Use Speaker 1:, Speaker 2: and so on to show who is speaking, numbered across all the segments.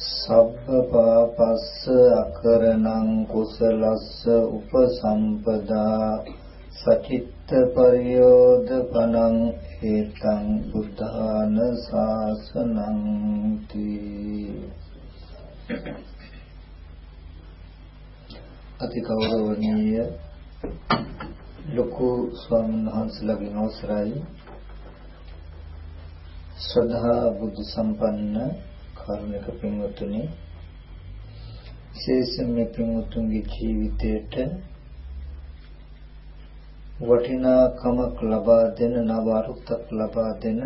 Speaker 1: සබ්බ පාපස්ස අකරණං කුසලස්ස උපසම්පදා සචිත්ත පරියෝදපනං හේතං බුද්ධාන ශාසනං තී. අති ගෞරවනීය ලොකු ස්වාමීන් වහන්සේලාගේ අවසරයි. ශ්‍රද්ධා බුද්ධ සම්පන්න කාරුණික පින්වතුනි විශේෂයෙන් මේ පින්වතුන්ගේ ජීවිතයට වටිනාකමක් ලබා දෙන නව අරුතක් ලබා දෙන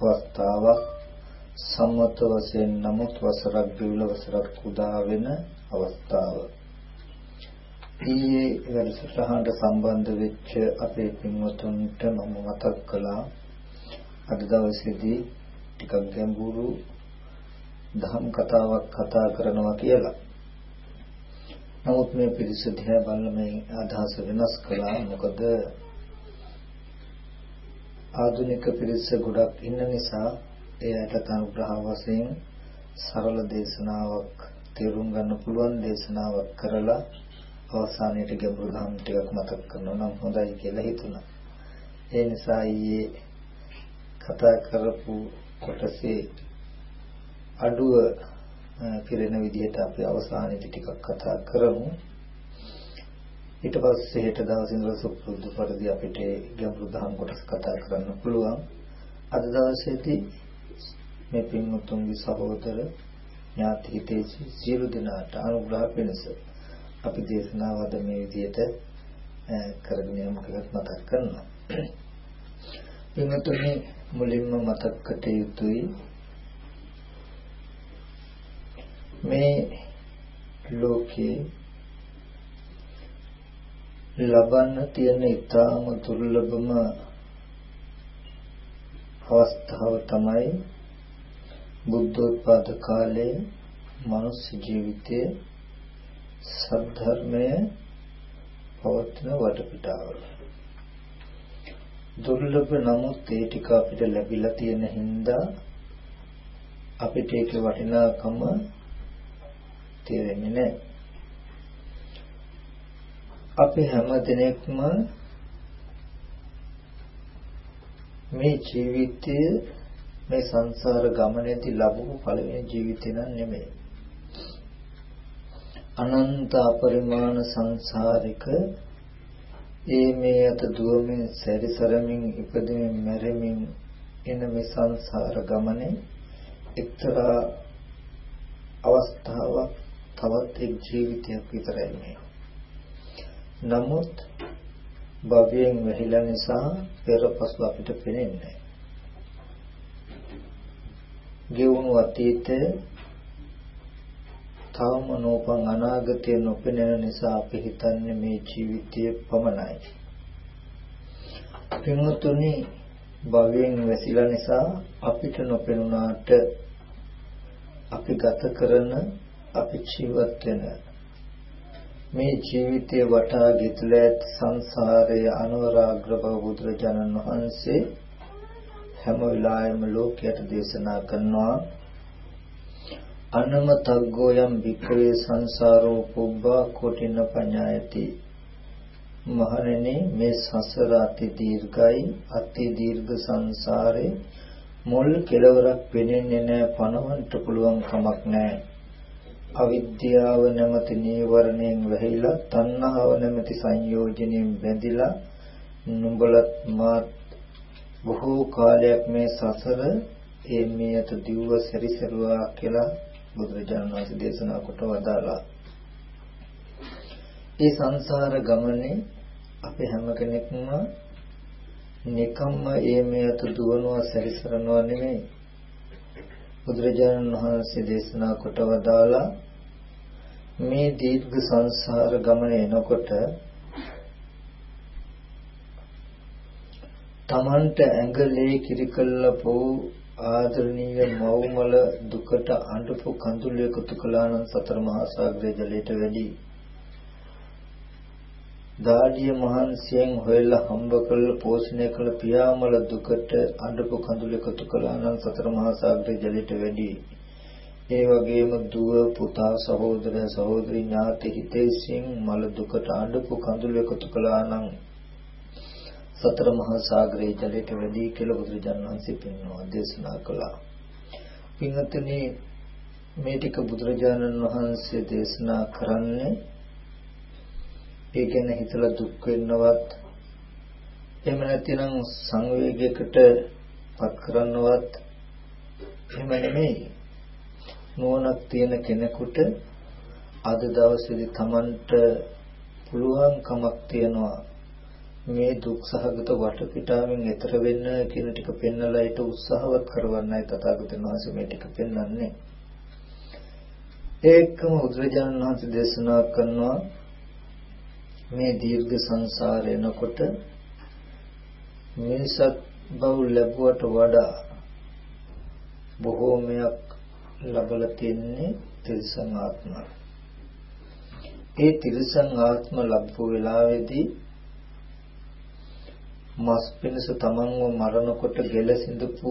Speaker 1: අවස්ථාවක් සම්මත වශයෙන් නමුත් වසරක් දිවුල වසරක් උදා වෙන අවස්ථාව. ඊයේ වැඩසටහනට සම්බන්ධ වෙච්ච අපේ පින්වතුන්ට මම මතක් කළා අද දවසේදී ටිකක් ගැඹුරු දහම් කතාවක් කතා කරනවා කියලා. නමුත් මේ පිරිස දිහා බලන මේ අදහස වෙනස් කළා. මොකද ආධුනික පිරිස ගොඩක් ඉන්න නිසා එයාට අනුග්‍රහ වශයෙන් සරල දේශනාවක් තේරුම් ගන්න පුළුවන් දේශනාවක් කරලා අවසානයේට ගැඹුරු ධම් ටිකක් මතක් කරනවා නම් හොඳයි කියලා හිතුණා. ඒ නිසා ඊයේ කතා කරපු කොටසේ අඩුව පිරෙන විදිහට අපි අවසානයේදී ටිකක් කතා කරමු. ඊට පස්සේ හෙට දවසේ ඉඳලා සුපුරුදු පරිදි අපිට ගැඹුරු දහම් කොටස් කතා කරන්න පුළුවන්. අද දවසේදී මේ පින්වතුන්ගේ සහෝදර ඥාති හිතේසි සියලු දෙනාට අනුග්‍රහ වෙනස අපි දේශනාව අද මේ විදිහට කරගෙන යමු කියලා මතක් කරනවා. පින්වතුනි මුලින්ම මතක් කට යුතුයි මේ ලෝකේ ලබන්න තියෙන ඊටාම දුර්ලභම අවස්ථාව තමයි බුද්ධෝත්පාද කාලයේ මනුස්ස ජීවිතයේ සද්ධර්මයේ පවතින වටපිටාව. දුර්ලභ නමුත් ඒ ටික අපිට ලැබිලා තියෙන හින්දා අපිට ඒකේ වටිනාකම තේරෙන්නේ නැහැ. අපි හැම දිනෙකම මේ ජීවිතය මේ සංසාර ගමනේදී ලැබුණු පළවෙනි ජීවිතය නන් නෙමෙයි. අනන්ත අපරිමාණ සංසාරික ඒ මේ අත දුවමින් සැරිසරමින් ඉපදෙමින් මැරෙමින් එන මේ සංසාර ගමනේ එක්තරා අවස්ථාවක් තවත් එක් ජීවිතයක් විතරයි මේ. නමුත් භවයෙන් වැහිලා නිසා පෙරපසු අපිට පේන්නේ ගෙවුණු අතීතය තවම නෝපන් අනාගතය නොපෙනෙන නිසා අපි හිතන්නේ මේ ජීවිතය පමණයි. පින්වතුනි භවයෙන් වැසිලා නිසා අපිට නොපෙනුනාට අපි ගත කරන අපි ජීවත් වෙන. මේ ජීවිතේ වටා ගෙතුලා ඇත් සංසාරයේ අනුරාග්‍ර බව බුදුරජාණන් වහන්සේ හැම වෙලාවෙම ලෝකයට දේශනා කරනවා. අනමතග්ගෝ යම් වික්‍රේ සංසාරෝ පුබ්බා කොටින පඤ්ඤායති මහණෙනි මේ සසර අති දීර්ඝයි අති දීර්ඝ සංසාරේ මුල් කෙලවරක් වෙන්නේ නැහැ පණවන්න පුළුවන් කමක් නැහැ. අවිද්‍යාව නැමැති නීවරණයෙන් වැහිලා තණ්හාව නැමැති සංයෝජනයෙන් බැඳිලා නුඹලත් මාත් බොහෝ කාලයක් මේ සසර ඒ මේ අත දිව්ව සැරිසරුවා කියලා බුදුරජාණන් වහන්සේ දේශනා කොට වදාලා. මේ සංසාර ගමනේ අපි හැම කෙනෙක්ම නිකම්ම ඒ මේ අත දුවනවා සැරිසරනවා නෙමෙයි බුදුරජාණන් වහන්සේ දේශනා කොට වදාලා මේ දීර්ඝ සංසාර ගමන එනකොට තමන්ට ඇඟලේ කිරිකල්ලපු ආදරණීය මව්මල දුකට අඬපු කඳුළු එකතු කළා නම් සතර මහා සාගරයේ ජලයට වැඩි. දාඩිය මහන්සියෙන් හොයලා හම්බ කරලා පෝෂණය කළ පියාමල දුකට අඬපු කඳුළු එකතු කළා නම් සතර මහා සාගරයේ ජලයට වැඩි ඒ වගේම දුව පුතා සහෝදර සහෝදරි ඥාති හිතේසින් මල දුකට අඬපු කඳුළු එකතු කළා නම් සතර මහා සාගරයේ ජලයට වැඩි කියලා බුදුරජාණන් වහන්සේ පෙන්වනවා දේශනා කළා. පින්වත්නි මේ ටික බුදුරජාණන් වහන්සේ දේශනා කරන්නේ ඒ ගැන හිතලා දුක් වෙන්නවත් එහෙම නැතිනම් සංවේගයකට පත් කරන්නවත් එහෙම නෙමෙයි නුවණක් තියෙන කෙනෙකුට අද දවසේදී Tamanට පුළුවන්කමක් තියනවා මේ දුක් සහගත වටපිටාවෙන් එතර වෙන්න කියන ටික පෙන්වලා ඊට උත්සාහවත් කරවන්නයි තථාගතයන් වහන්සේ මේ ටික පෙන්වන්නේ. ඒකම උද්‍රජානන් වහන්සේ දේශනා කරනවා මේ දීර්ඝ සංසාරේ නකොට මිනිසත් බව ලැබුවට වඩා බොහෝමයක් ලබලා තින්නේ තිරිසන් ආත්ම. ඒ තිරිසන් ආත්ම ලැබපු වෙලාවේදී මස් පිණිස තමන්ව මරනකොට ගෙල සිඳපු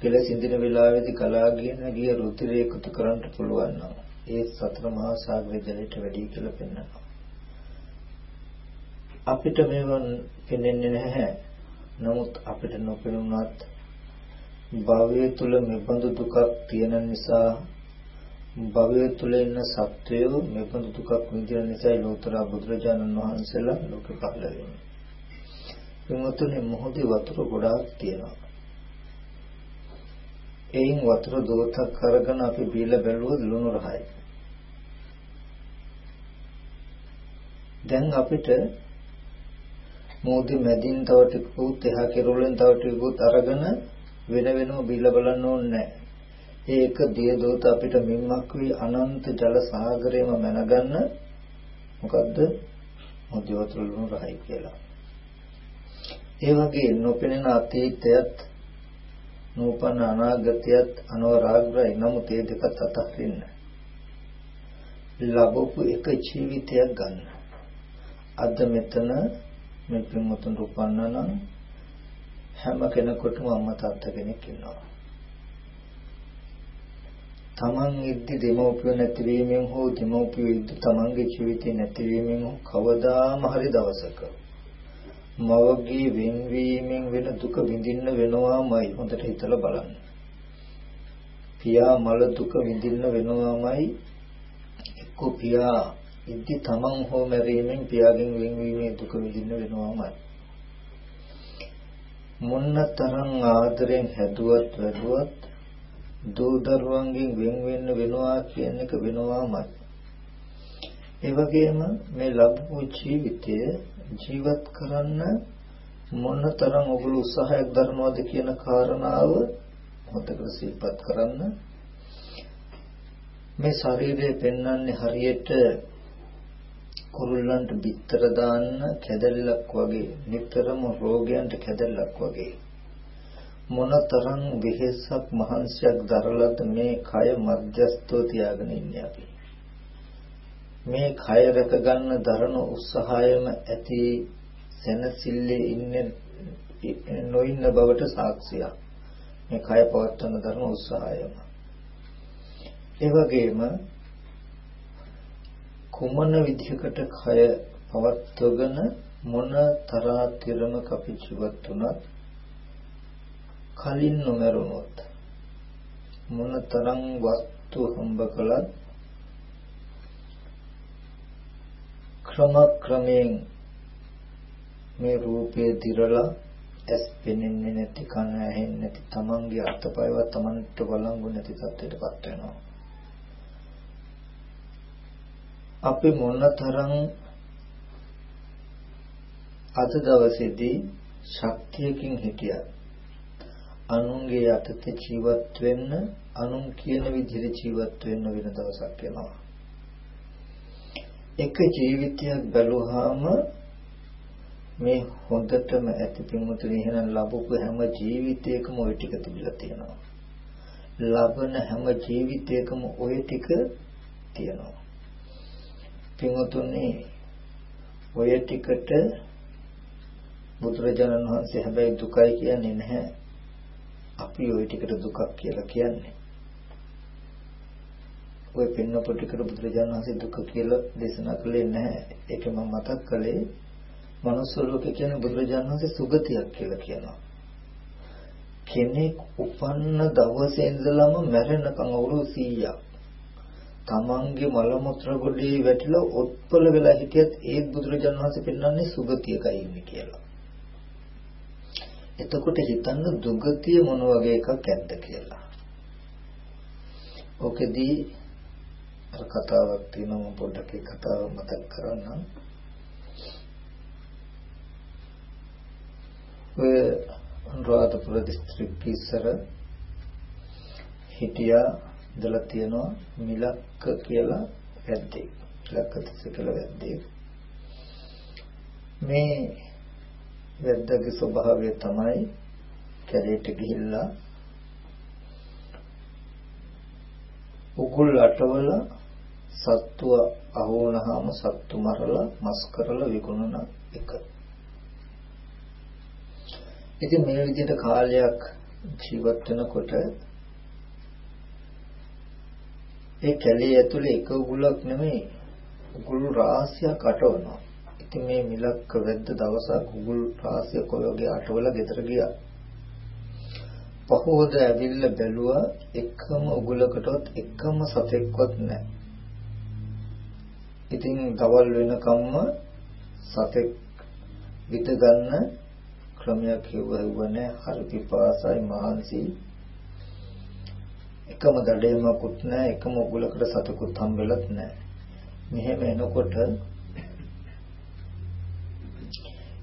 Speaker 1: ගෙල සිඳින වෙලාවේදී කලාගෙන ගිය රුධිරය එකතු කරන්න පුළුවන් නම් ඒ සතර මහා සාගරයේ ජලයට වැඩි කියලා පෙන්වනවා. අපිට මේව පෙනෙන්නේ නැහැ. නමුත් අපිට නොපෙනුනත් භවය තුල මෙබඳු දුකක් තියෙන නිසා භවය තුල ඉන්න සත්වයෝ මෙබඳු දුකක් විඳින නිසා ලෝතර බුදුරජාණන් වහන්සේලා ලෝකෙ පහළ වෙන්නේ. පින්වතුනි මොහොතේ වතුර ගොඩාක් තියෙනවා. එයින් වතුර දෝතක් කරගෙන අපි බීලා බැලුවොත් ලුණු රහයි. දැන් අපිට මොහොතේ මැදින් තව ටිකකුත් එහා කෙරවලෙන් තව ටිකකුත් අරගෙන වෙන වෙනම බීලා බලන්න ඕනේ ඒක දිය දෝත අපිට මින්මක් වී අනන්ත ජල සාගරේම මැනගන්න මොකද්ද මොහොතේ වතුර ලුණු රහයි කියලා. ඒ වගේ නොපෙනෙන අතීතයත් නූපන්න අනාගතයත් අනවරාග්‍රයි නමුත් ඒ දෙකත් අතහරින්න. ලැබපු එක ජීවිතයක් ගන්න. අද මෙතන මේ පින්වතුන් රූපන්න නම් හැම කෙනෙකුටම අම්මා තාත්තා කෙනෙක් ඉන්නවා. තමන් ඉද්දි දෙමව්පිය නැතිවීමෙන් හෝ දෙමව්පිය ඉද්දි තමන්ගේ ජීවිතේ නැතිවීමෙන් කවදාම හරි දවසක මවගේ වෙන්වීමෙන් වෙන දුක විඳින්න වෙනවාමයි හොඳට හිතලා බලන්න. පියා මල දුක විඳින්න වෙනවාමයි එක්ක පියා ඉද්දි තමන් හෝ මැරීමෙන් පියාගෙන් වෙන්වීමේ දුක විඳින්න වෙනවාමයි. මොන්න තරම් ආදරෙන් හැදුවත් වැඩුවත් දූ දරුවන්ගෙන් වෙන් වෙන්න වෙනවා කියන එක වෙනවාමයි. ඒ වගේම මේ ලැබපු ජීවිතය ජීවත් කරන්න මොනතරම් ඔගොල්ලෝ උත්සාහයක් දරනවද කියන කාරණාව මතක සිහිපත් කරන්න මේ ශරීරය පෙන්වන්නේ හරියට කුරුල්ලන්ට බිත්තර දාන්න කැදල්ලක් වගේ නිතරම රෝගයන්ට කැදල්ලක් වගේ මොනතරම් වෙහෙසක් මහන්සියක් දරලද මේ කය මධ්‍යස්තව තියාගෙන ඉන්නේ අපි මේ කය රැක ගන්න දරන උත්සාහයම ඇති සැනසille ඉන්නේ නොඉන්න බවට සාක්ෂියක්. මේ කය පවත්වන දරන උත්සාහයම. ඒ වගේම කුමන විදිහකට කය පවත්වගෙන මොන තරාතිරම අපි ජීවත් වුණත් කලින් නොමරුණොත් මොන තරම් වස්තු හම්බ කළත් ක්‍රමක්‍රමයෙන් මේ රූපය දිරලා ඇස් පෙනෙන්නේ නැති කන ඇහෙන්නේ නැති තමන්ගේ අතපයවත් තමන්ට බලංගු නැති තත්ත්වයටපත් වෙනවා. අපි මොනතරම් අද දවසේදී ශක්තියකින් හිටියත් අනුන්ගේ යටතේ ජීවත් වෙන්න අනුන් කියන විදිහට ජීවත් වෙන්න වෙන දවසක් එනවා. එක ජීවිතයක් බැලුවාම මේ හොඳටම ඇති පින්මුතුනි එහෙනම් ලැබපු හැම ජීවිතයකම ওই ටික තිබිලා තියෙනවා. ලබන හැම ජීවිතයකම ওই ටික තියෙනවා. පින්මුතුනි ඔය ටිකට බුදුරජාණන් වහන්සේ හැබැයි දුකයි කියන්නේ නැහැ. අපි ওই ටිකට දුකක් කියලා කියන්නේ. ඔය පින්නපො ටිකට බුදුරජාණන් වහන්සේ දුක කියලා දේශනා කළේ නැහැ. ඒක මම මතක් කළේ මනුස්ස ලෝකේ කියන්නේ බුදුරජාණන් වහන්සේ සුගතියක් කියලා කියනවා. කෙනෙක් උපන්න දවසේ ඉඳලම මැරෙනකන් අවුරුදු 100ක් තමන්ගේ මල මුත්‍ර ගොඩේ වැටිලා ඔත්පල වෙලා හිටියත් ඒත් බුදුරජාණන් වහන්සේ පෙන්වන්නේ සුගතියකයි ඉන්නේ කියලා. එතකොට හිතන්න දුගතිය මොන වගේ එකක් ඇද්ද කියලා. ඕකෙදී අර කතාවක් තියෙනවා පොඩ්ඩක් ඒ කතාව මතක් කරන්නම්. ඔය අනුරාධපුර දිස්ත්‍රික්කෙ ඉස්සර හිටියා ඉඳලා තියෙනවා මිලක්ක කියලා වැද්දෙක්. මිලක්ක තිස්ස කියලා වැද්දෙක්. මේ වැද්දාගේ ස්වභාවය තමයි කැලේට ගිහිල්ලා උගුල් අටවල සත්තුව අහුවනහම සත්තු මරලා මස් කරලා විකුණන එක. ඉතින් මේ විදිහට කාලයක් ජීවත් වෙනකොට ඒ කැලේ ඇතුලේ එක උගුලක් නෙමෙයි උගුල් රාශියක් අටවනවා. ඉතින් මේ මිලක්ක වැද්ද දවසක් උගුල් රාශියක් ඔයගේ අටවලා ගෙදර ගියා. පහෝද ඇවිල්ලා බැලුවා එකම උගුලකටවත් එකම සතෙක්වත් නැහැ. ඉතින් දවල් වෙනකම්ම සතෙක් විත ගන්න ක්‍රමයක් හෙව්වුවනේ හරි පිපාසයි මහන්සි එකම දඩේමකුත් නැහැ එකම උගලකට සතකුත් හම්බෙලත් නැහැ මෙහෙම එනකොට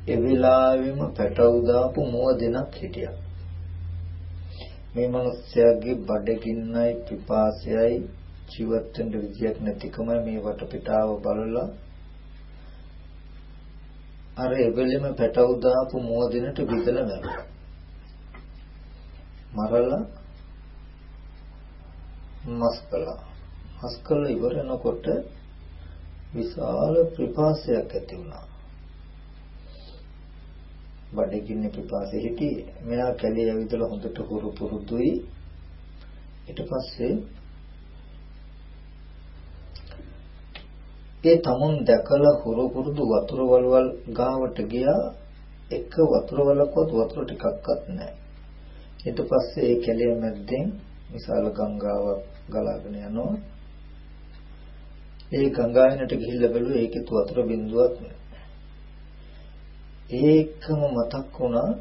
Speaker 1: ඒ වෙලාවෙම පැටව දාපු මුව දෙනක් හිටියා මේ මිනිස්යාගේ බඩගින්නයි පිපාසයයි ජීවත් වෙන්න විදියක් නැතිකම මේ වටපිටාව බලලා අර එවෙලෙම පැටව දාපු මුව දිනට විදලා මැරුවා. මරලා මස් කළා. මස් කළ ඉවරනකොට විශාල ප්‍රිපාසයක් ඇති වුණා. බඩගින්නේ පිපාසෙ හිටියේ. මෙයා කැලේ ඇවිදලා හොඳට හුරු පුරුදුයි. ඊට පස්සේ ඒ තමුන් දැකලා හුරු පුරුදු වතුර වලවල් ගාවට ගියා එක වතුර වලකවත් වතුර ටිකක්වත් නැහැ. ඊට පස්සේ ඒ කැලේ මැද්දෙන් විශාල ගංගාවක් ගලාගෙන යනවා. ඒ ගංගායනට ගිහිල්ලා බැලුවා ඒකෙත් වතුර බිඳුවක් නැහැ. ඒකම මතක් වුණා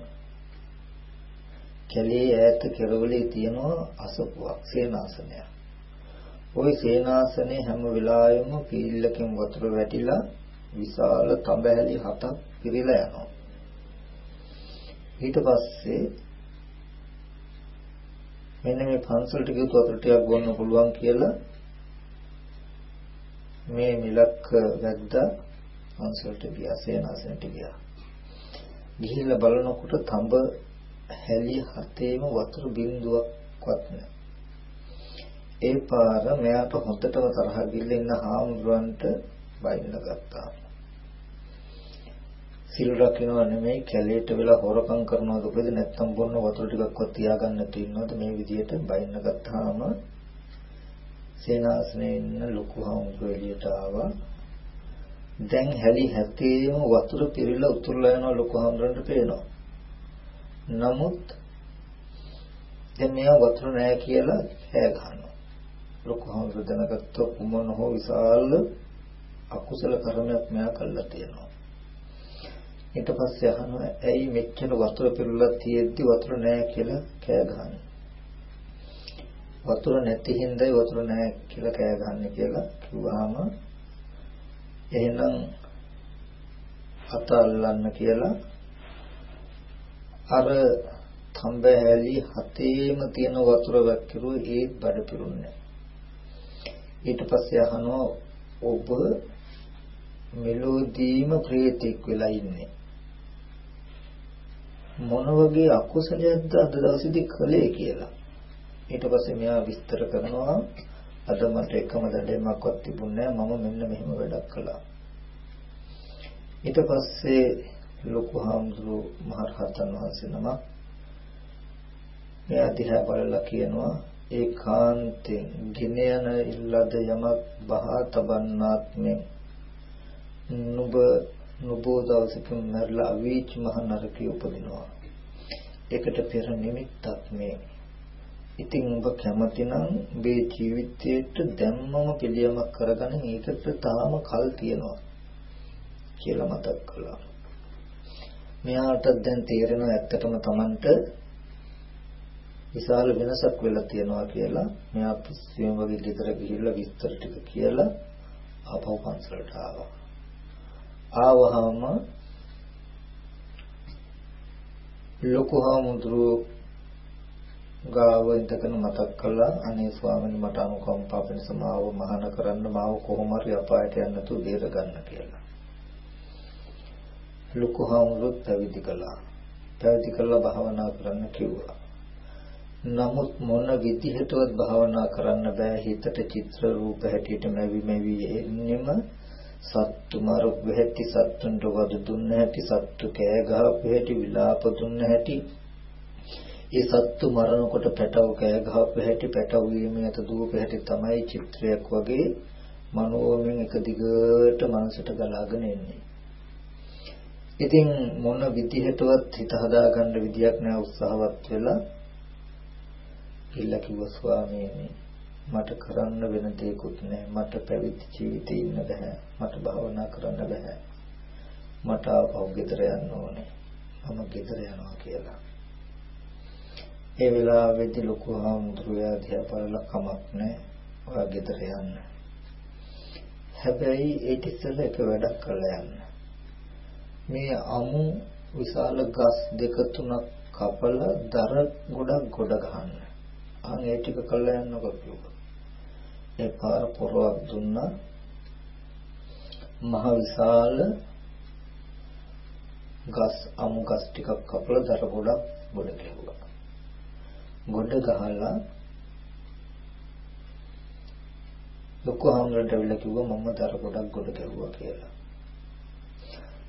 Speaker 1: කැලේ ඈත කෙරවලේ තියෙනවා අසපුවක් සේනාසනයක්. ওই සේනාසනේ හැම වෙලාවෙම පීල්ලකින් වතුර වැටිලා විශාල තඹහැලි හතක් පිරීලා යනවා. ඊට පස්සේ මෙන්න මේ පන්සලට ගියොත් වතුර ටිකක් ගොන්න පුළුවන් කියලා මේ මිලක් වැද්දා පන්සලට ගියා සේනාසනට ගියා. ගිහිල්ලා බලනකොට තඹ හැලිය හතේම වතුර බිඳුවක්වත් නැහැ. ඒ පාර මෙයාට හොඳටම තරහ ගිල්ල ඉන්න හාමුදුරන්ට බයින්න ගත්තා. සිල් රකින්නව නෙමෙයි කැලේට වෙලා හොරකම් කරනවද කොහෙද නැත්තම් බොන්න වතුර ටිකක්වත් තියාගන්න තියනවද මේ විදිහට බයින්න ගත්තාම සේනාසනේ ඉන්න ලොකු හාමුදුරුවෝ එළියට ආවා. දැන් හැලි හැතේම වතුර පිරීලා උතුරලා යනවා ලොකු හාමුදුරන්ට පේනවා. නමුත් දැන් මෙයා වතුර නැහැ කියලා ඈ ගන්නවා. ලොකු හාමුදුර දැනගත්ත කුමන හෝ විශාල අකුසල කර්මයක් මෙයා කළා තියෙනවා. ඊට පස්සේ අහනවා ඇයි මෙච්චර වතුර පිරලා තියෙද්දි වතුර නැහැ කියලා කෑ ගහන්නේ. වතුර නැති හින්දායි වතුර නැහැ කියලා කෑ ගහන්නේ කියලා කිව්වහම එහෙනම් අත අල්ලන්න කියලා අර තඹහැලි හතේම තියෙන වතුර වැක්කිරුව ඒත් බඩ පිරුන්නේ ඊට පස්සේ අහනවා ඔබ මෙලෝදීම ප්‍රේතෙක් වෙලා ඉන්නේ මොන වගේ අකුසලයක්ද අද දවසේදී කළේ කියලා. ඊට පස්සේ මෙයා විස්තර කරනවා අද මට එකම දඩේමක්වත් තිබුණේ නැහැ මම මෙන්න මෙහෙම වැඩක් කළා. ඊට පස්සේ ලොකු හාමුදුරු මහරහතන් වහන්සේ නම මෙයා දිහා බලලා කියනවා ඒකාන්තෙන් ගින යන ඉල්ලද යමක් බහා තබන්නාත් මෙන් නුඹ නුබෝ දවසකින් මරලා අවීච මහ නරකයේ උපදිනවා. ඒකට පෙර නිමිත්තක් මේ. ඉතින් ඔබ කැමතිනම් මේ ජීවිතයට දැම්මම පිළියමක් කරගන්න ඒකට තාම කල් තියෙනවා කියලා මතක් කළා. මෙයාට දැන් තේරෙනවා ඇත්තටම Tamanට විශාල වෙනසක් වෙලා තියෙනවා කියලා මෙයා පිස්සුවෙන් වගේ ගෙදර ගිහිල්ලා විස්තර ටික කියලා ආපහු පන්සලට ආවා. ආවහම ලොකු හාමුදුරුවෝ ගාව ඉඳගෙන මතක් කළා අනේ ස්වාමීනි මට අනුකම්පා වෙනස මාව මහාන කරන්න මාව කොහොම හරි අපායට යන්න තු බේර ගන්න කියලා. ලොකු හාමුදුරුවෝ පැවිදි කළා. පැවිදි කළා භාවනා කරන්න කිව්වා. නමුත් මොන විදිහටවත් භාවනා කරන්න බෑ හිතට චිත්‍ර රූප හැටියට මැවි මැවි එන්නෙම සත්තු මරුපු හැටි සත්තුන්ට වද දුන්න හැටි සත්තු කෑ ගහපු හැටි විලාප දුන්න හැටි. ඒ සත්තු මරනකොට පැටව කෑ ගහපු හැටි පැටව වීමේ අත දුවපු හැටි තමයි චිත්‍රයක් වගේ මනෝමයෙන් එක දිගට මනසට ගලාගෙන එන්නේ. ඉතින් මොන විදිහටවත් හිත හදාගන්න විදියක් නැහැ උත්සාහවත් වෙලා. කියලා කිව්වා ස්වාමීනි. මට කරන්න වෙන දෙයක්වත් නැහැ. මට පැවිදි ජීවිතේ ඉන්න බෑ. මට භාවනා කරන්න බෑ. මට ආපහු ගෙදර යන්න ඕනේ. මම ගෙදර යනවා කියලා. ඒ වෙලාවේදී ලොකු හාමුදුරුවෝ දිහා බලලා කමක් නැහැ. ඔයා ගෙදර යන්න. හැබැයි ඒ ඉතිසල එක වැඩක් කරලා යන්න. මේ අමු විශාල ගස් දෙක තුනක් කපලා දර ගොඩක් ගොඩ ගහන්න. අන් ඒ ටික කළා යන්නකො කිව්වා. ඒ පාර පොරවක් දුන්නා. මහ විශාල ගස් අමු ගස් ටිකක් කපලා දර ගොඩක් ගොඩ ගැහුවා. ගොඩ ගහලා ලොකු හාමුදුරන්ට ඇවිල්ලා කිව්වා මම දර ගොඩක් ගොඩ ගැහුවා කියලා.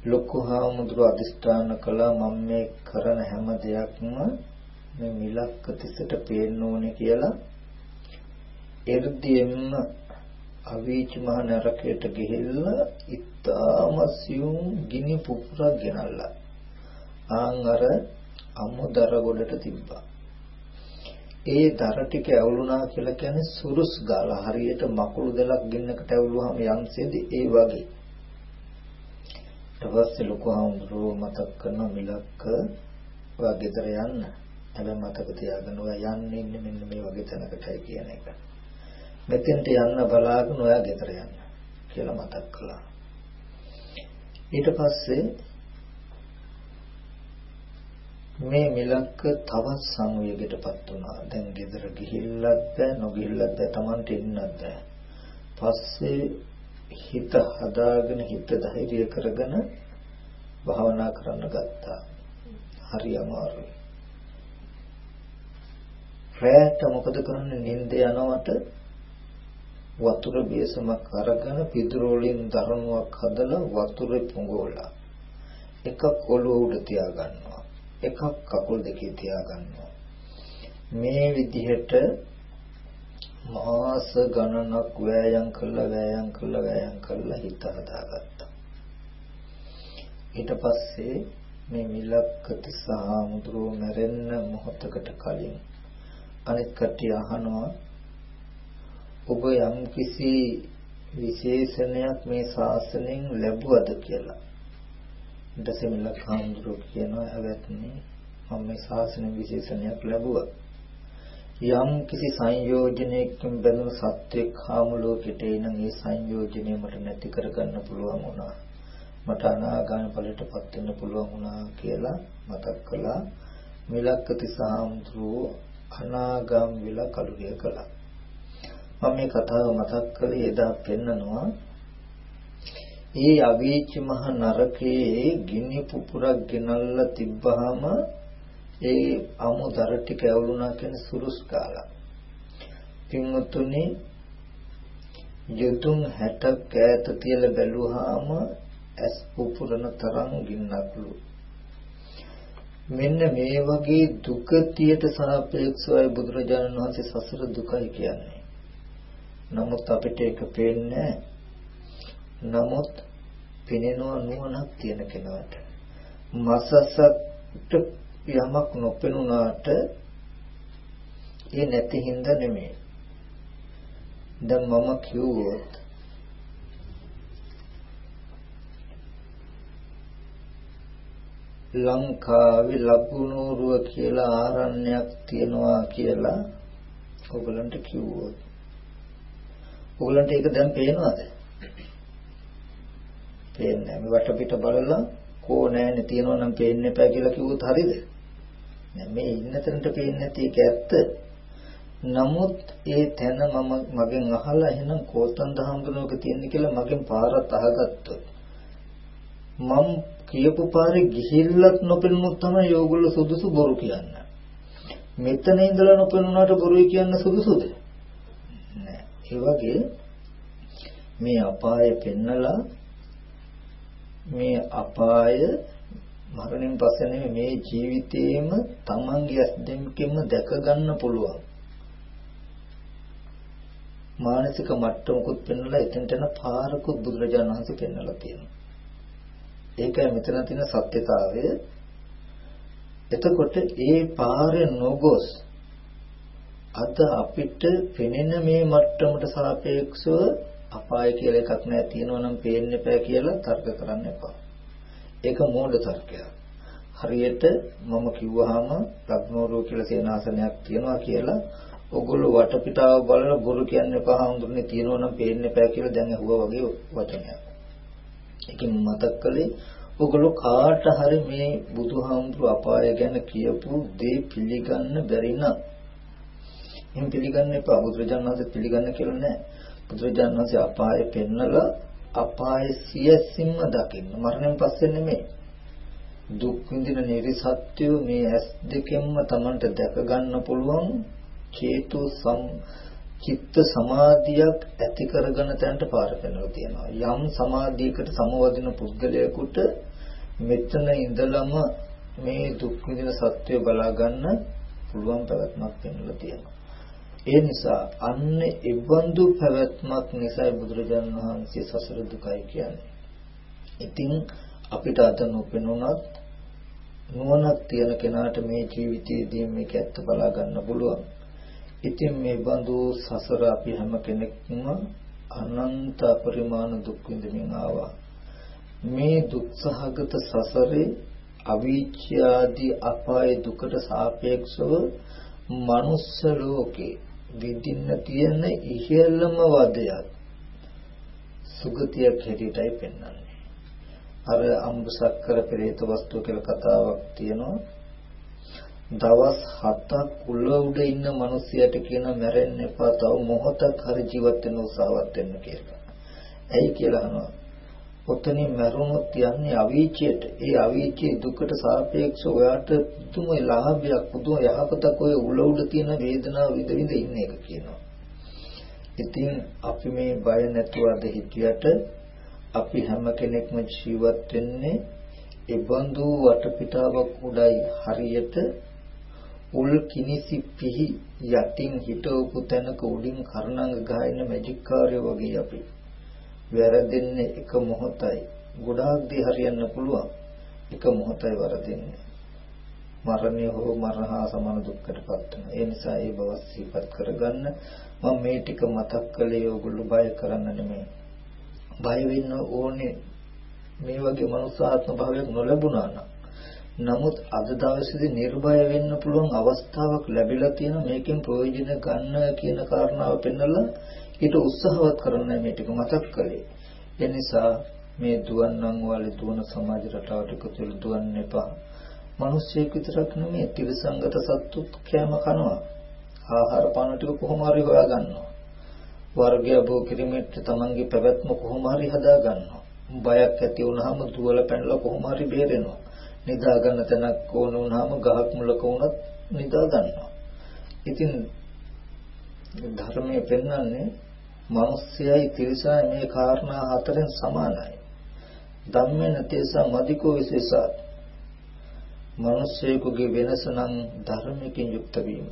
Speaker 1: ලොකු හාමුදුරුව අදිස්ථාන කළා මම මේ කරන හැම දෙයක්ම මේ මිලක් තිසට පේන්න ඕනේ කියලා එ르දියෙන්ම අවීච මහ නරකයට ගිහිල්ලා ඉතාම සියුම් ගිනි පුපුරක් ගෙනල්ලා ආන් අර අමුදර ගොඩට තිබ්බා. ඒ දර ටික ඇවුලුනා කියලා කියන්නේ සුරුස් ගාලා හරියට මකුළු දෙලක් ගින්නකට ඇවුලුවාම යම්සේද ඒ වගේ. ඊට පස්සේ ලොකු හාමුදුරුවෝ මතක් කරන මිලක්ක ඔයා ගෙදර යන්න. හැබැයි මතක තියාගන්න ඔයා යන්නේ ඉන්නේ මෙන්න මේ වගේ තැනකටයි කියන එක. මෙතෙන්ට යන්න බලාගෙන ඔයා ගෙදර යන්න කියලා මතක් කළා. ඊට පස්සේ මේ මිලක්ක තවත් සංවේගයකටපත් වුණා. දැන් ගෙදර ගිහිල්ලත් බෑ නොගිහිල්ලත් බෑ Tamanට ඉන්නත් බෑ. පස්සේ හිත හදාගෙන හිත ධෛර්ය කරගෙන භාවනා කරන්න ගත්තා. හරි අමාරුයි. රැට මොකද කරන්නේ නිින්ද යනවට වතුර බේසමක් අරගෙන පිදුරු වලින් දරණුවක් හදලා වතුරේ පුඟවලා එකක් ඔළුව උඩ තියා ගන්නවා එකක් කකුල් දෙකේ තියා ගන්නවා මේ විදිහට මාස ගණනක් වෑයම් කළා වෑයම් කළා වෑයම් කළා හිත හදාගත්තා. ඊට පස්සේ මේ මිලක්කති සාමුද්‍රෝ මැරෙන්න මොහොතකට කලින් අනිත් කට්ටිය අහනවා ඔබ යම් කිසි විශේෂණයක් මේ ශාසනයෙන් ලැබුවද කියලා. දසමිල කාන්දරෝ කියනවා අවත්නි මම මේ ශාසන විශේෂණයක් ලැබුවා. යම් කිසි සංයෝජනයකින් බැඳුණු සත්‍යයක් කාම ලෝකෙට එන මේ සංයෝජනය මට නැති කරගන්න පුළුවන් වුණා. මට අනාගාමී ඵලයටපත් වෙන්න පුළුවන් වුණා කියලා මතක් කළා. මිලක්කති සාම්ද්‍රෝ අනාගාම වෙලා කලුරිය කළා. මම මේ කතාව මතක් කළේ එදා පෙන්නනවා ඒ අවීචි මහ නරකයේ ගිනි පුපුරක් ගෙනල්ලා තිබ්බහම ඒ අමුදර ටික ඇවුලුනා කියන සුරුස් කාලා. පින්වතුනි යතුන් 60ක් ඈත තියලා බැලුවාම ඇස් පුපුරන තරම් ගින්නක්ලු. මෙන්න මේ වගේ දුකතියට සාපේක්ෂවයි බුදුරජාණන් වහන්සේ සසර දුකයි කියන්නේ. නමුත් අපිට ඒක පේන්නේ නමුත් පෙනෙනවා නුවණක් තියෙන කෙනාට. මසසට යමක් නොපෙනුනාට ඒ නැති හින්දා නෙමෙයි. දැන් මම කිව්වොත් ලංකාවේ ලකුණුරුව කියලා ආරණ්‍යයක් තියෙනවා කියලා ඔයගලන්ට කිව්වොත් ඔයගලන්ට ඒක දැන් පේනවද? පේන්නේ නැහැ. වටපිට බලලා කෝ නැහැනේ තියෙනවා නම් පේන්න එපා කියලා කිව්වොත් හරියද? නෑ මේ ඉන්න තැනට පේන්නේ නැති එක ඇත්ත. නමුත් ඒ තැන මම මගෙන් අහලා එහෙනම් කෝතන් දහම්බුනක තියෙන කියලා මගෙන් පාරක් අහගත්තොත් මම කියපු පාරේ ගිහිල්ලත් නොපෙනුනොත් තමයි ඕගොල්ලෝ සුදුසු බොරු කියන්නේ. මෙතන ඉඳලා නොපෙනුනාට බොරුයි කියන්න සුදුසුද? නෑ. ඒ වගේ මේ අපාය පෙන්නලා මේ අපාය මරණයෙන් පස්සේ නෙමෙයි මේ ජීවිතේම තමන්ගේ ඇස් දෙකකින්ම දැක ගන්න පුළුවන්. මානසික මට්ටමකුත් පෙන්වලා එතනට යන පාරකුත් බුදුරජාණන් වහන්සේ පෙන්වලා තියෙනවා. ඒකයි මෙතන තියෙන සත්‍යතාවය. එතකොට ඒ පාරේ නොගොස් අද අපිට පෙනෙන මේ මට්ටමට සාපේක්ෂව අපාය කියලා එකක් නැහැ තියෙනවා නම් පේන්න එපා කියලා තර්ක කරන්න එපා. ඒක මෝඩ තර්කයක්. හරියට මම කිව්වහම ලග්නෝරුව කියලා සේනාසනයක් තියෙනවා කියලා ඔගොල්ලෝ වටපිටාව බලලා බොරු කියන්න එපා හඳුන්නේ තියෙනවා නම් පේන්න එපා කියලා දැන් අහුවා වගේ වචනයක්. ඒකෙන් මතක් කළේ ඔගොල්ලෝ කාට හරි මේ බුදුහාමුදුරු අපාය ගැන කියපු දේ පිළිගන්න බැරි නම් එහෙම පිළිගන්න එපා බුදුරජාණන් වහන්සේ පිළිගන්න කියලා නෑ බුදුරජාණන් වහන්සේ අපාය පෙන්නලා අපාය සියසින්ම දකින්න මරණයෙන් පස්සේ නෙමෙයි දුක් විඳින නිර්සත්‍ය මේ ඇස් දෙකෙන්ම Tamanට දැක ගන්න පුළුවන් චේතු සම් චිත්ත සමාධියක් ඇති කරගෙන තැනට පාර පෙන්වලා තියෙනවා. යම් සමාධියකට සමවදින පුද්ගලයෙකුට මෙතන ඉඳලම මේ දුක් විඳින සත්‍ය බලා ගන්න පුළුවන් පැවැත්මක් පෙන්වලා තියෙනවා. ඒ නිසා අන්න ඉබ්බන්දු පැවැත්මක් නිසා බුදුරජාණන් වහන්සේ සසර දුකයි කියන්නේ. ඉතින් අපිට අද නොපෙනුනත් නුවණක් තියෙන කෙනාට මේ ජීවිතයේදී මේක ඇත්ත බලා ගන්න පුළුවන්. ඉතින් මේ බඳු සසර අපි හැම කෙනෙක්ම අනන්ත පරිමාණ දුක් විඳමින් ආවා. මේ දුක්සහගත සසරේ අවීච්ඡාදී අපාය දුකට සාපේක්ෂව මනුස්ස ලෝකේ විඳින්න තියෙන ඉහළම වදයක් සුගතියක් හැටියටයි පෙන්වන්නේ. අර අම්බසක්කර පෙරේත වස්තුව කියලා කතාවක් තියෙනවා. දවස් 7ක් උල උඩ ඉන්න මිනිහයට කියන මැරෙන්න එපා තව මොහොතක් හරි ජීවත් වෙන්න උත්සාහවත් වෙන්න කියලා. ඇයි කියලා අහනවා. ඔතනින් මැරුණොත් යන්නේ අවීචයට. ඒ අවීචයේ දුකට සාපේක්ෂව ඔයාට පුදුම ලාභයක් පුදුම යහපතක් ඔය උල උඩ තියෙන වේදනාව විඳ විඳ ඉන්න එක කියනවා. ඉතින් අපි මේ බය නැතුව අද හිටියට අපි හැම කෙනෙක්ම ජීවත් වෙන්නේ ඒ බඳු වටපිටාවක් උඩයි හරියට උල් කිනිසි පිහි යටින් හිටවපු තැනක උඩින් කරණංග ගහන මැජික් කාර්යය වගේ අපි වැරදෙන්නේ එක මොහොතයි. ගොඩාක් දේ හරියන්න පුළුවන්. එක මොහොතයි වරදින්නේ. මරණය හෝ මරණහා සමාන දුක්කටපත් වෙනවා. ඒ නිසා ඒ බව සිහිපත් කරගන්න. මම මේ ටික මතක් කළේ ඔයගොල්ලෝ බය කරන්න නෙමෙයි. බය වෙන්න ඕනේ. මේ වගේ මනුස්සාත්ම භාවයක් නොලැබුණා නම්. නමුත් අද දවසේදී නිර්භය වෙන්න පුළුවන් අවස්ථාවක් ලැබිලා තියෙන මේකෙන් ප්‍රයෝජන ගන්න කියන කාරණාව පෙන්නලා ඊට උත්සාහවත් කරන්න මේ ටික මතක් කළේ. ඒ නිසා මේ දුවන්නම් වල දුවන සමාජ රටාවට එකතු වෙලා දුවන්න එපා. මිනිස්සෙක් විතරක් නෙමෙයි තිරසංගත සත්තුත් කෑම කනවා. ආහාර පාන ටික කොහොම හරි හොයා ගන්නවා. වර්ගය භෝ කිරීමට තමන්ගේ පැවැත්ම කොහොම හරි හදා ගන්නවා. බයක් ඇති වුනහම දුවල පැනලා කොහොම හරි බේරෙනවා. නිදා ගන්න තැනක් ඕන වුනහම ගහක් මුලක වුණත් නිදා ගන්නවා. ඉතින් ධර්මයේ පෙන්වන්නේ මිනිස්සයයි තිරිසයි මේ කාරණා හතරෙන් සමානයි. ධම්මේන තේසා මදිකෝ විශේෂා මිනිස්සෙකුගේ වෙනස නම් ධර්මයෙන් යුක්ත වීම.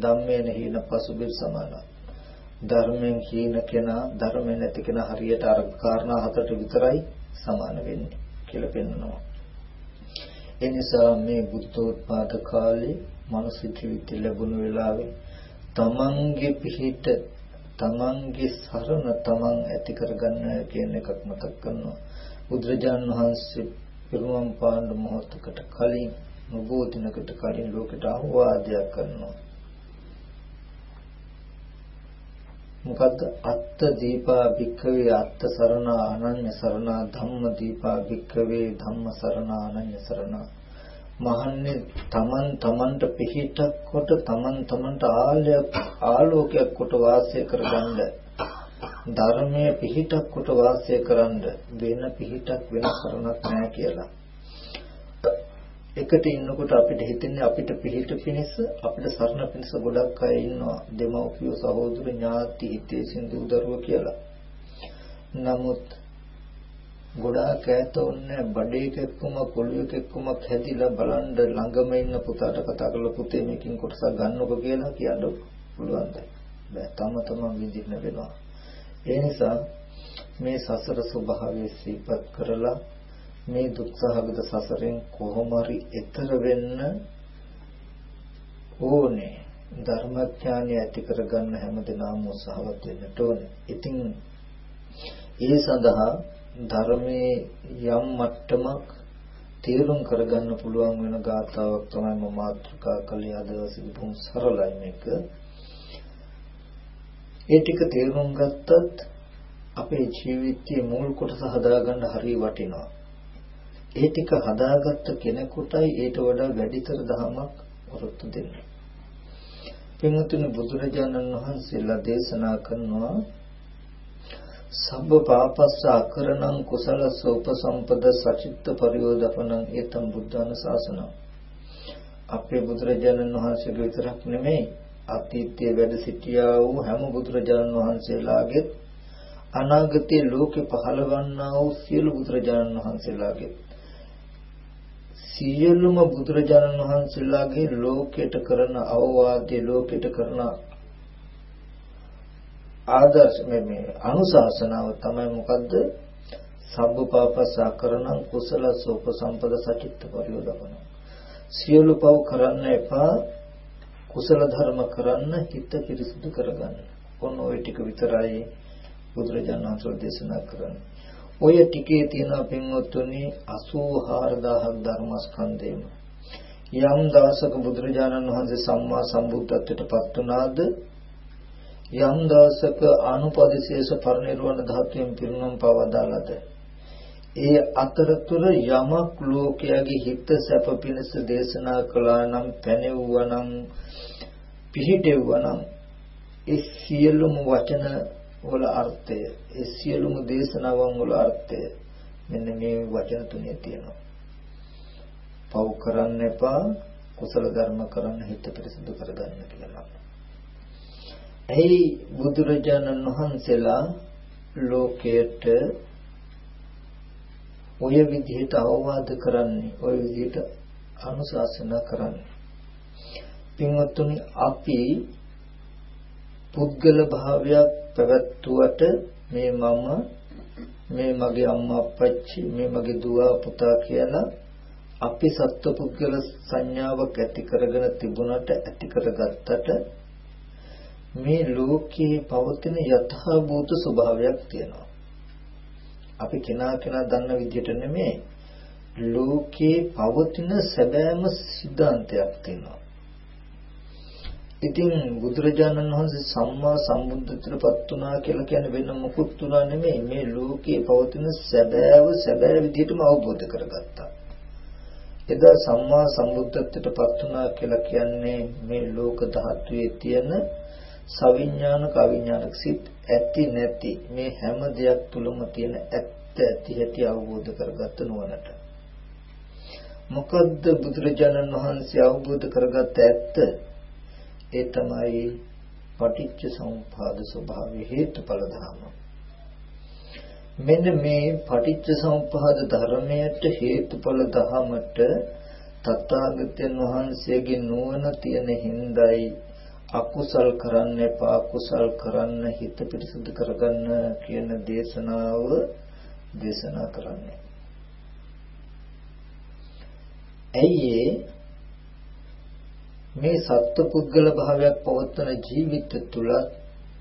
Speaker 1: ධම්මේන හීන පසුබිම් සමානයි. ධර්මයෙන් හීන කෙනා ධර්මයෙන් නැති කෙනා හරියට අර කාරණා හතරට විතරයි සමාන වෙන්නේ කියලා පෙන්වනවා. ඒ නිසා මේ බුද්ධෝත්පාද කාලේ මනුස්ස ජීවිත ලැබුණු වෙලාවේ තමන්ගේ පිහිට තමන්ගේ සරණ තමන් ඇති කරගන්න කියන එකක් මතක් කරනවා. බුදුරජාන් වහන්සේ පිරුණම් පාණ්ඩ මොහොතකට කලින් නොබෝ දිනකට කලින් ලෝකයට ආවාදයක් කරනවා. මොකද්ද අත්ත දීපා භික්ඛවේ අත්ත සරණා අනන්‍ය සරණා ධම්ම දීපා භික්ඛවේ ධම්ම සරණා අනන්‍ය සරණා මහන්නේ තමන් තමන්ට පිහිටක් කොට තමන් තමන්ට ආලයක් ආලෝකයක් කොට වාසය කරගන්න. ධර්මයේ පිහිටක් කොට වාසය කරන්න. වෙන පිහිටක් වෙන සරණක් නැහැ කියලා. එකට ඉන්නකොට අපිට හිතෙන්නේ අපිට පිහිට පිණිස අපිට සරණ පිණිස ගොඩක් අය ඉන්නවා. දෙමව්පියෝ සහෝදර ඥාති හිතේ සින්දු දරුවෝ කියලා. නමුත් ගොඩාක් ඈත ඔන්නේ බඩේකෙක්කම පොළොයකෙක්කම හැදිලා බලන් ළඟම ඉන්න පුතාට කතා කරලා පුතේ මේකින් කොටසක් ගන්නකො කියලා කියන්න පුළුවන්ද? බෑ තම තමන් විඳින්න වෙනවා. ඒ නිසා මේ සසර ස්වභාවය සිහිපත් කරලා මේ දුක්සහගත සසරෙන් කොහොම හරි එතර වෙන්න ඕනේ ධර්මඥානය ඇති කරගන්න හැමදෙනාම උත්සාහවත් වෙන්නට ඕනේ. ඉතින් ඒ සඳහා ධර්මයේ යම් මට්ටමක් තේරුම් කරගන්න පුළුවන් වෙන ගාථාවක් තමයි මම මාතෘකා කළේ අද දවසේ බොහොම සරලයි මේක. ඒ ටික තේරුම් ගත්තත් අපේ ජීවිතයේ මුල් කොටස හදාගන්න හරිය වටිනවා. ඒ ටික හදාගත්ත කෙනෙකුටයි ඊට වඩා වැඩිතර දහමක් වරොත්තු දෙන්නේ. පින්වතුනි බුදුරජාණන් වහන්සේලා දේශනා කරනවා සබ්බ පාපස්ස අකරණං කුසලස්ස උපසම්පද සචිත්ත පරියෝදපණං ඒතම් බුද්ධාන ශාසනං අපේ බුදුරජාණන් වහන්සේගේ විතරක් නෙමෙයි අතීතයේ වැඩ සිටියා වූ හැම බුදුරජාණන් වහන්සේලාගේ අනාගතයේ ලෝකේ පහළවන්නා වූ සියලු බුදුරජාණන් වහන්සේලාගේ. සියලුම බුදුරජාණන් වහන්සේලාගේ ලෝකයට කරන අවවාදයේ ලෝකයට කරන ආදර්ශ මේ මේ අනුශාසනාව තමයි මොකද්ද? සබ්බපාපසා කරණං කුසල සෝප සම්පද සචිත්ත පරියෝදපන. සියලු පව් කරන්න එපා කුසල ධර්ම කරන්න හිත පිරිසිදු කරගන්න. ඔන්න ওই ටික විතරයි බුදුරජාණන් වහන්සේ දේශනා කරන්නේ. ඔය ටිකේ තියෙන පින්වත්තුනි 84000ක් ධර්මස්කන්ධේම යම් දවසක බුදුරජාණන් වහන්සේ සම්මා සම්බුද්ධත්වයට පත් වුණාද යම් දවසක අනුපදිශේෂ පරිනිර්වාණ ධාතුවෙන් පිරුණම් පවදාලද ඒ අතරතුර යමක් ලෝකයාගේ හිත සැප පිණිස දේශනා කළා නම් පැනෙවුවා නම් පිහිටෙවුවා නම් ඒ සියලුම වචන වල අර්ථය ඒ සියලුම දේශනාවන් වල අර්ථය මෙන්න මේ වචන තුනේ තියෙනවා. පව් කරන්න එපා කුසල ධර්ම කරන්න හිත පිරිසිදු කරගන්න කියලා. එයි බුදුරජාණන් වහන්සේලා ලෝකයට ඔය විදිහට අවවාද කරන්නේ ඔය විදිහට අනුශාසනා කරන්නේ. පින්වත්තුනි අපි පුද්ගල භාවයක් පැවැත්වුවට මේ මම මේ මගේ අම්මා අප්පච්චි මේ මගේ දුව පුතා කියලා අපි සත්පුද්ගල සංඥාවක් ඇති කරගෙන තිබුණට ඇති කරගත්තට මේ ලෝකයේ පවතින යථාභූත ස්වභාවයක් තියෙනවා. අපි කෙනා කෙනා දන්න විදිහට නෙමෙයි ලෝකයේ පවතින සැබෑම සිද්ධාන්තයක් තියෙනවා. ඉතින් බුදුරජාණන් වහන්සේ සම්මා සම්බුද්ධත්වයටපත් වුණා කියලා කියන්නේ වෙන මොකුත් තුනා නෙමෙයි මේ ලෝකයේ පවතින සැබෑව සැබෑ විදිහටම අවබෝධ කරගත්තා. එදා සම්මා සම්බුද්ධත්වයටපත් වුණා කියලා කියන්නේ මේ ලෝක ධාතුවේ තියෙන සවිඥානික අවිඥානික සිත් ඇති නැති මේ හැම දෙයක් තුලම තියෙන ඇත්ත ඇති හැටි අවබෝධ කරගත්ත නුවණට. මොකද්ද බුදුරජාණන් වහන්සේ අවබෝධ කරගත්ත ඇත්ත? ඒ තමයි පටිච්ච සමුප්පාද ස්වභාවය හේතුඵල ධර්ම. මෙන්න මේ පටිච්ච සමුප්පාද ධර්මයට හේතුඵල ධමයට තථාගතයන් වහන්සේගේ නුවණ තියෙන හිඳයි අකුසල් කරන්න එපා කුසල් කරන්න හිත පිරිසුදු කරගන්න කියන දේශනාව දේශනා කරන්නේ. ඇයි මේ සත්පුද්ගල භාවයක් පවත්වන ජීවිත තුල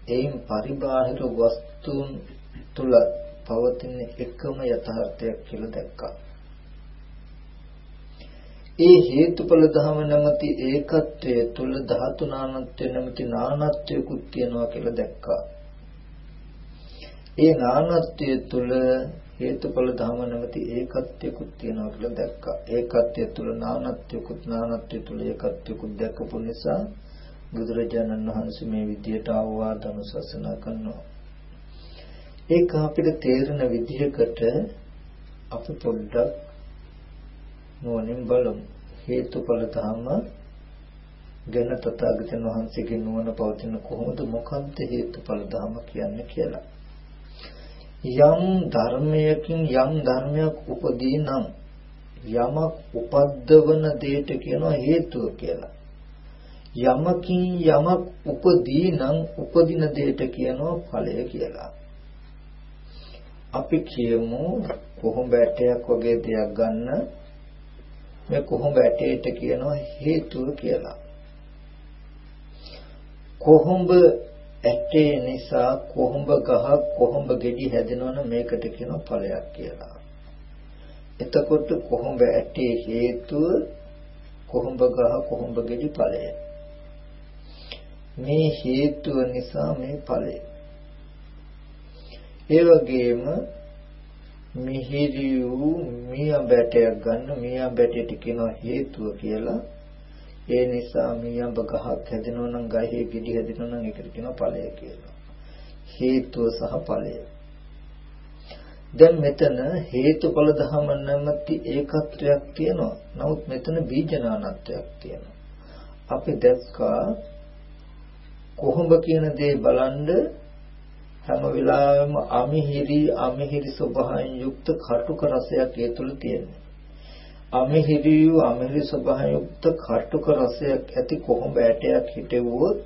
Speaker 1: එයින් පරිබාහිර වස්තුන් තුල පවතින එකම යථාර්ථයක් කියලා දැක්කා. ඒ හේතුඵල ධම නැමැති ඒකත්වයේ තුල ධාතු නානත්වය නැමැති නානත්වයකුත් තියෙනවා කියලා දැක්කා. ඒ නානත්වය තුල හේතුඵල ධම නැමැති ඒකත්වයකුත් තියෙනවා කියලා දැක්කා. ඒකත්වය තුල නානත්වයකුත් නානත්වය තුල ඒකත්වයකුත් දැක්කපු නිසා බුදුරජාණන් වහන්සේ මේ විදියට ආවාද අනුශාසනා කරනවා. ඒක අපිට තේරෙන විදිහකට අපි පොඩ්ඩක් නුවණින් බලමු. හේතුඵල ධර්ම ගැන තථාගතයන් වහන්සේගේ නුවණ පවතින කොහොමද මොකක්ද හේතුඵල ධර්ම කියන්නේ කියලා. යම් ධර්මයකින් යම් ධර්මයක් උපදී නම් යමක් උපද්දවන දෙයට කියනවා හේතුව කියලා. යමකින් යමක් උපදී නම් උපදින දෙයට කියනවා ඵලය කියලා. අපි කියමු කොහොඹ ඇටයක් වගේ දෙයක් ගන්න මේ කොහොඹ ඇටයට කියනවා හේතුව කියලා. කොහොඹ ඇටේ නිසා කොහොඹ ගහ කොහොඹ ගෙඩි හැදෙනවනම් මේකට කියනවා ඵලයක් කියලා. එතකොට කොහොඹ ඇටේ හේතුව කොහොඹ ගහ කොහොඹ ගෙඩි ඵලය. මේ හේතුව නිසා මේ ඵලය. ඒ වගේම මිහිරි වූ මියා බැටයක් ගන්න මියා බැටයට කියනවා හේතුව කියලා. ඒ නිසා මියඹ ගහක් හැදෙනවා නම් ගහේ ගෙඩි හැදෙනවා නම් ඒකට කියනවා ඵලය කියලා. හේතුව සහ ඵලය. දැන් මෙතන හේතුඵල ධම නැමැති ඒකත්වයක් තියෙනවා. නමුත් මෙතන බීජනානත්වයක් තියෙනවා. අපි දැක්කා කොහොඹ කියන දේ බලන්ද හැම වෙලාවෙම අමිහිරි අමිහිරි ස්වභාවයෙන් යුක්ත කටුක රසයක් ඒ තුල තියෙනවා. අමිහිරි වූ අමිහිරි ස්වභාවයෙන් යුක්ත කටුක රසයක් ඇති කොහොඹ ඇටයක් හිටෙව්වොත්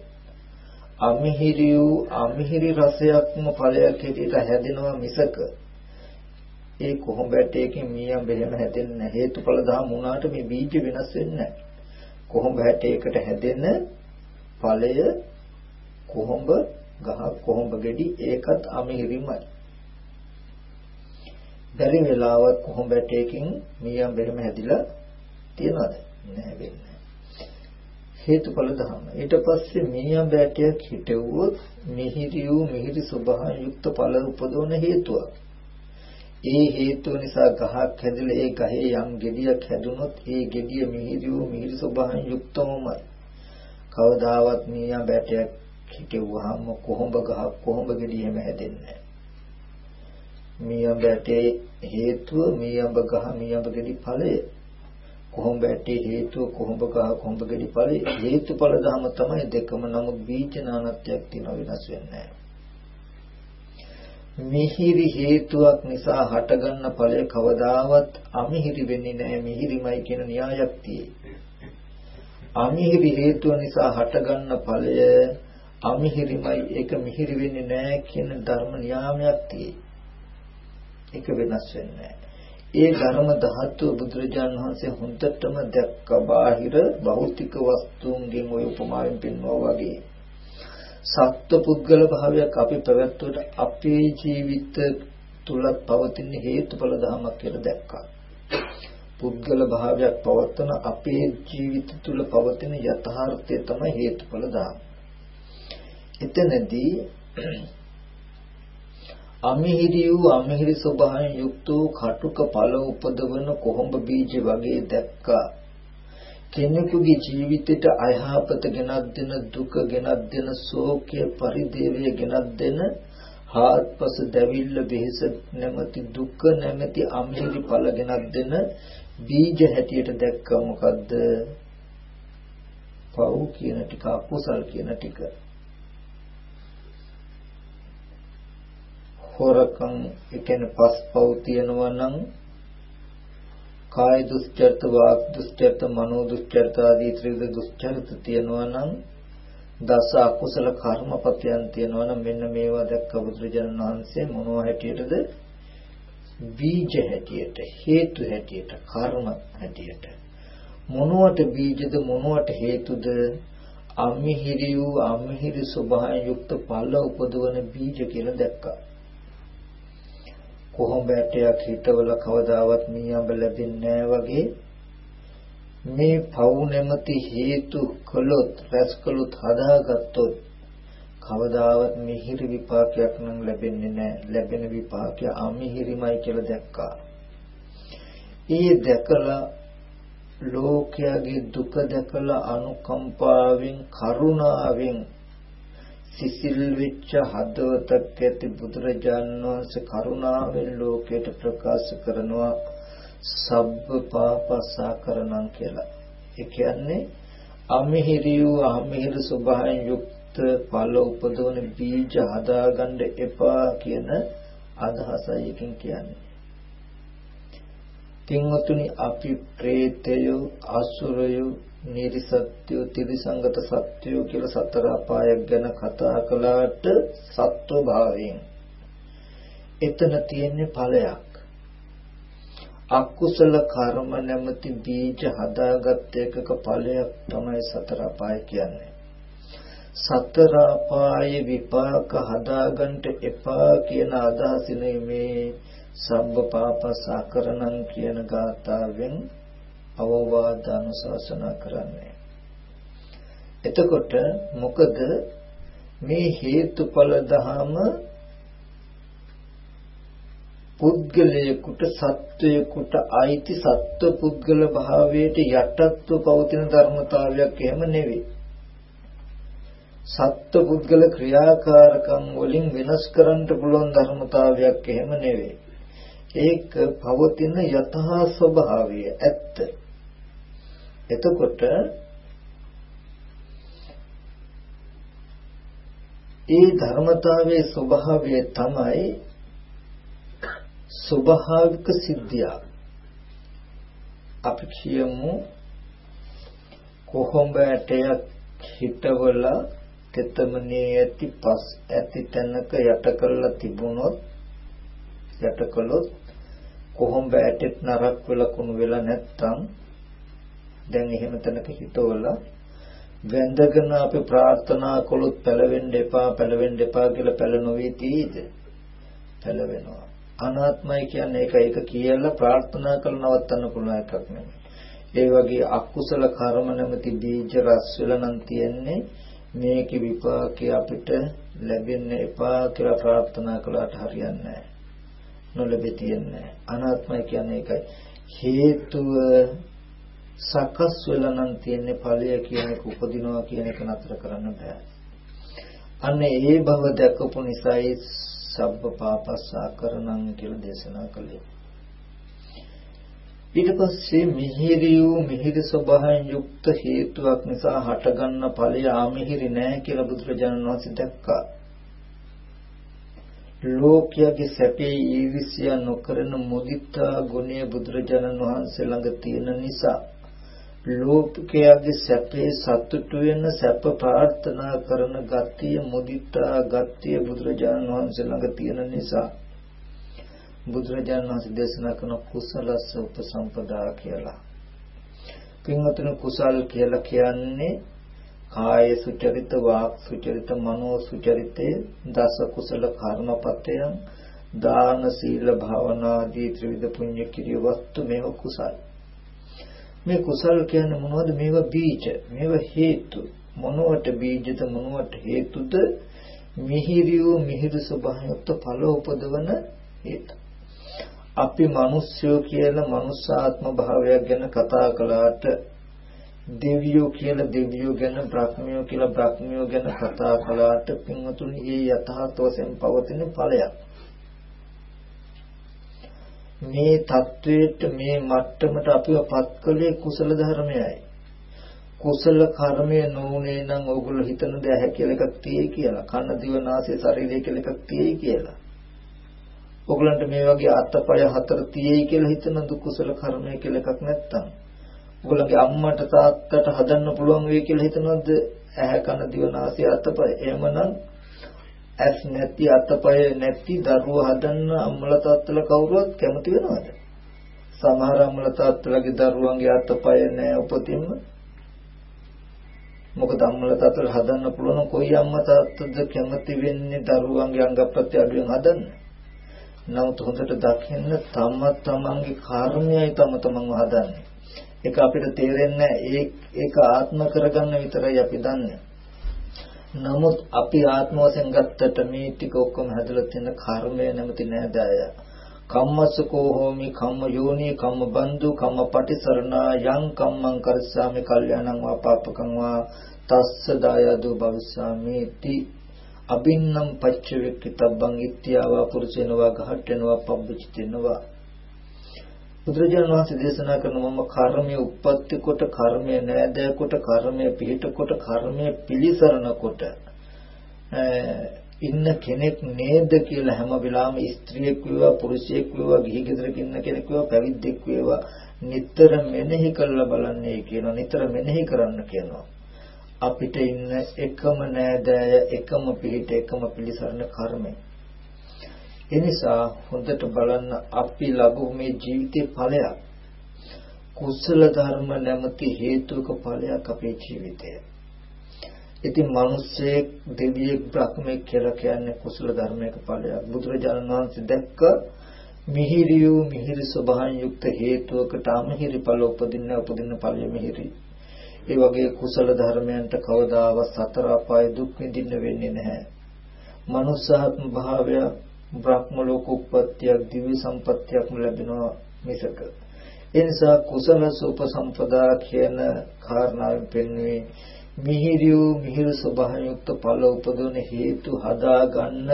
Speaker 1: අමිහිරි වූ අමිහිරි රසයක්ම ඵලයක් හැටියට හැදෙනවා මිසක ඒ කොහොඹ ඇටයකින් මීයම් බෙහෙම හැදෙන්නේ නැහැ. හේතුඵල දහම් වුණාට මේ බීජ වෙනස් වෙන්නේ නැහැ. කොහොඹ ඇටයකට හැදෙන ඵලය කොහොඹ ගහක් කොහොඹ ගෙඩි ඒකත් අමිහිරිමයි. බැරි වෙලාවත් කොහොඹ ඇටයකින් මීයම් බෙරම හැදිලා තියනවද? නැහැ වෙන්නේ. හේතුඵල ධර්ම. ඊට පස්සේ මීයම් බැටයක් හිටෙව්වොත් මිහිරි වූ මිහිරි ස්වභාවයෙන් යුක්ත ඵල උපදවන හේතුවක්. ඒ හේතුව නිසා ගහක් හැදිලා ඒ ගහේ යම් ගෙඩියක් හැදුනොත් ඒ ගෙඩිය මිහිරි වූ මිහිරි ස්වභාවයෙන් යුක්තවමයි. කවදාවත් මීයම් බැටයක් හිටෙව්වහම කොහොඹ ගහක් කොහොඹ ගෙඩිය හැම හැදෙන්නේ මීයඹ ඇටේ හේතුව මීයඹ ගහ මීයඹ ගෙඩි ඵලය. කොහොඹ ඇටේ හේතුව කොහොඹ ගහ කොහොඹ ගෙඩි ඵලය. හේතුඵල ධම තමයි දෙකම නමුත් බීජ නානත්වයක් තියෙන වෙනස් වෙන්නේ මිහිරි හේතුවක් නිසා හටගන්න ඵලය කවදාවත් අමිහිරි වෙන්නේ නැහැ. මිහිරිමයි කියන න්‍යායක් තියෙයි. අමිහිරි හේතුව නිසා හටගන්න ඵලය අමිහිරිමයි ඒක මිහිරි වෙන්නේ නැහැ කියන ධර්ම නියාමයක් තියෙයි. ඒක වෙනස් වෙන්නේ ඒ ධර්ම ධාතුව බුදුරජාණන් වහන්සේ හොඳටම දැක්ක බාහිර භෞතික වස්තුන්ගෙන් ওই උපමාවෙන් පෙන්වුවා වගේ සත්ව පුද්ගල භාවයක් අපි පැවැත්වුවට අපේ ජීවිත තුල පවතින හේතුඵල ධමයක් කියලා දැක්කා. පුද්ගල භාවයක් පවත්වන අපේ ජීවිත තුල පවතින යථාර්ථය තමයි හේතුඵල ධම. එතනදී අමිහිරි වූ අමිහිරි ස්වභාවයෙන් යුක්ත වූ කටුක ඵල උපදවන කොහොඹ බීජ වගේ දැක්කා කෙනෙකුගේ ජීවිතයට අයහපත ගෙනත් දෙන දුක ගෙනත් දෙන ශෝකය පරිදේවය ගෙනත් දෙන හාත්පස දැවිල්ල බෙහෙස නැමැති දුක නැමැති අමිහිරි ඵල ගෙනත් දෙන බීජ හැටියට දැක්ක මොකද්ද? පව් කියන ටික අකුසල් කියන ටික. හොරකම් ඒ කියන්නේ පස්පව් තියනවා නම් කාය දුස්චර්ත වාක් දුස්චර්ත මනෝ දුස්චර්ත ආදී ත්‍රිවිධ දුස්චර්ත තියනවා නම් දස අකුසල කර්මපතයන් තියනවා නම් මෙන්න මේවා දැක්ක බුදුරජාණන් වහන්සේ මොනවා හැටියටද? බීජ හැටියට හේතු හැටියට කර්ම හැටියට. මොනවට බීජද මොනවට හේතුද? අම්මිහිරි වූ අම්මිහිරි ස්වභාවයෙන් යුක්ත පල්ල උපදවන බීජ කියලා දැක්කා. කොහොම බැටයක් හිතවල කවදාවත් මීයඹ ලැබෙන්නේ වගේ. මේ පව් නැමැති හේතු කළොත් රැස් කළොත් හදාගත්තොත් කවදාවත් මිහිරි විපාකයක් නම් ලැබෙන්නේ නැහැ. ලැබෙන විපාකය අමිහිරිමයි කියලා දැක්කා. ඒ දැකලා ලෝකයාගේ දුක දැකලා අනුකම්පාවෙන් කරුණාවෙන් සිසිල් වෙච්ච හදවතක් ඇති බුදුරජාණන් වහන්සේ කරුණාවෙන් ලෝකයට ප්‍රකාශ කරනවා සබ්බ පාපස්සා කරණම් කියලා. ඒ කියන්නේ අමිහිරි වූ අමිහිර ස්වභාවයෙන් යුක්ත ඵල උපදවන බීජ හදාගන්න එපා කියන අදහසයි එකෙන් කියන්නේ. තින්වතුනි අපි പ്രേතයෝ අසුරයෝ නිරිසත්‍යෝ ත්‍රිසංගත සත්‍යෝ කියලා සතර අපායක් ගැන කතා කළාට සත්ව භාවයෙන් එතන තියෙන්නේ ඵලයක්. අකුසල කර්ම නැමැති බීජ හදාගත් එකක ඵලයක් තමයි සතර අපාය කියන්නේ. සතර අපායේ විපාක හදාගන්න එපා කියන අදහසිනේ මේ සබ්බ පාපසාකරණං කියන ගාථාවෙන් අවවාද අනුශාසනා කරන්නේ. එතකොට මොකද මේ හේතුඵල ධහම පුද්ගලයෙකුට සත්වයෙකුට අයිති සත්ව පුද්ගල භාවයට යටත්ව පවතින ධර්මතාවයක් එහෙම නෙවෙයි. සත්ව පුද්ගල ක්‍රියාකාරකම් වලින් වෙනස් කරන්න පුළුවන් ධර්මතාවයක් එහෙම නෙවෙයි. ඒක පවතින යථා ස්වභාවය ඇත්ත. එතකොට ඒ ධර්මතාවයේ ස්වභාවය තමයි ස්වභාවික සිද්ධිය. අපි කියමු කොහොඹ ඇටයක් හිටවල තෙතමනේ ඇති පස් ඇති තැනක යට කරලා තිබුණොත් යට කළොත් කොහොඹ ඇටෙත් නරක් වෙලා කුණු වෙලා නැත්තම් දැන් එහෙම තැනක හිතවලා වැඳගෙන අපි ප්‍රාර්ථනා කළොත් පළවෙන්න එපා පළවෙන්න එපා කියලා පළ නොවී තීද? පළවෙනවා අනාත්මයි කියන්නේ ඒක ඒක කියලා ප්‍රාර්ථනා කළ නවත්තන්න පුළුවන් එකක් නෙමෙයි. ඒ වගේ අකුසල කර්ම නැමැති බීජ රස් වෙලා නම් තියෙන්නේ මේකේ විපාකේ අපිට ලැබෙන්න එපා කියලා ප්‍රාර්ථනා කළාට හරියන්නේ නැහැ. නොලැබෙ තියන්නේ අනාත්මයි කියන්නේ ඒකයි හේතුව සකස් වෙලා නම් තියෙන්නේ ඵලය කියන එක උපදිනවා කියන එක නතර කරන්න බෑ. අන්න ඒ බව දැකපු නිසායි සබ්බ පාපස්සා කරණම් කියලා දේශනා කළේ. ඊට පස්සේ මිහිරි වූ මිහිරි ස්වභාවයෙන් යුක්ත හේතුවක් නිසා හටගන්න ඵලය ආමිහිරි නෑ කියලා බුදුරජාණන් වහන්සේ දැක්කා. ලෝකයේ සැපේ ඊවිසිය නොකරන මුදිතා ගුණය බුදුරජාණන් වහන්සේ ළඟ තියෙන නිසා ලෝකයේ සැපේ සතුටු වෙන සැප ප්‍රාර්ථනා කරන ගතිය මුදිතා ගතිය බුදුරජාණන් වහන්සේ ළඟ තියෙන නිසා බුදුරජාණන් වහන්සේ දේශනා කරන කුසලස්ස උපසම්පදා කියලා. පින්වතුනි කුසල් කියලා කියන්නේ කාය සුචරිත වාක් සුචරිත මනෝ සුචරිතේ දස කුසල කර්මපතයන් දාන සීල භාවනා ආදී ත්‍රිවිධ පුණ්‍ය කිරිය වස්තු මේව කුසල්. මේ කුසල් කියන්නේ මොනවද? මේවා බීජ මේවා හේතු. මොනවට බීජද මොනවට හේතුද? මිහිරි වූ මිහිරි ස්වභාවයත් ඵල උපදවන හේතු. අපි මිනිස්සුયો කියලා මනුස්සාත්ම භාවයක් ගැන කතා කළාට දෙවියෝ කියලා දෙවියෝ ගැන බ්‍රහ්මියෝ කියලා බ්‍රහ්මියෝ ගැන කතා කළාට පින්වතුනි ඒ යථාර්ථයෙන් පවතින ඵලයක්. මේ தത്വෙට මේ මට්ටමට අපිව පත්කලේ කුසල ධර්මයයි. කුසල කර්මය නොඋනේ නම් ඕගොල්ලෝ හිතන දේ ඇහැ කියලා එකක් තියෙයි කියලා කන දිව නාසය ශරීරය කියලා එකක් තියෙයි කියලා. ඕගලන්ට මේ වගේ අත්පය හතර තියෙයි කියලා හිතන දුක්කුසල කර්මය කියලා එකක් නැත්තම් ඔයගොල්ලන්ගේ අම්මට තාත්තට හදන්න පුළුවන් වෙයි කියලා හිතනවද? ඇහැ කන දිව නාසය අත්පය. එහෙමනම් ඇස් නැති අත්පය නැති දරුවෝ හදන්න අම්මලා තාත්තලා කවුරුවත් කැමති වෙනවද? සමහර අම්මලා තාත්තලාගේ දරුවන්ගේ අත්පය නැහැ උපතින්ම. මොකද අම්මලා තාත්තලා හදන්න පුළුවන් කොයි අම්මා තාත්තද කැමති වෙන්නේ දරුවන්ගේ අංග ප්‍රත්‍යයෙන් හදන්න? නමුත් හොඳට දකින්න තම තමන්ගේ කර්මයයි තම තමන්ව හදන්නේ. ඒක අපිට තේරෙන්නේ ඒ ඒක ආත්ම කරගන්න විතරයි අපි දන්නේ. නමුත් අපි ආත්ම වශයෙන් ගත්තට මේ ටික ඔක්කොම හැදලා තියෙන කර්මය නැමැති නෑදෑය. කම්මසකෝ හෝමි කම්ම යෝනි කම්ම බන්දු කම්ම පටිසරණා යං කම්මං කරස්සාමි කල්යාණං වා පාපකං වා තස්ස දායදු භවිස්සාමි ති අබින්නම් පච්ච වෙක්කිතබ්බං ඉත්‍යාවා පුරුෂේනවා ගහට්ටෙනවා පබ්බචිතෙනවා බුදුරජාණන් වහන්සේ දේශනා කරන මම කර්මයේ උප්පත්ති කොට කර්මයේ නෑදෑ කොට කර්මයේ පිහිට කොට කර්මයේ පිලිසරණ කොට. ඉන්න කෙනෙක් නේද කියලා හැම වෙලාවෙම ස්ත්‍රියෙක් වේවා පුරුෂයෙක් වේවා ගිහි ගෙදරක ඉන්න කෙනෙක් වේවා පැවිද්දෙක් වේවා නිතර මෙනෙහි කරලා බලන්නේ කියනවා නිතර මෙනෙහි කරන්න කියනවා. අපිට ඉන්න එකම නෑදෑය එකම පිහිට එකම පිලිසරණ කර්මය. එනිසා හොඳට බලන්න අපි ලැබු මේ ජීවිතේ ඵලයක් කුසල ධර්ම නැමැති හේතුක ඵලයක් අපේ ජීවිතය. ඉතින් මිනිස්සෙක් දෙවියෙක් බ්‍රහ්මෙක් කියලා කියන්නේ කුසල ධර්මයක ඵලයක්. බුදුරජාණන් වහන්සේ දැක්ක මිහිරියු මිහිරි ස්වභාවයෙන් යුක්ත හේතුවකට අමිහිරි ඵල උපදින්න උපදින්න ඵලය මිහිරි. ඒ වගේ කුසල ධර්මයන්ට කවදාවත් සතර අපාය දුක් විඳින්න වෙන්නේ නැහැ. මනුස්සාත්ම භාවය බ්‍රහ්ම ලෝක උප්පත්තියක් දිව්‍ය සම්පත්තියක්ම ලැබෙනවා මිසක. ඒ නිසා කුසල සුපසම්පදා කියන කාරණාවෙන් පෙන්වන්නේ මිහිරියු මිහිර ස්වභාවයුක්ත ඵල උපදවන හේතු හදා ගන්න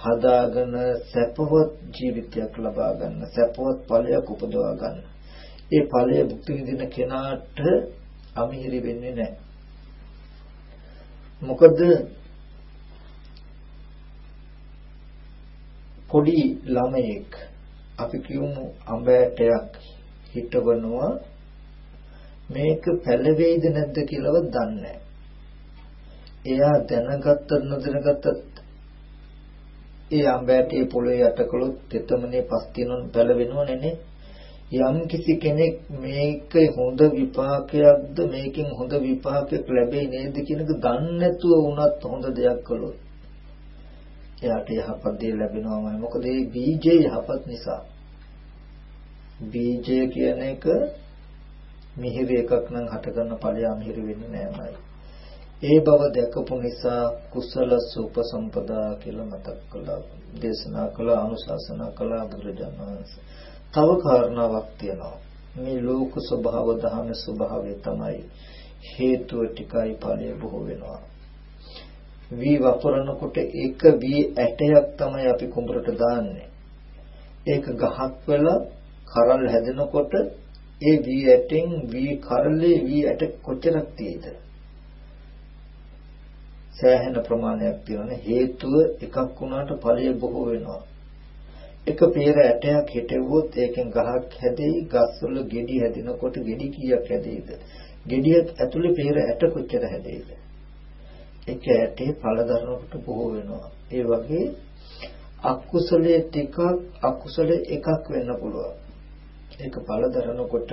Speaker 1: හදාගෙන සැපවත් ජීවිතයක් ලබා ගන්න සැපවත් ඵලයක් උපදවා ගන්න. ඒ ඵලය භුක්ති විඳින කෙනාට අමිහිරි වෙන්නේ නැහැ. මොකද පොඩි ළමයෙක් අපි කියමු අඹ ඇටයක් හිටවනවා. මේක පැලවෙයිද නැද්ද කියලාවත් දන්නේ එයා දැනගත්ත නොදැනගත්තත් ඒ අඹ ඇටේ පොළේ යට කළොත් තෙතමනේ පස් තිනොන් පැලවෙනවනේ නේ. යම් කිසි කෙනෙක් මේක හොඳ විපාකයක්ද මේකෙන් හොඳ විපාකයක් ලැබෙයි නේද කියන එක දන්නේ නැතුව වුණත් හොඳ දෙයක් කළොත් එයාට යහපත් දේ ලැබෙනවාමයි. මොකද මේ බීජය යහපත් නිසා. බීජය කියන එක මිහිරි එකක් නම් හටගන්න ඵලය මිහිරි වෙන්නේ නෑමයි. ඒ බව දැකපු නිසා කුසල සුපසම්පදා කියලා මතක් කළා. දේශනා කළා අනුශාසනා කළා බුදුරජාණන් වහන්සේ. තව කාරණාවක් තියෙනවා. මේ ලෝක ස්වභාව දහම ස්වභාවය තමයි හේතුව ටිකයි ඵලය බොහෝ වෙනවා. වී වපුරනකොට එක වී ඇටයක් තමයි අපි කුඹරට දාන්නේ. ඒක ගහක් වෙලා කරල් හැදෙනකොට ඒ වී ඇටෙන් වී කරලේ වී ඇට කොච්චරක් තියෙද? සෑහෙන ප්‍රමාණයක් තියෙනවා හේතුව එකක් වුණාට ඵලය බොහෝ වෙනවා. එක peer ඇටයක් හිටෙවොත් ඒකෙන් ගහක් හැදෙයි ගස්වල ගෙඩි හැදෙනකොට ගෙඩි කීයක් හැදෙයිද? ගෙඩියක් ඇතුලේ peer ඇට කොච්චර හැදෙයිද? එක ඇටේ ඵල දරනකොට බොහෝ වෙනවා. ඒ වගේ අකුසලයේ ටිකක් අකුසලයේ එකක් වෙන්න පුළුවන්. ඒක ඵල දරනකොට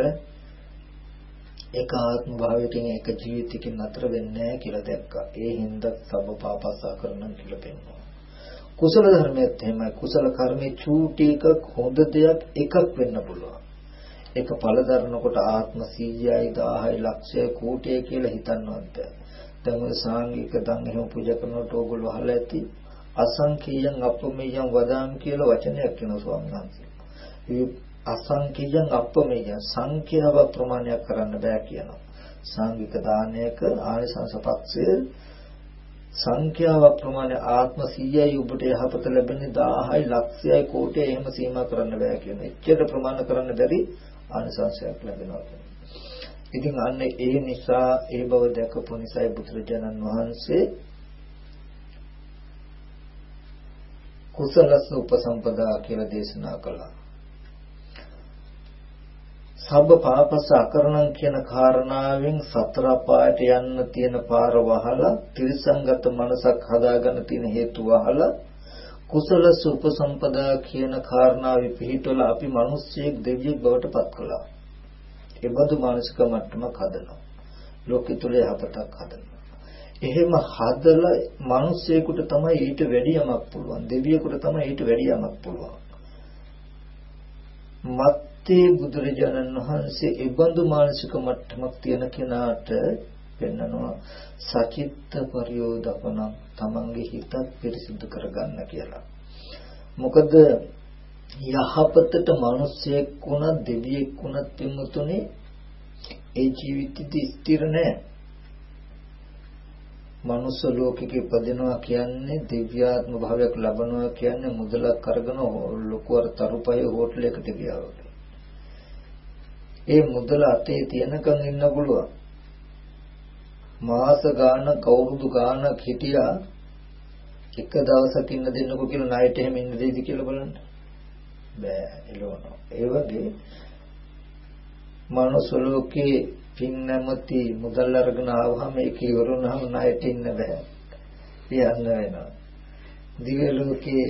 Speaker 1: ඒක ආත්ම භාවයකින් ඒක ජීවිතකින් නතර වෙන්නේ නැහැ කියලා දැක්කා. ඒ හින්දා සබ්බ පාපස්සා කරන්න කියලා පෙන්වනවා. කුසල ධර්මයේත් එහෙමයි. කුසල කර්මේ චූටි එකක් හොඳ දෙයක් එකක් වෙන්න පුළුවන්. ඒක ඵල දරනකොට ආත්ම 100යි 1000යි ලක්ෂය කෝටිය කියලා හිතන්නවත් බෑ. දැන් ඔය සාංගික දන් එහෙම පූජා කරනකොට ඕගොල්ලෝ අහලා ඇති අසංකීයං අපමෙයං වදාම් කියලා වචනයක් වෙනවා ස්වාමීන් වහන්සේ. අසංකීයං අප්පමේයං සංඛ්‍යාව ප්‍රමාණයක් කරන්න බෑ කියනවා. සාංගික දානයක ආනිසංස පක්ෂය සංඛ්‍යාව ප්‍රමාණය ආත්ම 100යි ඔබට යහපත ලැබෙන්නේ 1000යි ලක්ෂයයි කෝටියයි එහෙම සීමා කරන්න බෑ කියන. එච්චර ප්‍රමාණ කරන්න බැරි ආනිසංසයක් ලැබෙනවා කියන. ඉතින් අන්න ඒ නිසා ඒ බව දැකපු නිසායි බුදුරජාණන් වහන්සේ කුසලස්ස උපසම්පදා කියලා දේශනා කළා. සබ්බ පාපස අකරණම් කියන කාරණාවෙන් සතර පායට යන්න තියෙන පාර වහලා ත්‍රිසංගත මනසක් හදාගන්න තියෙන හේතු වහලා කුසලස්ස උපසම්පදා කියන කාරණාවෙ පිහිටවල අපි මිනිස්සෙක් දෙවියෙක් බවට පත් කළා. ඒ බඳු මානසික මට්ටමක් හදනවා. ලෝකෙ තුල යහපතක් හදනවා. එහෙම හදලා මිනිස්සෙකුට තමයි ඊට වැඩි යමක් පුළුවන්. දෙවියෙකුට තමයි ඊට වැඩි යමක් පුළුවන්. මත්තේ බුදුරජාණන් වහන්සේ ඒ බඳු මානසික මට්ටමක් තියෙන කෙනාට පෙන්නනවා සචිත්ත පරියෝදපන තමන්ගේ හිතත් පිරිසිදු කරගන්න කියලා. මොකද යහපතට මිනිස්සෙක් වුණත් දෙවියෙක් වුණත් පින්තුනේ ඒ ජීවිතෙදි ස්ථිර නැහැ. මනුස්ස ලෝකෙක ඉපදෙනවා කියන්නේ දිව්‍යාත්ම භාවයක් ලබනවා කියන්නේ මුදලක් අරගෙන ලොකු අර තරුපහේ හෝටලයකට ගියා වගේ. ඒ මුදල අතේ තියනකන් ඉන්න පුළුවන්. මාස ගාන කවුරුදු ගානක් හිටියා එක දවසක් ඉන්න දෙන්නකෝ කියලා ණයට එහෙම ඉන්න දෙයිද කියලා බලන්න. බෑ එළවනවා. ඒ වගේ මනුස්ස ලෝකේ පින් නැමැති මුදල් අරගෙන ආවහම ඒක ඉවරුනහම ණයට ඉන්න බෑ. යන්න වෙනවා. දිව්‍ය ලෝකේ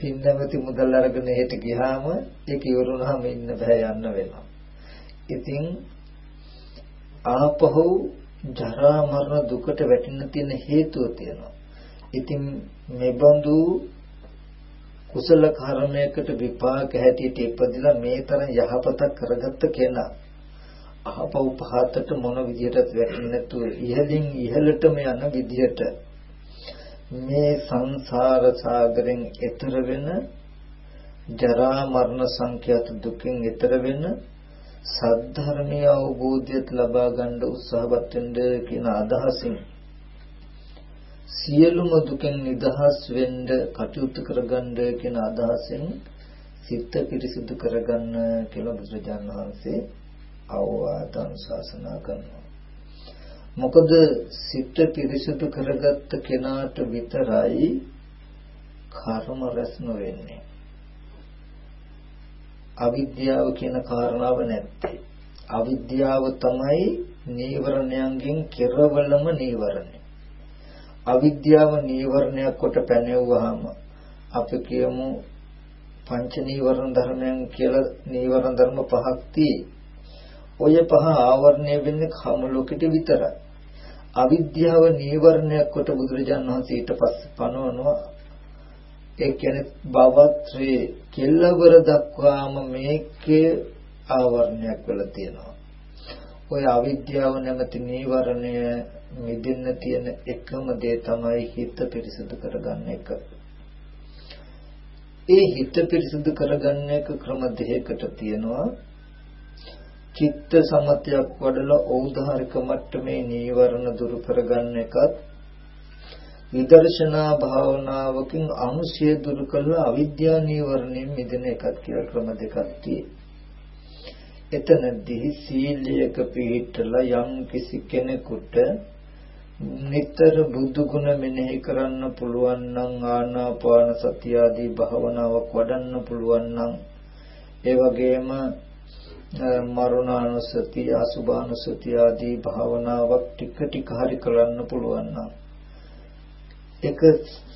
Speaker 1: පින් නැමැති මුදල් අරගෙන හෙට ගියාම ඒක ඉවරුනහම ඉන්න බෑ යන්න වෙනවා. ඉතින් ආපහු ජරා මරණ දුකට වැටෙන්න තියෙන හේතුව තියෙනවා. ඉතින් මෙබඳු කුසල කර්මයකට විපාක හැටියට ඉපදිලා මේ තරම් යහපතක් කරගත්ත කෙනා අහපව් පහතට මොන විදිහටත් වැටෙන්නේ නැතුව ඉහළින් ඉහළටම යන විදිහට මේ සංසාර සාගරෙන් එතර වෙන ජරා මරණ සංඛ්‍යාත දුකින් එතර වෙන සද්ධර්මීය අවබෝධයත් ලබා ගන්න උත්සාහවත් වෙන්න කියන අදහසින් සියලුම දුකෙන් නිදහස් වෙන්න කටයුතු කරගන්න කියන අදහසෙන් සිත පිරිසිදු කරගන්න කියලා බුදුරජාණන් වහන්සේ අවවාද අනුශාසනා කරනවා. මොකද සිත පිරිසිදු කරගත්ත කෙනාට විතරයි කර්ම රැස් නොවෙන්නේ. අවිද්‍යාව කියන කාරණාව නැත්තේ. අවිද්‍යාව තමයි නීවරණයන්ගෙන් කෙරවලම නීවරණය. අවිද්‍යාව නීවරණයක් කොට පැනෙවුවාම අපි කියමු පංච නීවරණ ධර්මයන් කියලා නීවරණ ධර්ම පහක් තියෙයි. ඔය පහ ආවරණය වෙන්නේ කාම ලෝකෙට විතරයි. අවිද්‍යාව නීවරණයක් කොට බුදුරජාණන් වහන්සේ ඊට පස්සේ පනවනවා ඒ කියන්නේ භවත්‍රේ කෙල්ලවර දක්වාම මේකේ ආවරණයක් වෙලා තියෙනවා. ඔය අවිද්‍යාව නැමැති නීවරණය මිදෙන්න තියෙන එකම දේ තමයි හිත පිරිසිදු කරගන්න එක. ඒ හිත පිරිසිදු කරගන්න එක ක්‍රම දෙකකට තියෙනවා. චිත්ත සමතයක් වඩලා ඖදාහරික මට්ටමේ නීවරණ දුරු කරගන්න එකත් විදර්ශනා භාවනාවකින් අනුශය දුරු කළා අවිද්‍යා නීවරණයෙන් මිදෙන එකත් කියලා ක්‍රම දෙකක් එතනදී සීලයක පිළිටලා යම් කිසි කෙනෙකුට නිතර බුදු ගුණ මෙනෙහි කරන්න පුළුවන් නම් ආනාපාන සතිය ආදී භාවනාවක් වඩන්න පුළුවන් නම් ඒ වගේම මරණානුසතිය අසුභානුසතිය ආදී භාවනාවක් ටික ටික හරි කරන්න පුළුවන් නම් එක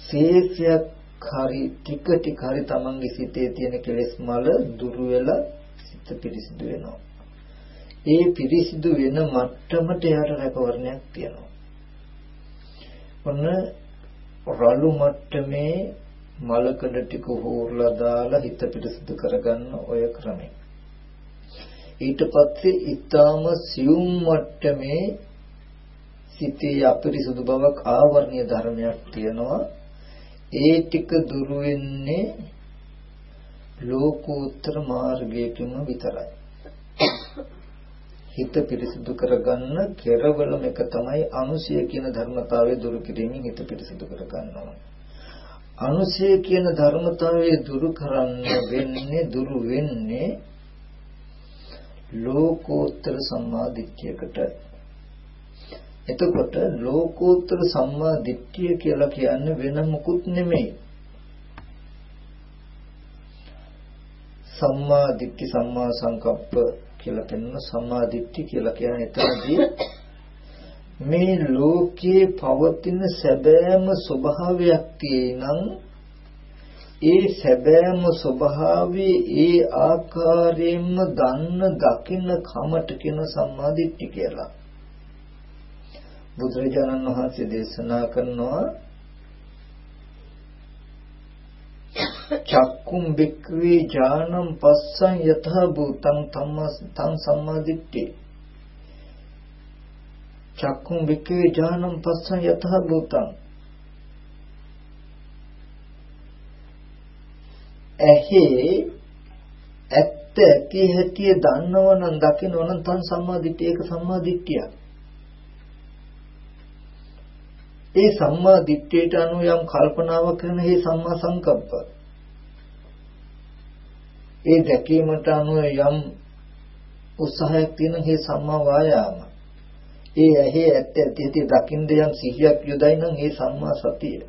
Speaker 1: ශේෂයක් හරි ටික ටික හරි තමන්ගේ සිතේ තියෙන කෙලෙස් මල දුරු වෙලා සිත පිරිසිදු වෙනවා. ඒ පිරිසිදු වෙන මට්ටමට යාට රැකවරණයක් තියෙනවා. ඔන්න රළු මට්ටමේ මලකඩ ටික හොරලා දාලා හිත පිරිසිදු කරගන්න ඔය ක්‍රමය. ඊට පස්සේ ඊටාම සියුම් මට්ටමේ සිතේ අපිරිසුදු බවක් ආවර්ණීය ධර්මයක් තියෙනවා. ඒ ටික දුරු වෙන්නේ ලෝකෝත්තර මාර්ගයකින්ම විතරයි. හිත පිරිසිදු කරගන්න කෙරවලම එක තමයි අනුසය කියන ධර්මතාවය දුරු කිරීමෙන් හිත පිරිසිදු කරගන්න ඕනේ. අනුසය කියන ධර්මතාවය දුරු කරන්න වෙන්නේ දුරු වෙන්නේ ලෝකෝත්තර සම්මා දිට්ඨියකට. එතකොට ලෝකෝත්තර සම්මා දිට්ඨිය කියලා කියන්නේ වෙන මොකුත් නෙමෙයි. සම්මා දිට්ඨි සම්මා සංකප්ප කියලා පෙන්වන සම්මා දිට්ඨි කියලා කියන්නේ එතනදී මේ ලෝකයේ පවතින සැබෑම ස්වභාවයක් තියෙනම් ඒ සැබෑම ස්වභාවය ඒ ආකාරයෙන්ම දන්න දකින්න කමට කියන සම්මාදිට්ඨි කියලා. බුදුරජාණන් වහන්සේ දේශනා කරනවා චක්කුම් බික්ඛවේ ඥානං පස්සං යතහ භූතං තං සම්මාදිට්ඨි. චක්කුම් බික්ඛවේ ඥානං පස්සං යතහ භූතං. ඇහි ඇත්ත ඇති හැටි දන්නවනම් දකින්නවනම් තන් සම්මාදිට්ඨිය ඒක සම්මාදිට්ඨියක්. ඒ සම්මා දිට්ඨියට අනුව යම් කල්පනාවක් කරන මේ සම්මා සංකප්ප. ඒ දැකීමට අනුව යම් උත්සාහයක් තියෙන මේ සම්මා වායාම. ඒ ඇහි ඇත්ත ඇති දකින්ද යම් සිහියක් යොදයි නම් ඒ සම්මා සතිය.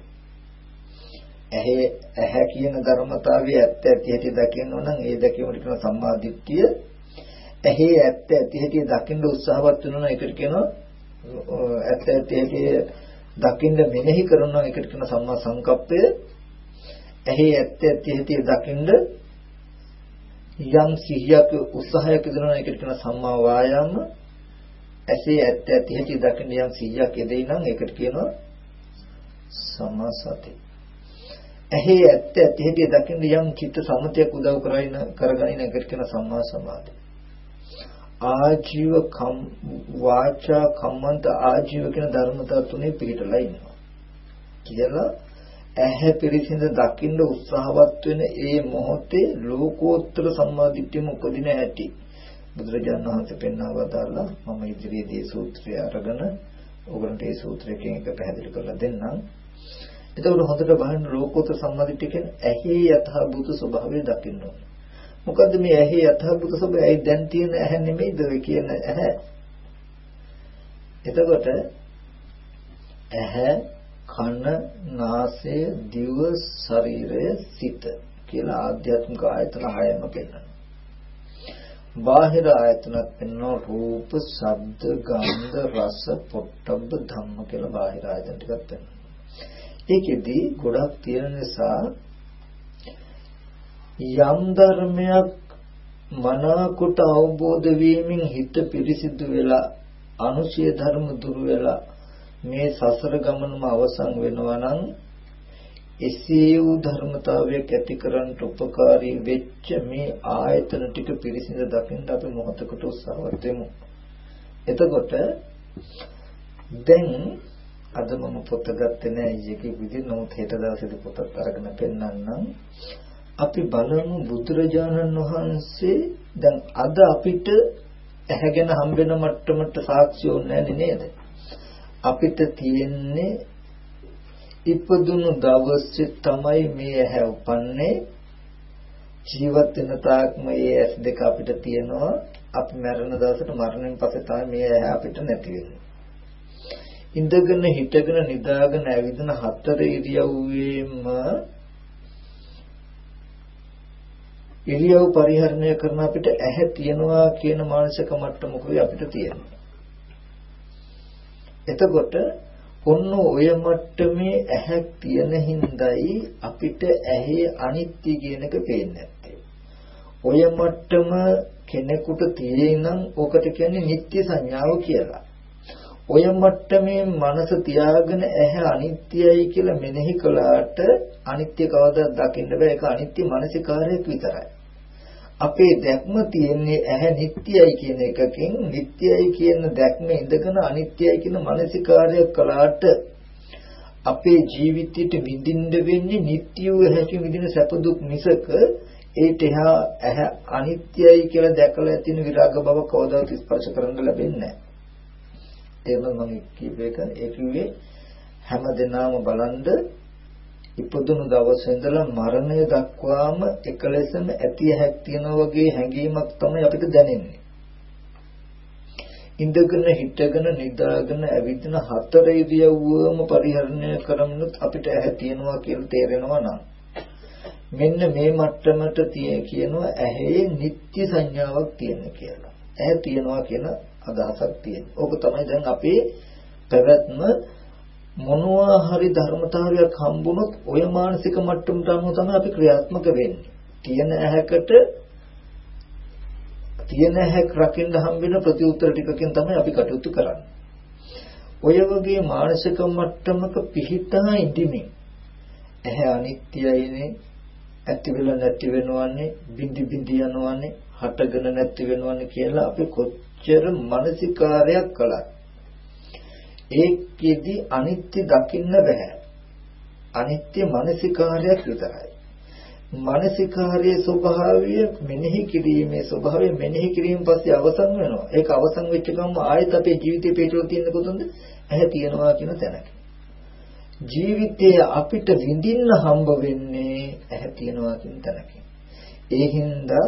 Speaker 1: ඇහි ඇහැ කියන ධර්මතාවය ඇත්ත ඇති ඇති දකින්න නම් ඒ දැකීමට කියන සම්මා දිට්ඨිය. ඇහි ඇත්ත ඇති ඇති දකින්න උත්සාහවත් වෙනවා ඒකට කියනවා ඇත්ත ඇති ඇති දකින්න මෙනෙහි කරනවා ඒකට කියන සම්මා සංකප්පය. ඇහි ඇත්ත ඇති ඇති දකින්න යම් සිහියක උත්සාහයක් යොදනවා ඒකට කියන සම්මා වායාම ඇසේ ඇත්ත ඇති හැටි දකින්න යම් සිහියක් යෙදෙයි නම් ඒකට කියනවා සම්මා සති. ඇහි ඇත්ත ඇති හැටි දකින්න යම් චිත්ත සමතයක් උදව් කරගෙන කරගනින එකට කියන සම්මා සමාධි. ආජීව කම් වාචා කම්මන්ත ආජීව කියන ධර්මතා තුනේ පිළිටලා ඉන්නවා. කියලා ඇහැ පිරිසිඳ දකින්න උත්සාහවත් වෙන ඒ මොහොතේ ලෝකෝත්තර සම්මාදිට්ඨියම උපදින ඇති? බුදුරජාණන් වහන්සේ පෙන්වා වදාලා මම ඉදිරියේදී සූත්‍රය අරගෙන ඔයගොල්ලන්ට ඒ සූත්‍රයෙන් එක පැහැදිලි කරලා දෙන්නම්. එතකොට හොඳට බලන්න ලෝකෝත්තර සම්මාදිට්ඨිය කියන්නේ ඇහි යථාභූත ස්වභාවය දකින්න ඕනේ. මොකද්ද මේ ඇහි යථාභූත ස්වභාවය? ඇයි දැන් තියෙන ඇහැ නෙමෙයිද ඔය කියන ඇහැ? එතකොට ඇහැ කන, නාසය, දිව, ශරීරය, සිත කියලා ආධ්‍යාත්මික ආයතන හයම පෙන්වනවා. බාහිර ආයතනත් පෙන්වනවා රූප, ශබ්ද, ගන්ධ, රස, පොට්ටබ්බ ධම්ම කියලා බාහිර ආයතන ටිකක් පෙන්වනවා. ඒකෙදි ගොඩක් තියෙන නිසා යම් ධර්මයක් මනාකොට අවබෝධ වීමෙන් හිත පිරිසිදු වෙලා අනුශය ධර්ම දුර වෙලා මේ සසර ගමනම අවසන් වෙනවා නම් එසේ වූ ධර්මතාවයක් ඇති කරන්නට උපකාරී වෙච්ච මේ ආයතන ටික පිරිසිඳ දකින්න අපි මොහොතකට උත්සාහවත් වෙමු. එතකොට දැන් අද මම පොත ගත්තේ නෑ ඊයේ විදිහ නමුත් හෙට දවසේදී පොතත් අරගෙන පෙන්නන්නම්. අපි බලමු බුදුරජාණන් වහන්සේ දැන් අද අපිට ඇහැගෙන හම්බෙන මට්ටමට සාක්ෂි ඕනේ නේද? අපිට තියෙන්නේ ඉපදුණු දවසේ තමයි මේ ඇහැ උපන්නේ. ජීවත් වෙන තාක් මේ ඇස් දෙක අපිට තියෙනවා. අපි මරණ දවසට මරණයෙන් පස්සේ තමයි මේ ඇහැ අපිට නැති වෙන්නේ. ඉඳගෙන හිටගෙන නිදාගෙන ඇවිදින හතර ඉරියව්වෙම ඉරියව් පරිහරණය කරන අපිට ඇහැ තියනවා කියන මානසික මට්ටමකුයි අපිට තියෙන්නේ. එතකොට ඔන්න ඔය මට්ටමේ ඇහැක් තියෙන හින්දායි අපිට ඇහි අනිත්‍ය කියන එක පේන්නේ ඔය මට්ටම කෙනෙකුට තියෙනම් ඕකට කියන්නේ නිත්‍ය සංඥාව කියලා. ඔය මට්ටමේ මනස තියාගෙන ඇහැ අනිත්‍යයි කියලා මෙනෙහි කළාට අනිත්‍ය කවදාවත් දකින්න බෑ ඒක අනිත්‍ය මානසිකාරයක් විතරයි. අපේ දැක්ම තියෙන්නේ ඇහැ නිට්ටයයි කියන එකකින් නිට්ටයයි කියන දැක්ම ඉඳගෙන අනිත්‍යයි කියන මානසිකාරය කළාට අපේ ජීවිතයට විඳින්න වෙන්නේ නිට්ටියව හැකි විදින සැප දුක් මිසක ඒට එහා ඇහැ අනිත්‍යයි කියලා දැකලා තියෙන විරාග බව කවදාවත් ස්පර්ශ කරන්න ලැබෙන්නේ නැහැ. තේරුණාද මම කියපේ එක? ඒ කිව්වේ හැම දිනම බලන්ද ඉපදුණු දවසේ ඉඳලා මරණය දක්වාම එකලෙසම ඇති හැක් තියනා වගේ හැඟීමක් තමයි අපිට දැනෙන්නේ. ඉඳගෙන හිටගෙන නිදාගෙන ඇවිදින හතර ඉරියව්වම පරිහරණය කරමුත් අපිට ඇහැ තියනවා කියලා තේරෙනවා නම් මෙන්න මේ මට්ටමට තිය කියනවා ඇහි නිත්‍ය සංඥාවක් තියෙන කියලා. ඇහැ තියනවා කියන අදහසක් තියෙනවා. ඕක තමයි දැන් අපේ පැවැත්ම මොනවා හරි ධර්මතාවයක් හම්බුනොත් ඔය මානසික මට්ටමට අනුව තමයි අපි ක්‍රියාත්මක වෙන්නේ. තියෙන ඇහැකට තියෙන ඇහැක් රකින්න හම්බ වෙන ප්‍රතිඋත්තර ටිකකින් තමයි අපි කටයුතු කරන්නේ. ඔය වගේ මානසික මට්ටමක පිහිටා ඉඳිමින් ඇහැ අනිත්‍යයිනේ ඇති වෙලා නැති වෙනවන්නේ බිඳි බිඳි යනවන්නේ හටගෙන නැති වෙනවන්නේ කියලා අපි කොච්චර මානසිකාරයක් කළා ඒකෙදි අනිත්‍ය දකින්න බෑ. අනිත්‍ය මානසිකාරයක් විතරයි. මානසිකාරයේ ස්වභාවය මෙනෙහි කිරීමේ ස්වභාවය මෙනෙහි කිරීම පස්සේ අවසන් වෙනවා. ඒක අවසන් වෙච්ච ගමන් ආයෙත් අපේ ජීවිතේ පිටුල තියෙන කොතනද? ඇහැ තියනවා කියන තැනක. ජීවිතයේ අපිට විඳින්න හම්බ වෙන්නේ ඇහැ තියනවා කියන තැනක. ඒ හින්දා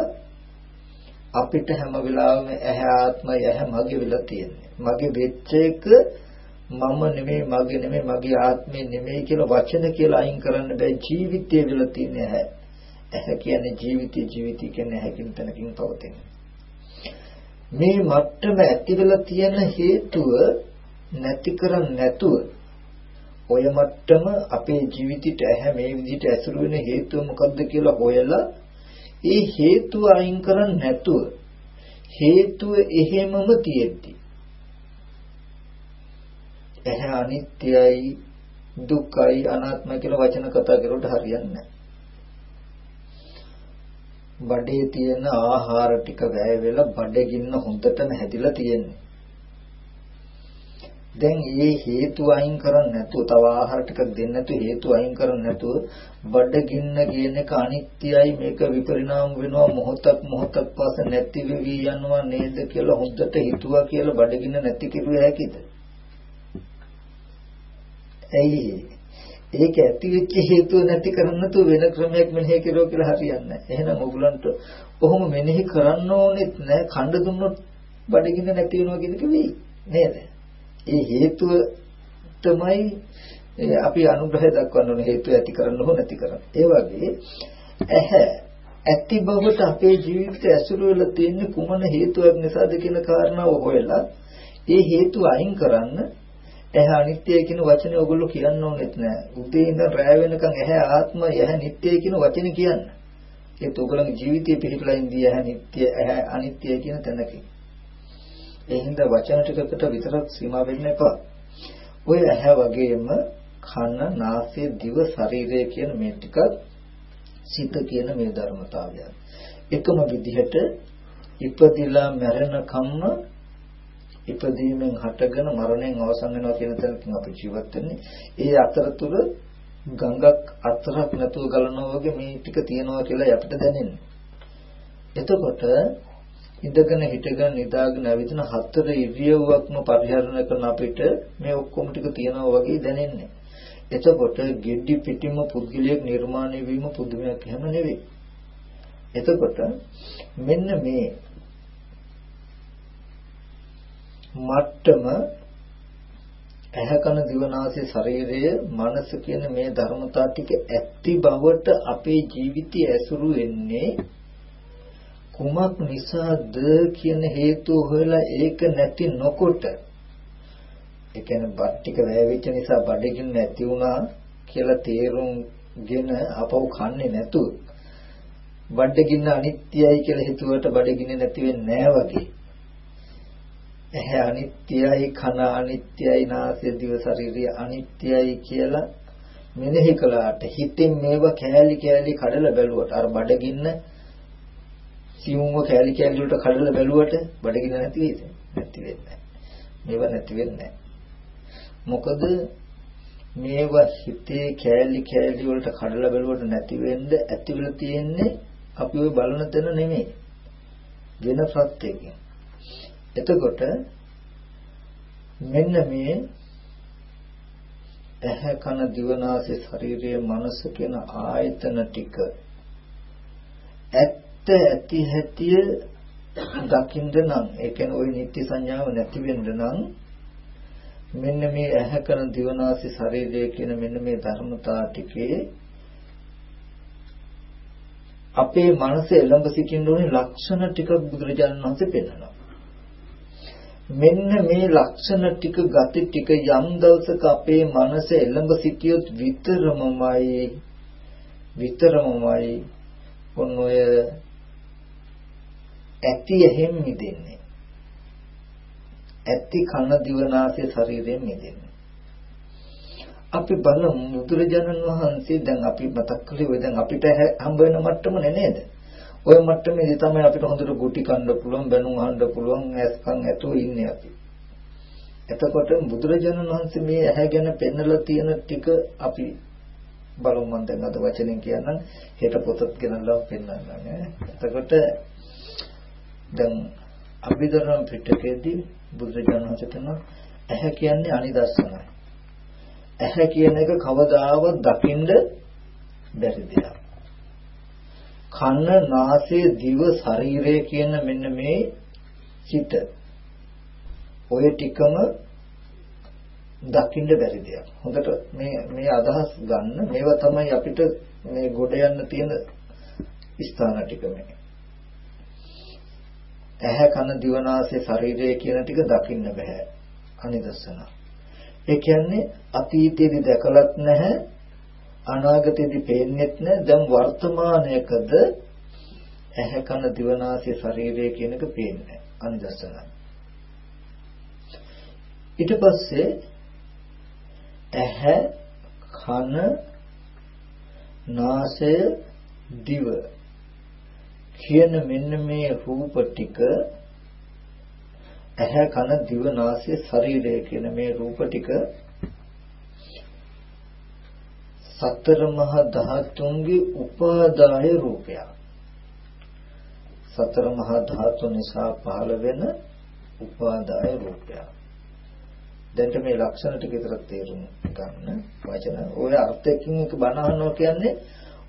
Speaker 1: අපිට හැම වෙලාවෙම ඇහැ ආත්මය ඇහැ මගේ වෙලා තියෙන්නේ. මගේ වෙච්ච එක මම නෙමෙයි මගේ නෙමෙයි මගේ ආත්මේ නෙමෙයි කියලා වචන කියලා අයින් කරන්න බෑ ජීවිතය වල තියෙන ඇහැ. ඇහැ කියන්නේ ජීවිතය ජීවිතය කියන්නේ ඇහැකින් තනකින් පවතින. මේ මට්ටම ඇති වෙලා තියෙන හේතුව නැති කරන්නේ නැතුව ඔය මට්ටම අපේ ජීවිතයට ඇහැ මේ විදිහට ඇසුරු වෙන හේතුව මොකද්ද කියලා හොයලා ඒ හේතුව අයින් කරන්නේ නැතුව හේතුව එහෙමම තියෙද්දි ඇහැ අනිත්‍යයි දුක්ඛයි අනාත්මයි කියලා වචන කතා කරුවට හරියන්නේ නැහැ. බඩේ තියෙන ආහාර ටික වැය වෙලා බඩගින්න හොඳටම හැදිලා තියෙන්නේ. දැන් මේ හේතු අයින් කරන්නේ නැතුව තව ආහාර ටිකක් දෙන්න නැතුව හේතු අයින් කරන්නේ නැතුව බඩගින්න කියන එක අනිත්‍යයි මේක විපරිණාම වෙනවා මොහොතක් මොහොතක් පාස නැති වෙවි යනවා නේද කියලා හොඳට හිතුවා කියලා බඩගින්න නැති කිරුවේ හැකිද? ඇයි ඒක ඇති වෙච්ච හේතුව නැති කරන්න තු වෙන ක්‍රමයක් මෙනෙහි කරුවා කියලා හරියන්නේ නැහැ. එහෙනම් ඕගලන්ට කොහොම මෙනෙහි කරන්න ඕනෙත් නැහැ. කණ්ඩ දුන්නොත් බඩගින්න නැති වෙනවා කියන එක වෙයි. නේද? ඒ හේතුව තමයි අපි අනුග්‍රහය දක්වන්න ඕනේ හේතු ඇති කරන්න හෝ නැති කරන්න. ඒ වගේ ඇහැ ඇති බවට අපේ ජීවිතය ඇසුරු වෙලා තියෙන කුමන හේතුවක් නිසාද කියන කාරණාව හොයලා ඒ හේතු අයින් කරන්න ඇහැ අනිත්‍යයි කියන වචනේ ඔයගොල්ලෝ කියන්න ඕනෙත් නෑ. උදේ ඉඳන් රැය වෙනකන් ඇහැ ආත්මය ඇහැ නිට්ටයයි කියන වචනේ කියන්න. ඒත් ඔයගොල්ලන්ගේ ජීවිතයේ පිළිපලා ඉඳී ඇහැ නිට්ටය ඇහැ අනිත්‍යයි කියන තැනකින්. ඒ හින්දා වචන ටිකකට විතරක් සීමා වෙන්න එපා. ඔය ඇහැ වගේම කන, නාසය, දිව, ශරීරය කියන මේ ටිකත් සිත කියන මේ ධර්මතාවයන්. එකම විදිහට ඉපදිලා මැරෙනකම්ම ඉපදීමෙන් හටගෙන මරණයෙන් අවසන් වෙනවා කියන තැනකින් අපි ජීවත් වෙන්නේ. ඒ අතරතුර ගඟක් අතරක් නැතුව ගලනවා වගේ මේ ටික තියෙනවා කියලා අපිට දැනෙන්නේ. එතකොට ඉඳගෙන හිටගෙන නිදාගෙන ඇවිදින හතර ඉරියව්වක්ම පරිහරණය කරන අපිට මේ ඔක්කොම ටික තියෙනවා වගේ දැනෙන්නේ. එතකොට ගෙඩි පිටිම පුද්ගලයෙක් නිර්මාණය වීම පුදුමයක් එහෙම නෙවෙයි. එතකොට මෙන්න මේ මට්ටම ඇහැ කන දිවනාසය ශරීරය මනස කියන මේ ධර්මතා ටික ඇත්ති බවට අපේ ජීවිතය ඇසුරු වෙන්නේ කුමක් නිසාද කියන හේතුව හොයලා ඒක නැති නොකොට. ඒ කියන්නේ බත් ටික වැයවිච්ච නිසා බඩගින්න නැති වුණා කියලා තේරුම්ගෙන අපව කන්නේ නැතුව. බඩගින්න අනිත්‍යයි කියලා හිතුවට බඩගින්න නැති වෙන්නේ නැහැ වගේ. ඇහැ අනිත්‍යයි කන අනිත්‍යයි නාසය දිව ශරීරය අනිත්‍යයි කියලා මෙනෙහි කළාට හිතෙන් මේව කෑලි කෑලි කඩලා බැලුවට අර බඩගින්න සියුම්ව කෑලි කෑලි වලට කඩලා බැලුවට බඩගින්න නැති වෙයිද නැති වෙන්නේ මේව නැති වෙන්නේ මොකද මේව හිතේ කෑලි කෑලි වලට කඩලා බැලුවට නැති වෙන්න ඇති වෙලා තියෙන්නේ අපි ওই බලන තැන නෙමෙයි. වෙන ප්‍රත්‍යයෙන්. එතකොට මෙන්න මේ ඇහැ කන දිව නාසය ශරීරය මනස කියන ආයතන ටික ඇත්ත ඇති හැටිය දකින්න නම් ඒ කියන්නේ ওই නිත්‍ය සංඥාව නැති වෙන්න නම් මෙන්න මේ ඇහැ කන දිව නාසය ශරීරය කියන මෙන්න මේ ධර්මතා ටිකේ අපේ මනස එළඹ සිටින්න ඕනේ ලක්ෂණ ටිකක් බුදුරජාණන් වහන්සේ පෙන්නනවා. මෙන්න මේ ලක්ෂණ ටික ගති ටික යම් දවසක අපේ මනස එළඹ සිටියොත් විතරමමයි විතරමමයි ඔන්න ඔය ඇති එහෙම් මිදෙන්නේ. ඇති කන දිවනාසය ශරීරයෙන් මිදෙන්නේ. අපි බලමු බුදුරජාණන් වහන්සේ දැන් අපි මතක් කළේ ඔය දැන් අපිට හම්බ වෙන මට්ටම නේද? ඔය මට්ටමේදී තමයි අපිට හොඳට ගුටි කන්න පුළුවන්, බැනුම් අහන්න පුළුවන්, ඇස්කම් ඇතුව ඉන්නේ අපි. එතකොට බුදුරජාණන් වහන්සේ මේ ඇහැ ගැන පෙන්නලා තියෙන ටික අපි බලමු මම දැන් අද වචනෙන් කියන්නම් හෙට පොතත් ගෙනල්ලා පෙන්නන්න නේ. එතකොට දැන් අභිධර්ම පිටකයේදී බුදුරජාණන් වහන්සේ කියනවා ඇහැ කියන්නේ අනිදර්ශනයි. ඇහැ කියන එක කවදාවත් දකින්න බැරි දෙයක්. කන, නාසය, දිව, ශරීරය කියන මෙන්න මේ සිත. ඔය ටිකම දකින්න බැරි දෙයක්. හොඳට මේ මේ අදහස් ගන්න. මේවා තමයි අපිට මේ ගොඩ යන්න තියෙන ස්ථාන ටික මේ. ඇහැ කන දිව නාසය ශරීරය කියන ටික දකින්න බෑ. අනිදස්සන. ඒ කියන්නේ අතීතයේදී දැකලත් නැහැ අනාගතයේදී පේන්නෙත් නැහැ දැන් වර්තමානයකද ඇහැ කන දිවනාසය ශරීරය කියන එක පේන්නේ අනිදස්සනයි. ඊට පස්සේ ඇහැ කන නාසය දිව කියන මෙන්න මේ රූප ටික ඇහැ කන දිව නාසය ශරීරය කියන මේ රූප ටික සතර මහා ධාතුන්ගේ උපාදාය රූපයක්. සතර මහා ධාතු නිසා පහළ වෙන උපාදාය රූපයක්. දැන් මේ ලක්ෂණ ටික විතර තේරුම් ගන්න වචන. ඔය අර්ථයකින් එක බණ අහනවා කියන්නේ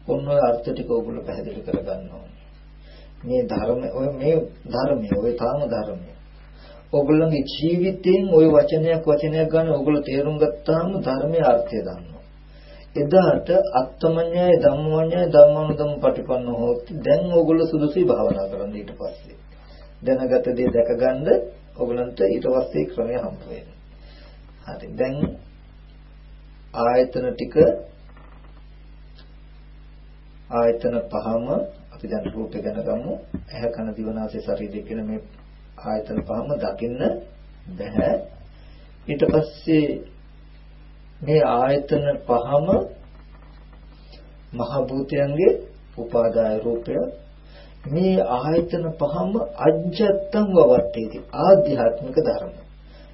Speaker 1: ඔන්න ඔය අර්ථ ටික ඕගොල්ලෝ පැහැදිලි කරගන්න ඕනේ. මේ ධර්ම ඔය මේ ධර්මයේ ඔය තාම ධර්මයේ. ඔගොල්ලන්ගේ ජීවිතයෙන් ওই වචනයක් වචනයක් ගන්න ඔගොල්ලෝ තේරුම් ගත්තාම ධර්මයේ අර්ථය දන්නවා. එදාට අත්තමඤ්ඤය ධම්මඤ්ඤය ධම්මනුදම් පටිපන්න හොත් දැන් ඔගොල්ලෝ සුදුසුයි භාවනා කරන්න ඊට පස්සේ. දැනගත දේ දැකගන්න ඔගලන්ට ඊට පස්සේ ක්‍රමය හම්බ වෙනවා. හරි. දැන් ආයතන ටික ආයතන පහම අපි දැන් රූපේ ගැන ගමු. ඇහැ කන දිව නාසය ශරීරය කියන මේ ආයතන පහම දකින්න බෑ. ඊට පස්සේ මේ ආයතන පහම මහ භූතයන්ගේ උපාදාය රූපය. මේ ආයතන පහම අජ්ජත්තං වවට්ටේති ආධ්‍යාත්මික ධර්ම.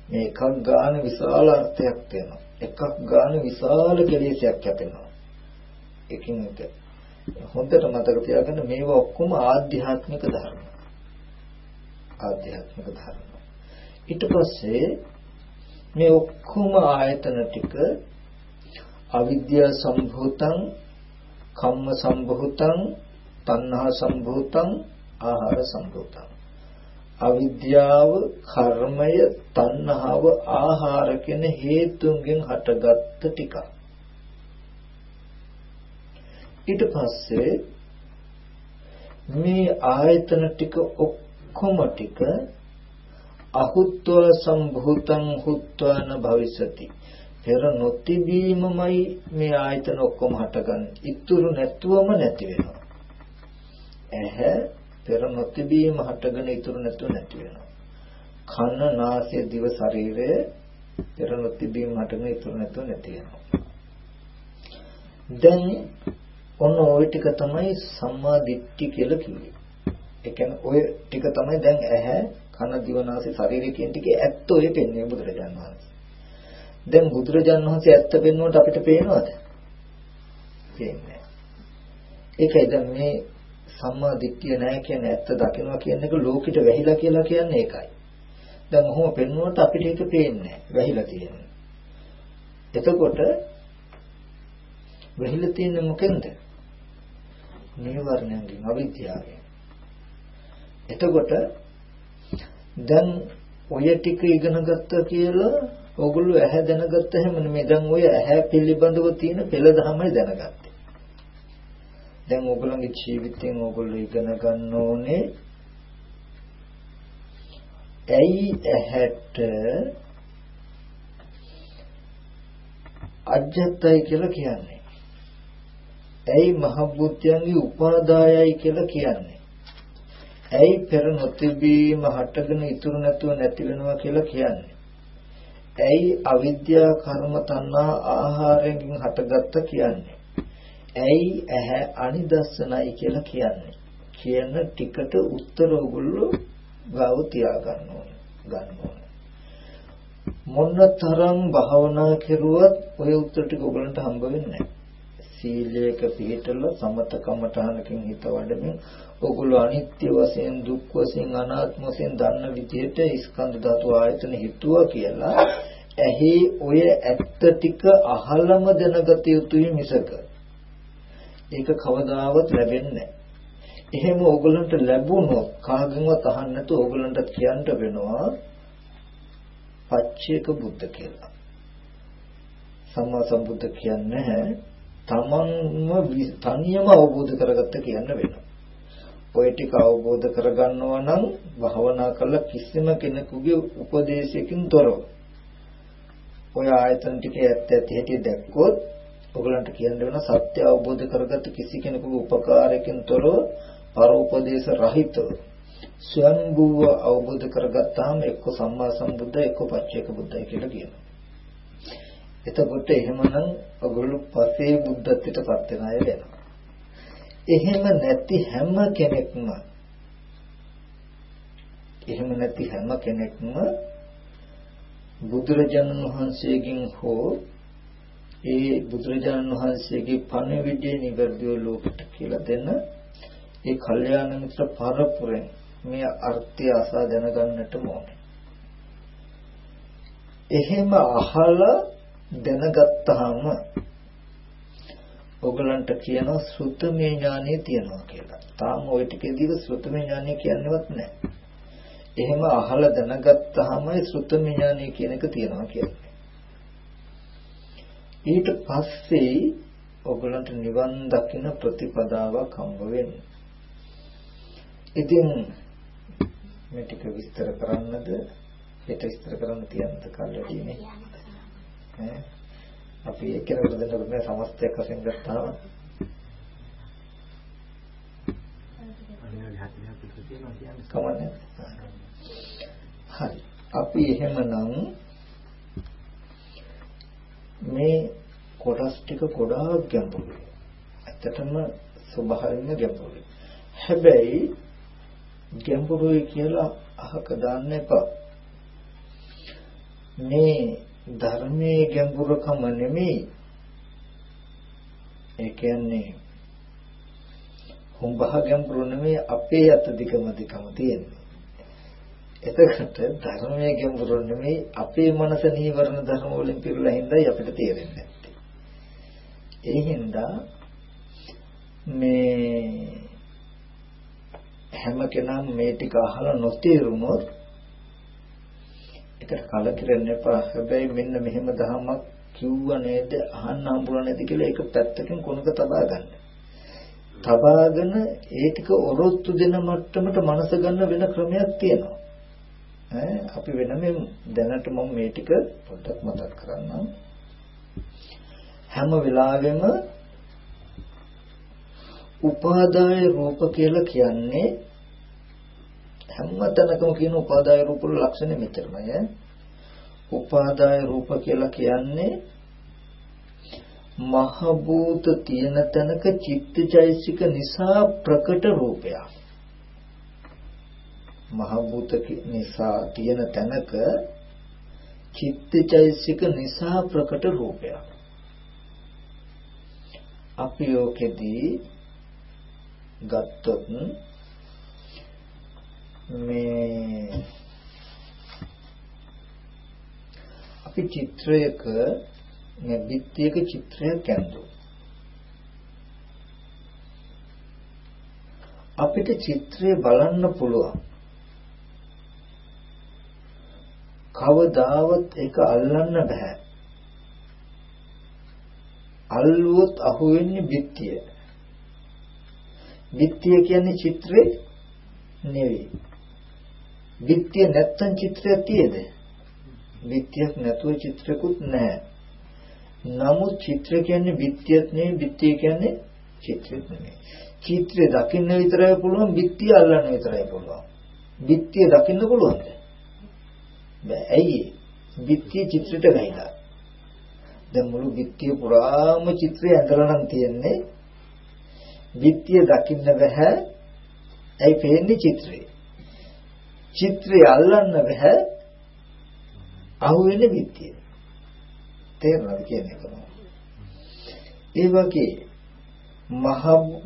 Speaker 1: මේ එකක් ගාන විශාල අර්ථයක් තියෙනවා එකක් ගාන විශාල කෙලෙසයක් යැපෙනවා එකින් එක හොඳට මතක තියාගන්න මේවා ඔක්කොම ආධ්‍යාත්මික ධර්ම. ආධ්‍යාත්මික ධර්ම. ඊට පස්සේ මේ ඔක්කොම ආයතන ටික අවිද්‍යා සම්භූතං, කම්ම සම්භූතං, තණ්හා සම්භූතං, ආහාර සම්භූතං. අවිද්‍යාව, කර්මය, තණ්හාව, ආහාර කියන හේතුන්ගෙන් හටගත්ත ටික. ඊට පස්සේ මේ ආයතන ටික ඔක්කොම ඔක්කොම ටික අහුත්ව සම්භූතං හුත්වන භවිසති. පෙර නොතිබීමමයි මේ ආයතන ඔක්කොම හටගන්නේ. ඉතුරු නැතුවම නැති වෙනවා. ඇහැ පෙර නොතිබීම හටගෙන ඉතුරු නැතුව නැති වෙනවා. කන නාසය දිව ශරීරය පෙර නොතිබීම හටගෙන ඉතුරු නැතුව නැති වෙනවා. දැන් ඔන්න ওই ටික තමයි සම්මා දිට්ඨි කියලා කිව්වේ. ඒ කියන්නේ ඔය ටික තමයි දැන් ඇහැ කන දිව නාසය ශරීරය කියන ටිකේ ඇත්ත ඔය පෙන්වන්නේ බුදුරජාණන් වහන්සේ. දැන් බුදුරජාණන් වහන්සේ ඇත්ත පෙන්වුවට අපිට පේනවද? පේන්නේ ඒකයි දැන් මේ සම්මා දිට්ඨිය නැහැ කියන්නේ ඇත්ත දකිනවා කියන එක ලෝකෙට වැහිලා කියලා කියන්නේ ඒකයි. දැන් ඔහොම පෙන්වුවට අපිට ඒක පේන්නේ වැහිලා තියෙන්නේ. එතකොට වැහිලා තියෙන්නේ මොකෙන්ද? නීවරණයෙන් අවිද්‍යාවෙන්. එතකොට දැන් ඔය ටික ඉගෙන ගත්තා කියලා ඕගොල්ලෝ ඇහැ දැනගත්ත හැම නෙමෙයි දැන් ඔය ඇහැ පිළිබඳව තියෙන පෙළ දහමයි දැනගත්තේ. දැන් ඕගොල්ලන්ගේ ජීවිතයෙන් ඕගොල්ලෝ ඉගෙන ගන්න ඕනේ ඇයි ඇහැට අජත්තයි කියලා කියන්නේ? ඇයි මහ බුද්ධයන්ගේ උපාදායයි කියලා කියන්නේ? ඇයි පෙර නොතිබීම හටගෙන ඉතුරු නැතුව නැති වෙනවා කියලා කියන්නේ? ඇයි අවිද්‍යා කර්ම තණ්හා ආහාරයෙන් හටගත්ත කියන්නේ? ඇයි ඇහැ අනිදස්සනයි කියලා කියන්නේ? කියන ටිකට උත්තර ඔයගොල්ලෝ ගාව තියා ගන්න ඕනේ. ගන්න ඕනේ. මොනතරම් භාවනා කෙරුවත් ඔය උත්තර ටික ඔයගලන්ට හම්බ වෙන්නේ නැහැ. සීලයක පිළිතලා සමතකමඨානකින් හිත වඩමින් ඔගොල්ලෝ අනිත්‍ය වශයෙන් දුක් වශයෙන් අනාත්ම වශයෙන් දන්න විදිහට ස්කන්ධ ධාතු ආයතන හිතුවා කියලා ඇහි ඔය ඇත්ත ටික අහලම දැනගත යුතුයි මිසක ඒක කවදාවත් ලැබෙන්නේ එහෙම ඕගොල්ලන්ට ලැබුණොත් කාගෙන්වත් අහන්න නැතුව ඕගොල්ලන්ට කියන්න වෙනවා පච්චේක බුද්ධ කියලා. සම්මා සම්බුද්ධ කියන්නේ තමන්ම තනියම අවබෝධ කරගත්ත කියන්න වෙනවා. ඔය ටික අවබෝධ කරගන්නවා නම් භවනා කළ කිසිම කෙනෙකුගේ උපදේශයකින් තොරව ඔය ආයතන ටික ඇත්ත ඇති හැටි දැක්කොත් ඔයගලන්ට කියන්න වෙන සත්‍ය අවබෝධ කරගත්ත කිසි කෙනෙකුගේ උපකාරයකින් තොරව පරෝපදේශ රහිතව ස්වයංභූව අවබෝධ කරගත්තාම එක්ක සම්මා සම්බුද්ධ එක්ක පච්චේක බුද්ධයි කියලා කියනවා. එතකොට එහෙමනම් ඔයගොල්ලෝ පසේ බුද්ධත්වයටපත් වෙන අය වෙනවා. එහෙම නැති හැම කෙනෙක්ම එහෙම නැති හැම කෙනෙක්ම බුදුරජාණන් වහන්සේගෙන් හෝ ඒ බුදුරජාණන් වහන්සේගේ පණිවිඩය නිවැරදිව ලෝකෙට කියලා දෙන්න ඒ කල්යාණ මිත්‍ර පරපුරෙන් මේ අර්ථය අසා දැනගන්නට ඕනේ. එහෙම අහලා දැනගත්තාම ඔයගලන්ට කියනවා සුත්තමේ ඥානෙ තියනවා කියලා. තාම ওই ටිකේදී සුත්තමේ ඥානෙ කියන්නේවත් නැහැ. එහෙම අහලා දැනගත්තාමයි සුත්තමේ ඥානෙ කියන එක තියනවා කියන්නේ. ඊට පස්සේ ඔයගලන්ට නිවන් දකින්න ප්‍රතිපදාවක් හම්බ වෙන්නේ. ඉතින් මේ ටික විස්තර කරන්නද හෙට විස්තර කරන්න තියන්නද කල්ලාදීනේ ඈ. අපි එක්කෙනෙකුට දෙන්නකොට මේ සමස්තයක් වශයෙන් ගත්තාම කමන්නේ හරි. අපි එහෙමනම් මේ කොටස් ටික ගොඩාක් ගැඹුරුයි. ඇත්තටම ස්වභාවයෙන්ම ගැඹුරුයි. හැබැයි ගැඹුරුයි කියලා අහක දාන්න එපා. මේ ධර්මයේ ගැඹුරකම නෙමෙයි. ඒ කියන්නේ හුඹහ ගැඹුරු නෙමෙයි අපේ අත දිගම දිගම තියෙන්නේ. එතකොට ධර්මයේ ගැඹුරු නෙමෙයි අපේ මනස නීවරණ ධර්ම වලින් පිරලා හින්දායි අපිට තේරෙන්නේ නැත්තේ. ඒ හින්දා මේ හැම කෙනාම මේ ටික අහලා නොතේරුනොත් ඒකට කලකිරෙන්න එපා. හැබැයි මෙන්න මෙහෙම දහමක් කිව්ව නේද අහන්න හම්බුණා නේද කියලා ඒක පැත්තකින් කොනක තබා ගන්න. තබාගෙන ඒ ටික ඔරොත්තු දෙන මට්ටමට මනස ගන්න වෙන ක්‍රමයක් තියෙනවා. ඈ අපි වෙනම දැනට මම මේ ටික පොඩ්ඩක් මතක් කරන්නම්. හැම වෙලාවෙම උපාදාය රූප කියලා කියන්නේ හැම තැනකම කියන උපාදාය රූප වල ලක්ෂණ මෙතරමයි ඈ. උපාදාය රූප කියලා කියන්නේ මහ භූත තියෙන තැනක චිත්තචෛසික නිසා ප්‍රකට රූපයක්. මහ භූත නිසා තියෙන තැනක චිත්තචෛසික නිසා ප්‍රකට රූපයක්. අපි යෝකෙදී ගත්තොත් මේ අපි චිත්‍රයක මේ බිත්තියක චිත්‍රයක් ඇඳුවා. අපිට චිත්‍රය බලන්න පුළුවන්. කවදාවත් ඒක අල්ලන්න බෑ. අල්ලුවොත් අහුවෙන්නේ බිත්තිය. බිත්තිය කියන්නේ චිත්‍රේ නෙවෙයි. බිත්තිය නැත්තම් චිත්‍රයක් තියේද? බිත්තියක් නැතුව චිත්‍රකුත් නැහැ. නමුත් චිත්‍ර කියන්නේ බිත්තියක් නෙවෙයි, බිත්තිය කියන්නේ චිත්‍රයක් නෙවෙයි. චිත්‍රය දකින්න විතරයි පුළුවන්, බිත්තිය අල්ලන්න විතරයි පුළුවන්. බිත්තිය දකින්න පුළුවන්ද? බෑ. ඇයි? බිත්තිය චිත්‍රයට ගහිලා. දැන් මුළු බිත්තිය පුරාම චිත්‍රය ඇඳලා නම් තියෙන්නේ. බිත්තිය දකින්න බෑ. ඇයි පේන්නේ චිත්‍රය? චිත්‍රය අල්ලන්න බෑ. අහුවෙන්නේ බිත්තිය. තේරෙනවද කියන්නේ කොහොමද? ඒ වගේ මහ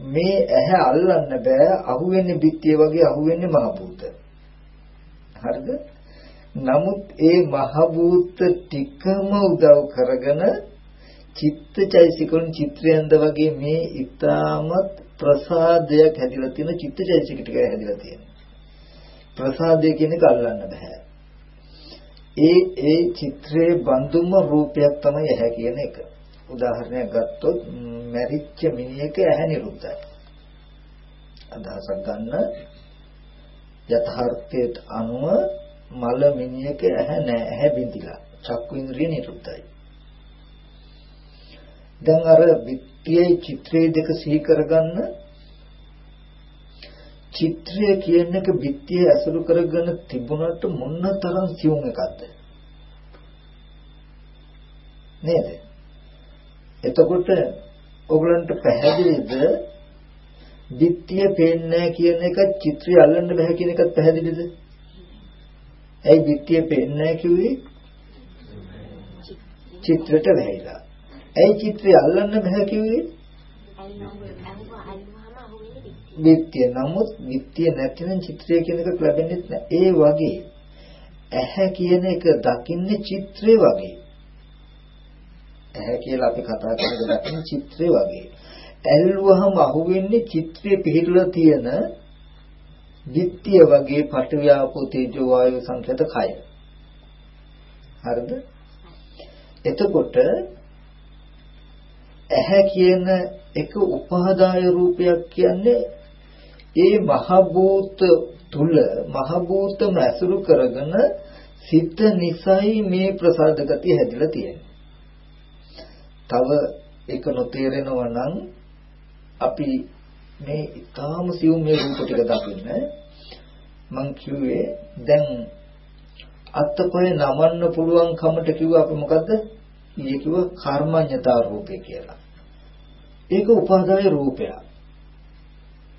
Speaker 1: මේ ඇහැ අල්ලන්න බෑ අහුවෙන්නේ බිත්තිය වගේ අහුවෙන්නේ මහ භූත. හරිද? නමුත් ඒ මහ භූත ටිකම උදව් කරගෙන චිත්තචෛසිකුන් චිත්‍රයන්ද වගේ මේ ඊටමත් ප්‍රසාදයක් හැදිලා තියෙන චිත්තචෛසික ටික හැදිලා තියෙනවා. ප්‍රසාදය කියන එක අල්ලන්න බෑ. ඒ ඒ චිත්‍රයේ බඳුම රූපයක් තමයි ඇහැ කියන එක. උදාහරණයක් ගත්තොත් මැරිච්ච මිනිහක ඇහැ නිරුද්ධයි. අදහසක් ගන්න යථාර්ථයට අනුව මල මිනිහක ඇහැ නැහැ ඇහැ බිඳිලා චක්කු ඉන්ද්‍රිය නිරුද්ධයි දැන් අර විත්‍යයේ චිත්‍රයේ දෙක සිහි කරගන්න චිත්‍රය කියන එක විත්‍යය ඇසුරු කරගෙන තිබුණාට මොන තරම් සියුම් එකක්ද නේද එතකොට ඔයගලන්ට පැහැදිලිද විත්‍ය පේන්නේ කියන එක චිත්‍රය අල්ලන්න බෑ කියන එකත් පැහැදිලිද ඇයි ධිට්ඨිය පේන්නේ කිව්වේ? චිත්‍රයට වැහිලා. ඇයි චිත්‍රය අල්ලන්න බෑ කිව්වේ? ධිට්ඨිය. නමුත් ධිට්ඨිය නැතිනම් චිත්‍රය කියන එක ලැබෙන්නේ නැහැ. ඒ වගේ ඇහැ කියන එක දකින්නේ චිත්‍රය වගේ. ඇහැ කියලා අපි කතා කරන දකින්න චිත්‍රය වගේ. ඇල්වහම අහුවෙන්නේ චිත්‍රයේ පිහිටලා තියෙන විත්‍ය වගේ පටවියාපෝ තේජෝ වායු සංකේත කය. හරිද? එතකොට ඇහැ කියන එක උපාදාය රූපයක් කියන්නේ ඒ මහ භූත තුල මහ භූතම ඇසුරු කරගෙන සිත නිසයි මේ ප්‍රසාද ගතිය හැදිලා තියෙන්නේ. තව ඒක නොතේරෙනවා නම් අපි මේ ඊටාම සියුම් මේ රූප ටික දකින්න මං කිව්වේ දැන් අත්පොය නමන්න පුළුවන් කමට කිව්ව අපි මොකද්ද? ඊයේ කිව්ව කර්මඤ්ඤතා රූපය කියලා. ඒක උපාදාය රූපයක්.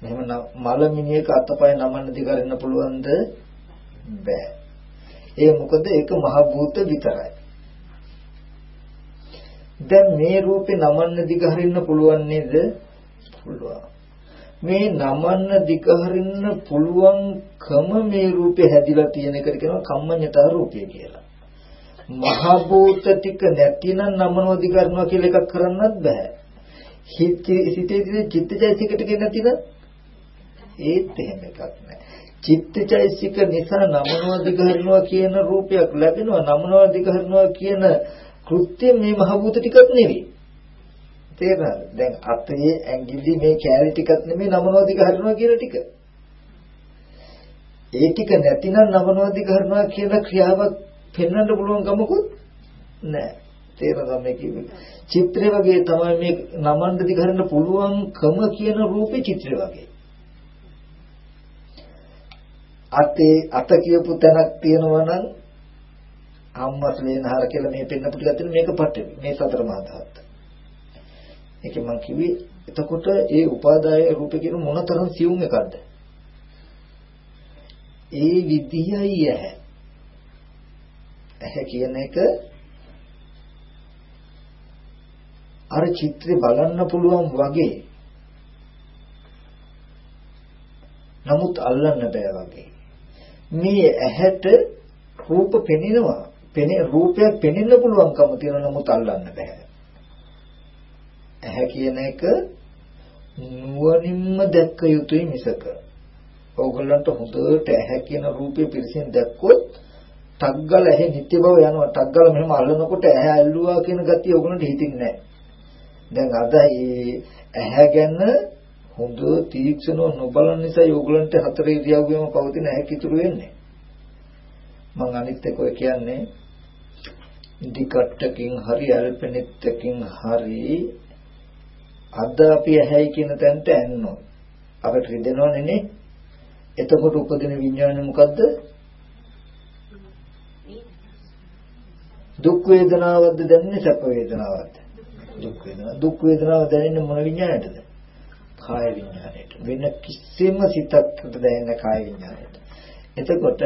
Speaker 1: මෙහෙම මල මිනිහක අත්පය නමන්න දිගරින්න පුළුවන්ද? බෑ. ඒ මොකද ඒක මහ භූත විතරයි. දැන් මේ රූපේ නමන්න දිගහරින්න පුළුවන් නේද? පුළුවන්. මේ නමන්න දිගහරින්න පුළුවන්කම මේ රූපේ හැදිලා තියෙන එකට කියනවා කම්මඤ්ඤතා රූපය කියලා. මහ භූත ටික නැතිනම් නමනෝ දිගරනවා කියලා එකක් කරන්නත් බෑ. හිතේ චිත්තචෛසික ටික නැතිනම් ඒත් එහෙම එකක් නෑ. චිත්තචෛසික නිසා නමනවා දිගහරිනවා කියන රූපයක් ලැබෙනවා. නමනවා දිගහරිනවා කියන කෘත්‍ය මේ මහ භූත ටිකක් නෙවෙයි. තේරෙනවද? දැන් අතේ ඇඟිලි මේ කෑලි ටිකක් නෙමෙයි නමනෝදි ගහනවා කියන ටික. ඒ ටික නැතිනම් නමනෝදි ගහනවා කියන ක්‍රියාවක් පෙන්වන්න පුළුවන් කමකුත් නැහැ. තේරෙනවද මේ කිව්වේ? චිත්‍රය වගේ තමයි මේ නමන්න දිගහරන්න පුළුවන්කම කියන රූපේ චිත්‍රය වගේ. අතේ අත කියපු තැනක් තියෙනවා නම් අම්මස් ලේනහර කියලා මේ පෙන්නපු ටිකක් තියෙන මේක පටවි. මේ සතර මහා ධාතු. ඒකෙන් මම කිව්වේ එතකොට ඒ උපාදාය රූපේ කියන මොනතරම් සියුම් එකක්ද? ඒ විදියයි ඇහැ. ඇහැ කියන එක අර චිත්‍රය බලන්න පුළුවන් වගේ නමුත් අල්ලන්න බෑ වගේ. මේ ඇහැට රූප පෙනෙනවා. පෙනේ රූපයක් පෙනෙන්න පුළුවන්කම තියෙන නමුත් අල්ලන්න බෑ. ඇහැ කියන එක නුවණින්ම දැක්ක යුතුයි මිසක. ඕගොල්ලන්ට හොඳට ඇහැ කියන රූපේ පිරිසින් දැක්කොත් ටග්ගල ඇහි නිත්‍ය බව යනවා. ටග්ගල මෙහෙම අල්ලනකොට ඇහැ ඇල්ලුවා කියන ගතිය ඕගොල්ලන්ට හිතින්නේ නැහැ. දැන් අද ඇහැ ගැන හොඳ තීක්ෂණව නොබලන නිසා ඕගොල්ලන්ට හතර ඉරියව්වෙම පවතින ඇහැ කිතුරු වෙන්නේ. මම අනිත් එක ඔය කියන්නේ ඉදිකට්ටකින් හරි ඇල්පෙනෙත්තකින් හරි අද අපි ඇහැයි කියන තැනට ඇන්නෝ. අපිට රිදෙනවනේ නේ. එතකොට උපදින විඥානය මොකද්ද? දුක් වේදනාවක්ද දැනෙන්නේ සැප වේදනාවක්ද? දුක් වේදනාව. දුක් වේදනාව දැනෙන්නේ මොන විඥාණයටද? කාය විඥාණයට. වෙන කිසිම සිතකට දැනෙන කාය විඥාණයට. එතකොට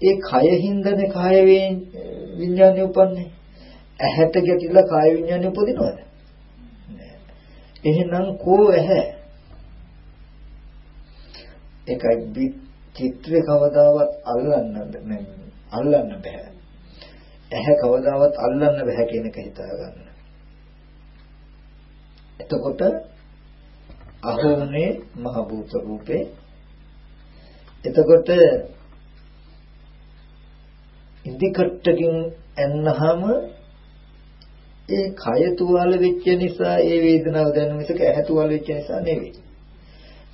Speaker 1: ඒ කය හින්දානේ කාය විඥානය උපන්නේ. ඇහැට ගැටිලා කාය විඥානය උපදිනවද? එහෙනම් කෝ ඇහැ? ඒකයි චිත්‍රේ කවදාවත් අල්ලන්න අල්ලන්න බෑ. ඇහැ කවදාවත් අල්ලන්න බෑ කියන එක හිතා ගන්න. එතකොට අහෝනේ මහ භූත රූපේ එතකොට ඉදිකට්ටකින් ඇන්නහම ඒ කය තුවාල වෙච්ච නිසා ඒ වේදනාව දැනෙන මිසක ඇහැ තුවාල වෙච්ච නිසා නෙවෙයි.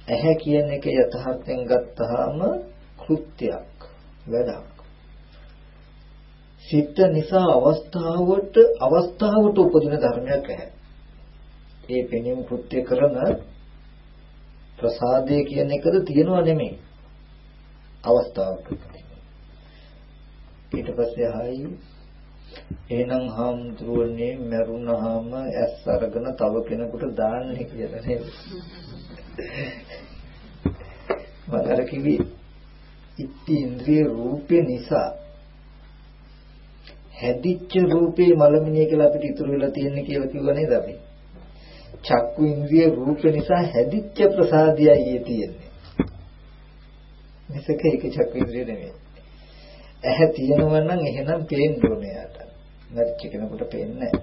Speaker 1: ඇහැ කියන එක යථාර්ථයෙන් ගත්තාම කෘත්‍යයක් වැඩක්. සිත නිසා අවස්ථාවට අවස්ථාවට උපදින ධර්මයක් ඇහැ. ඒ පෙනීම කෘත්‍ය කරන ප්‍රසාදය කියන එකද තියනව නෙමෙයි. අවස්ථාවට. ඊට පස්සේ ආයි එහෙනම් හාමුදුරුවනේ මරුණාම ඇස් අරගෙන තව කෙනෙකුට දාන්නේ කියලා නේද? මම අර කිවි ඉති ඉන්ද්‍රිය රූපේ නිසා හැදිච්ච රූපේ මලමිනිය කියලා අපිට ඉතුරු වෙලා තියෙන්නේ කියලා කිව්ව නේද අපි? චක්කු ඉන්ද්‍රිය රූප නිසා හැදිච්ච ප්‍රසාදියයි ඒ තියෙන්නේ. මේක ඒක චක්කු ඉන්ද්‍රිය නෙමෙයි. ඇහැ තියෙනවා නම් එහෙනම් පේන්න ඕනේ යාට. නැතිච කෙනෙකුට පේන්නේ නැහැ.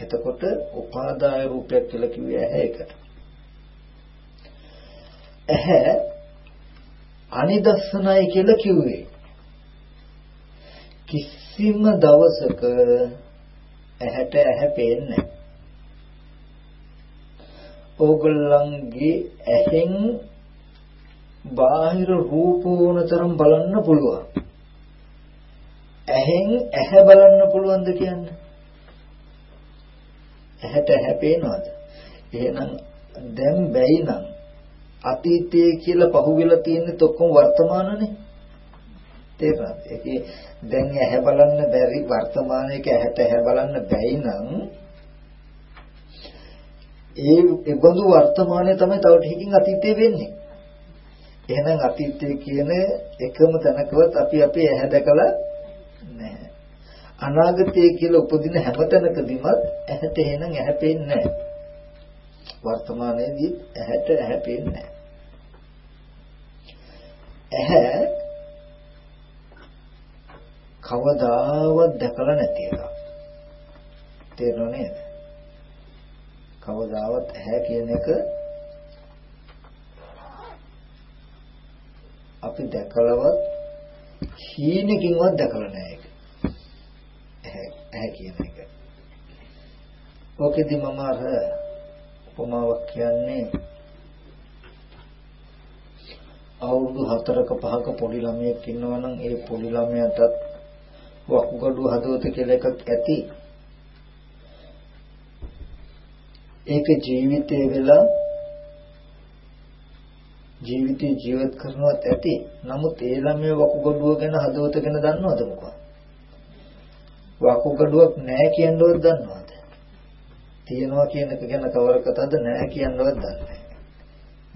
Speaker 1: එතකොට උපාදාය රූපයක් කියලා කිව්වේ ඇහැ එකට. ඇහැ අනිදස්සනයි කියලා කිව්වේ. කිසිම දවසක ඇහැට ඇහැ පේන්නේ නැහැ. ඕගොල්ලන්ගේ ඇහෙන් බාහිර රූප වුණතරම් බලන්න පුළුවන්. ඇහෙන් ඇහැ බලන්න පුළුවන්ද කියන්නේ? ඇහැට ඇහැ පේනවද? එහෙනම් දැන් බැයි නම් අතීතයේ කියලා පහුවෙලා තියෙන්නේ ඔක්කොම වර්තමානනේ. තේරුණාද? ඒකේ දැන් ඇහැ බලන්න බැරි වර්තමානයේක ඇහැට ඇහැ බලන්න බැයි නම් ඒ ඒබඳු වර්තමානයේ තමයි තව ටිකකින් අතීතේ වෙන්නේ. එහෙනම් අතීතයේ කියන එකම තැනකවත් අපි අපේ ඇහැ දැකලා නැහැ. අනාගතයේ කියලා උපදින හැමතැනකදීම ඇහැට එහෙනම් ඇහැ පේන්නේ නැහැ. වර්තමානයේදී ඇහැට ඇහැ පේන්නේ නැහැ. ඇහැ කවදාවත් දැකලා නැති එක. තේරෙනව නේද? කවදාවත් ඇහැ කියන එක අපි දැකලවත් හීනකින්වත් දැකලා නැහැ ඒක. ඇහැ ඇහැ කියන එක. ඕකෙදි මම අර උපමාවක් කියන්නේ අවුරුදු 4ක 5ක පොඩි ළමයෙක් ඉන්නවා නම් ඒ පොඩි ළමයාටත් වකුගඩු හදවත කියලා එකක් ඇති. ඒක ජීවිතේ වෙලා ජීවිතේ ජීවත් කරනවත් ඇති. නමුත් ඒ ළමයා වකුගඩුව ගැන හදවත ගැන දන්නවද මොකක්ද? වකුගඩුවක් නැහැ කියනවත් දන්නවද? තියනවා කියන එක ගැන කවර කතාවද නැහැ කියනවත් දන්නේ නැහැ.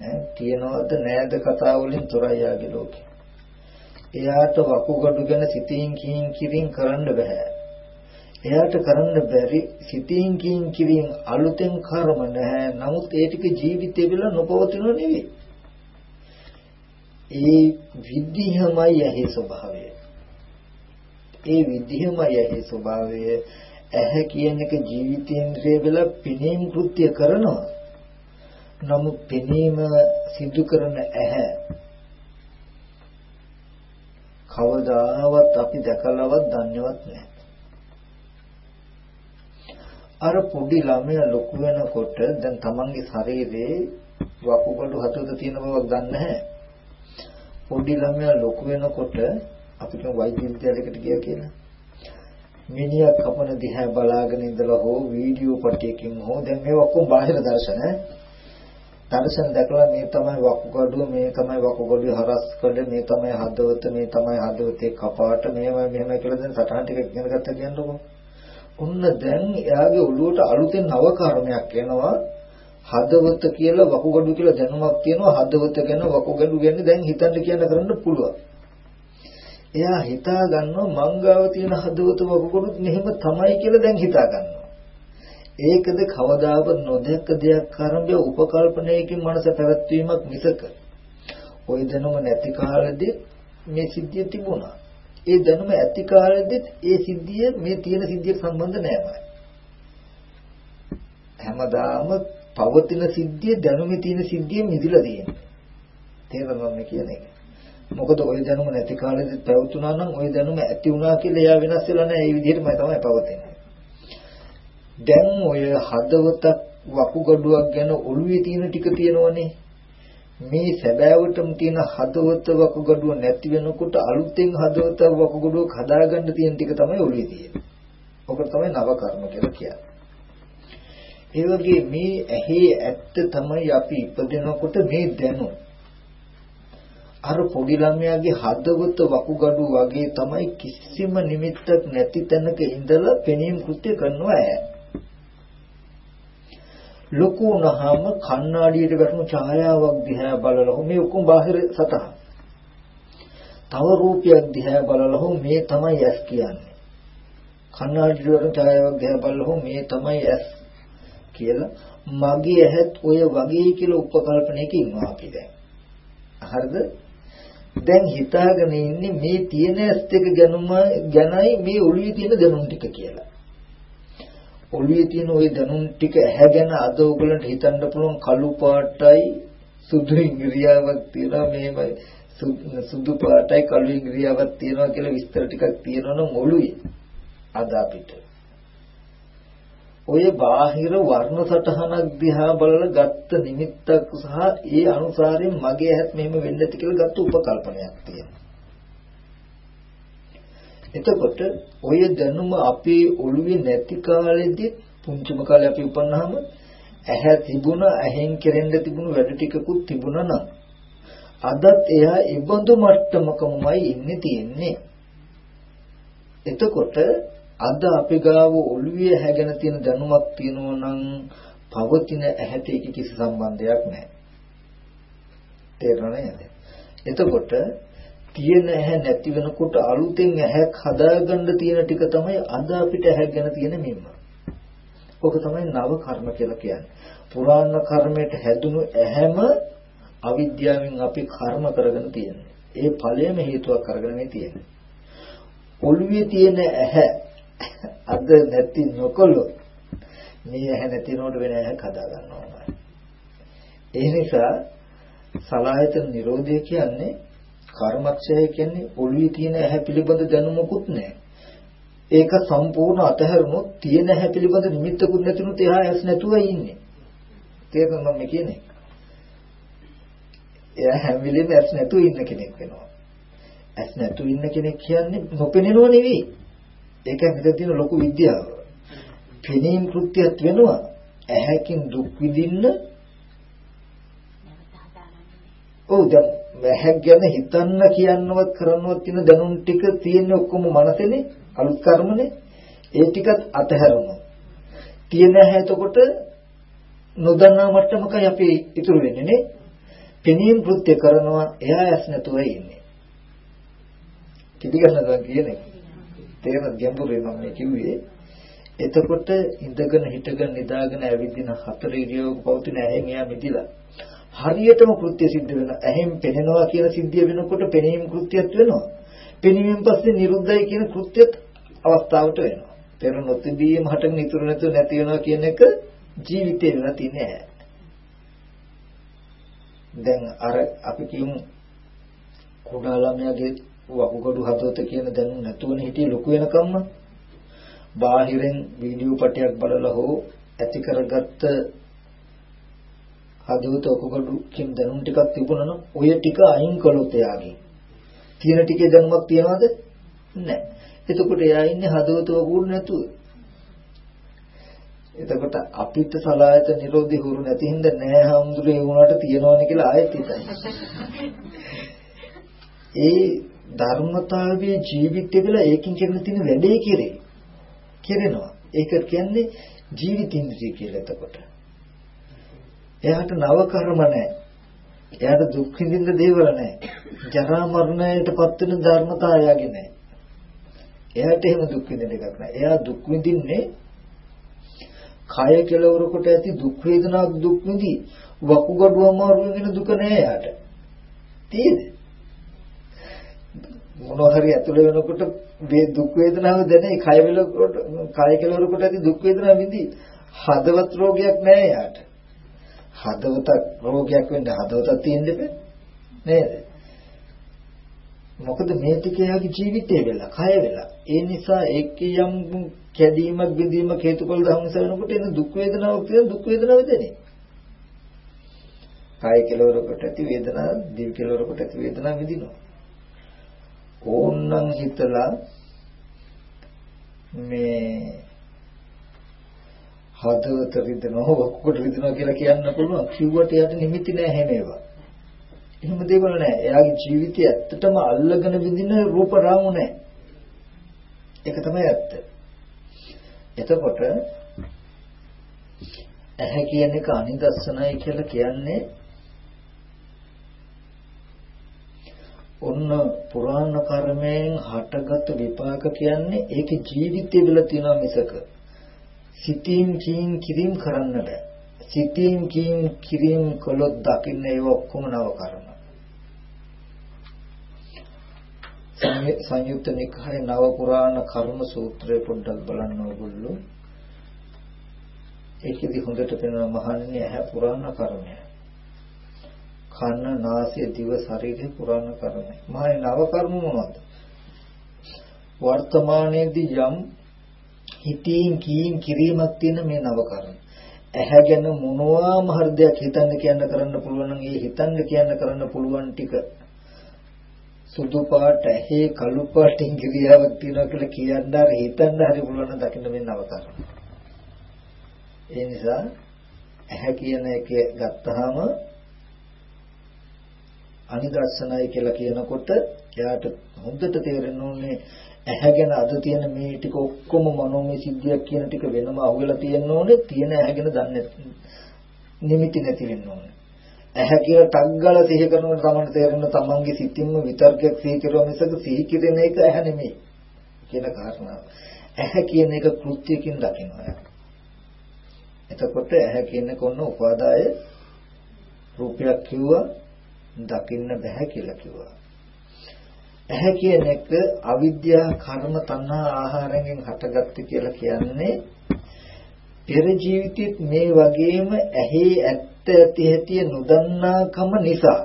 Speaker 1: ඈ තියනවද නැද්ද කතා වලින් තොරයි යාගේ ලෝකේ. එයාට වකුගඩු ගැන සිතින් කියින් කිරින් කරන්න බෑ. එයාට කරන්න බැරි සිතින් කියින් කිරින් අලුතෙන් කර්ම නැහැ. නමුත් ඒ ටික ජීවිතේ වෙලා නොපවතිනව නෙවෙයි. ඒ විද්ධියමයි ඇහි ස්වභාවය. ඒ විද්ධියමයි ඇහි ස්වභාවය ඇහැ කියන එක ජීවිතේන්ද්‍රය වෙලා පිනීම් කෘත්‍ය කරනවා. නමුත් පිනීම සිදු කරන ඇහැ කවදාවත් අපි දැකලවත් දන්නේවත් නැහැ. අර පොඩි ළමයා ලොකු වෙනකොට දැන් තමන්ගේ ශරීරේ වකුගඩු හතක තියෙන බවක් දන්නේ නැහැ. පොඩි ළමයා ලොකු වෙනකොට අපි කියන වෛද්‍ය විද්‍යාලයකට ගියා කියලා. මිනිහා කපන දිහා බලාගෙන ඉඳලා හෝ වීඩියෝ පටයකින් හෝ දැන් මේ ඔක්කොම බාහිර දර්ශන දර්ශන දැකලා මේ තමයි වකුගඩුව මේ තමයි වකුගඩුවේ හරස්කඩ මේ තමයි හදවත මේ තමයි හදවතේ කපාට මේවා මෙහෙම කියලා දැන් සටහන් ටික ඉගෙන ගත්තා කියන්නකො. ඔන්න දැන් එයාගේ ඔළුවට අලුතෙන් නව කර්මයක් එනවා. හදවත කියලා වකුගඩු කියලා දැනුමක් තියෙනවා. හදවත ගැන වකුගඩු ගැන දැන් හිතන්න කියන කරන්න පුළුවන්. එයා හිතා ගන්නවා මංගාව තියෙන හදවත වකුගඩුත් මෙහෙම තමයි කියලා දැන් හිතා ගන්නවා. ඒකද කවදාවත් නොදැක්ක දෙයක් කරඹය උපකල්පනයකින් මනස පැවැත්වීමක් මිසක. ওই දැනුම නැති කාලෙදී මේ සිද්ධිය තිබුණා. ඒ දැනුම ඇති කාලෙදිත් ඒ සිද්ධිය මේ තියෙන සිද්ධියට සම්බන්ධ නෑමයි. හැමදාම පවතින සිද්ධිය දැනුමේ තියෙන සිද්ධිය මිදිලා තියෙනවා. තේරෙනවද මේ කියන එක? මොකද ওই දැනුම නැති කාලෙදිත් පැවතුනා නම් ওই දැනුම ඇති වුණා කියලා එයා වෙනස් වෙලා නැහැ. ඒ විදිහටම තමයි පවතින්නේ. දැන් ඔය හදවත වකුගඩුවක් ගැන ඔළුවේ තියෙන ටික තියෙනවනේ. මේ සැබෑවටම තියෙන හදවත වකුගඩුව නැති වෙනකොට අලුතෙන් හදවත වකුගඩුවක් හදාගන්න තියෙන ටික තමයි ඔළුවේ තියෙන්නේ. ඔක තමයි නව කර්ම කියලා කියන්නේ. ඒ වගේ මේ ඇහි ඇත්ත තමයි අපි ඉපදෙනකොට මේ දැනුම. අර පොඩි ළමයාගේ හදවත වකුගඩුව වගේ තමයි කිසිම නිමිත්තක් නැති තැනක ඉඳලා පෙනීම් කෘත්‍ය කරනවා ඈ. ලොකු වුණාම කණ්ණාඩියට වැටුණු ඡායාවක් දිහා බලලා මේ ඔක්කොම බාහිර සතහන්. තව රූපයක් දිහා බලලා මේ තමයි ඇස් කියන්නේ. කණ්ණාඩියට වැටුණු ඡායාවක් දිහා බලලා මේ තමයි ඇස් කියලා මගේ ඇහත් ඔය වගේ කියලා උපකල්පනයක ඉන්නවා අපි දැන්. හරිද? දැන් හිතාගෙන ඉන්නේ මේ තියෙන ඇස් දෙක ගැනම ගැනයි මේ ඔළුවේ තියෙන දැනුම් ටික කියලා. ඔළුවේ තියෙන ওই දැනුම් ටික ඇහැගෙන අද ඔයගලන්ට හිතන්න පුළුවන් කළු පාටයි සුදු ඉංග්‍රියාවක් තියෙනවා මේම සුදු පාටයි කළු ඉංග්‍රියාවක් තියෙනවා කියලා විස්තර ටිකක් තියෙනවා නම් ඔළුවේ අද අපිට. ඔය බාහිර වර්ණ සටහනක් දිහා බලලා ගත්ත නිමිත්තක් සහ ඒ අනුසාරයෙන් මගේ ඇහත් මෙහෙම වෙන්න ඇති කියලා ගත්ත උපකල්පනයක් තියෙනවා. එතකොට ඔය දැනුම අපේ ඔළුවේ නැති කාලෙදි පුංචිම කාලේ අපි උපන්නාම ඇහැ තිබුණා ඇහෙන් කෙරෙන්න තිබුණු වැඩ ටිකකුත් තිබුණා නම් අදත් එයා ඉබඳු මට්ටමකමයි ඉන්නේ තියෙන්නේ. එතකොට අද අපි ගාව ඔළුවේ හැගෙන තියෙන දැනුමක් තියෙනවා නම් පවතින ඇහැට ඒක කිසි සම්බන්ධයක් නැහැ. තේරෙනවද එතකොට තියෙන ඇහැ නැති වෙනකොට අලුතෙන් ඇහැක් හදාගන්න තියෙන ටික තමයි අද අපිට ඇහැ ගැන තියෙන මෙම්ම. ඔක තමයි නව කර්ම කියලා කියන්නේ. පුරාණ කර්මයට හැදුණු ඇහැම අවිද්‍යාවෙන් අපි කර්ම කරගෙන තියෙන්නේ. ඒ ඵලයම හේතුවක් කරගෙන මේ තියෙන්නේ. ඔළුවේ තියෙන ඇහැ අද නැති නොකළොත් මේ ඇහැ නැතිනොට වෙන ඇහැක් හදා ගන්නවා. ඒ නිසා සලායතන නිරෝධය කියන්නේ කර්මක්ෂය කියන්නේ ඔළුවේ තියෙන ඇහැ පිළිබඳ දැනුමකුත් නැහැ. ඒක සම්පූර්ණ අතහැරුණොත් තියෙන ඇහැ පිළිබඳ නිමිත්තකුත් නැතිනොත් එහා ඇස් නැතුවයි ඉන්නේ. තේරෙනවද මම කියන්නේ? එයා හැම වෙලෙම ඇස් නැතුව ඉන්න කෙනෙක් වෙනවා. ඇස් නැතුව ඉන්න කෙනෙක් කියන්නේ නොපෙනෙනව නෙවෙයි. ඒක මෙතන තියෙන ලොකු විද්‍යාව. පෙනීම් කෘත්‍යයක් වෙනවා. ඇහැකින් දුක් විඳින්න ඔව් දැන් වැහැක් ගැන හිතන්න කියන්නවත් කරන්නවත් තියෙන දැනුම් ටික තියෙන්නේ ඔක්කොම මනසේනේ අලුත් කර්මනේ. ඒ ටිකත් අතහැරනවා. තියෙන හැ එතකොට නොදන්නා මට්ටමකයි අපි ඉතුරු වෙන්නේ නේ. පෙනීම් කෘත්‍ය කරනවා එයා ඇස් නැතුව ඉන්නේ. කිදි ගන්නවා කියන්නේ. තේරෙන ගැඹුරේ මම මේ කිව්වේ. එතකොට ඉඳගෙන හිටගෙන නිදාගෙන ඇවිදින හතර ඉරියව්වක පවතින ඇහෙන් එයා මිදිලා හරියටම කෘත්‍ය සිද්ධ වෙනවා. ඇහෙන් පෙනෙනවා කියන සිද්ධිය වෙනකොට පෙනීම කෘත්‍යයක් වෙනවා. පෙනීමෙන් පස්සේ නිරුද්ධයි කියන කෘත්‍යත් අවස්ථාවට වෙනවා. පෙර නොතිබීම හටගෙන ඉතුරු නැතුව නැති වෙනවා කියන එක ජීවිතේ වෙලා තියන්නේ දැන් අර අපි කියමු කුඩා ළමයාගේ වකුගඩු හදවත කියන දැනුම නැතුවනේ හිටියේ ලොකු වෙනකම්ම බාහිරෙන් වීඩියෝ පටයක් බලලා හෝ ඇති කරගත්ත හදවත වකුගඩු කියන දැනුම් ටිකක් තිබුණා නම් ඔය ටික අයින් කළොත් එයාගේ තියෙන ටිකේ දැනුමක් තියනවද නැහැ එතකොට එයා ඉන්නේ හදවත වකුගඩු නැතුව එතකොට අපිට සලායත නිරෝධි හුරු නැති හින්දා නෑ හම්දුරේ වුණාට තියනවනේ කියලා ආයෙත් හිතන්නේ ඒ ධර්මතාවයේ ජීවිතය කියලා ඒකින් කරන තියෙන වැඩේ කෙරේ. කෙරෙනවා. ඒක කියන්නේ ජීවිතින්ද්‍රිය කියලා එතකොට. එයාට නව කර්ම නැහැ. එයාට දුක් විඳින්න දේවල් නැහැ. ජරා මරණයටපත් වෙන ධර්මතාවය එයාගේ නැහැ. එයාට එහෙම දුක් විඳින්න එකක් නැහැ. එයා දුක් විඳින්නේ කය කෙලවර කොට ඇති දුක් වේදනාවක් දුක් විඳි වකුගඩු අමාරු වෙන දුක නෑ එයාට. තේද? මොනවා හරි ඇතුළ වෙනකොට මේ දුක් වේදනාව දැනේ කය වලකොට කය කෙලවර කොට ඇති දුක් වේදනාව විඳි හදවත් රෝගයක් නෑ යාට හදවත රෝගයක් වෙන්න හදවතක් තියෙන්න නේද? මොකද මේ ටික යාගේ ජීවිතේ වෙලා කය වෙලා. ඒ නිසා ඒක යම් කැඩීමක් බිඳීමක් හේතුඵල ධර්ම සරණකොට එන දුක් වේදනාවක් තියෙන දුක් වේදනාව දෙන්නේ කාය කෙලවර කොට ඇති වේදනාව දිව කෙලවර කොට ඇති වේදනාව විඳිනවා. ඕන්නම් හිතලා මේ හදවත රිදෙනවා ඔක්කොට රිදෙනවා කියලා කියන්න පුළුවන් කිව්වට යට නිමිති නෑ හැම ඒවා. එහෙම දේවල් නෑ. එයාගේ ජීවිතය ඇත්තටම අල්ලගෙන විඳින රූප රාමු නෑ. ඒක තමයි ඇත්ත. එතකොට ඇහැ කියන එක අනිදස්සනයි කියලා කියන්නේ ඔන්න පුරාණ කර්මයෙන් හටගත් විපාක කියන්නේ ඒකේ ජීවිතය වල තියෙන මිසක සිතින් කීම් කිරීම කරන්න බෑ. සිතින් කීම් කිරීම කළොත් දකින්න ඒව ඔක්කොම නව කර්ම. සංයුක්ත නිකායේ නව පුරාණ කර්ම සූත්‍රය පොඩ්ඩක් බලන්න ඕගොල්ලෝ. ඒකෙදි හොඳට පේනවා මහන්නේ ඇහැ පුරාණ කර්මය. කන, නාසය, දිව, ශරීරය පුරාණ කර්මයි. මහේ නව කර්ම මොනවද? වර්තමානයේදී යම් හිතින් කීම් කිරීමක් තියෙන මේ නව කර්ම. ඇහැගෙන මොනවාම හරි දෙයක් හිතන්න කියන්න කරන්න පුළුවන් නම් ඒ හිතන්න කියන්න කරන්න පුළුවන් ටික සුදු පාට ඇහි කළු පාට ඉංග්‍රීසියාවක් තියෙනවා කියලා කියන්න හරි හිතන්න හරි පුළුවන් නම් දකින්න මේ නව කර්ම. ඒ නිසා ඇහැ කියන එක ගත්තාම අනිදර්ශනයි කියලා කියනකොට එයාට හොඳට තේරෙන්න ඕනේ ඇහැගෙන අද තියෙන මේ ටික ඔක්කොම මනෝමය සිද්ධියක් කියන ටික වෙනම අහුවෙලා තියෙන්න ඕනේ. තියෙන ඇහැගෙන දන්නේ නිමිති නැති වෙන්න ඕනේ. ඇහැ කියලා ටග්ගල සිහි කරනකොට තමයි තේරෙන තමන්ගේ සිතින්ම විතර්කයක් සිහි කරුවා මිසක සිහි කිරෙන එක ඇහැ නෙමෙයි කියන කාරණාව. ඇහැ කියන එක කෘත්‍යකින් දකිනවා එතකොට ඇහැ කියන්නේ කොන්න උපාදාය රූපයක් කිව්වා දකින්න බෑ කියලා කිව්වා. ඇහැ කියන එක අවිද්‍යා කර්ම තණ්හා ආහාරයෙන් හටගත්තේ කියලා කියන්නේ පෙර ජීවිතෙත් මේ වගේම ඇහි ඇත්ත ඇති ඇති නොදන්නාකම නිසා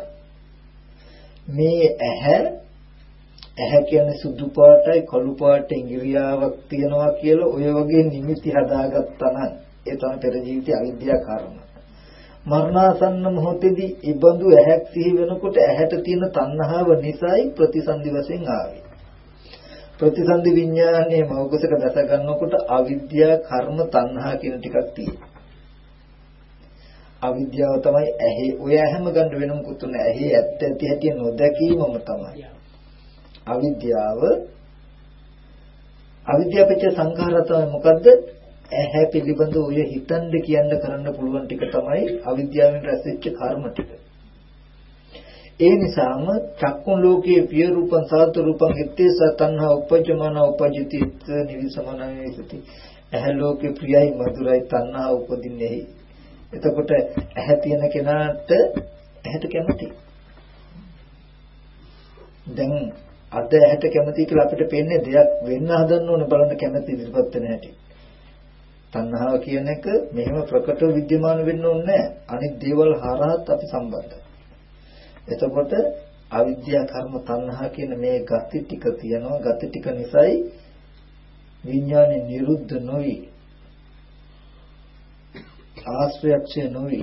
Speaker 1: මේ ඇහැ ඇහැ කියන්නේ සුදු පාටයි කළු පාට ඉංග්‍රීසියාවක් තියනවා කියලා ඔය වගේ නිමිති හදාගත්තා නම් ඒ තමයි පෙර ජීවිතයේ අවිද්‍යා කර්ම. මරණාසන්න මොහොතේදී ඉබඳු ඇහැක් සිහි වෙනකොට ඇහැට තියෙන තණ්හාව නිසායි ප්‍රතිසන්දි වශයෙන් ආවේ. ප්‍රතිසන්දි විඥානයේ මෞගසක දැස ගන්නකොට අවිද්‍යා කර්ම තණ්හා කියන ටිකක් තියෙනවා. අවිද්‍යාව තමයි ඇහි ඔය ඇහැම ගන්න වෙන මොකුත් නැහැ. ඇහි ඇත්ත ඇති ඇති නොදැකීමම තමයි. අවිද්‍යාව අවිද්‍යාවපච්ච සංඛාරය තමයි මොකද්ද? ඇහැ පිළිබඳ ඔය හිතන්න කියන්න කරන්න පුළුවන් ටික තමයි අවිද්‍යාවෙන් රැස්වෙච්ච කර්ම ටික. ඒ නිසාම චක්කුන් ලෝකයේ පිය රූපං සාත රූපං හිතේස තණ්හා උපජ්ජමන උපජ්ජති නිවිසමනයිසති. ඇහැ ලෝකේ ප්‍රියයි මధుරයි තණ්හා උපදින්නේහි. එතකොට ඇහැ තියෙන කෙනාට ඇහැට කැමති. දැන් අද ඇහැට කැමති කියලා අපිට පේන්නේ දෙයක් වෙන්න හදන්න ඕන බලන්න කැමති ඉදිරිපත් වෙන හැටි. තණ්හාව කියන එක මෙහෙම ප්‍රකටව विद्यमान වෙන්න ඕනේ අනිත් දේවල් හරහාත් අපි සම්බන්ධයි. එතකොට අවිද්‍යා කර්ම තණ්හා කියන මේ ගති ටික තියෙනවා ගති ටික නිසායි විඥානේ නිරුද්ධ නොවි ආශ්‍රයක්ෂය නොවි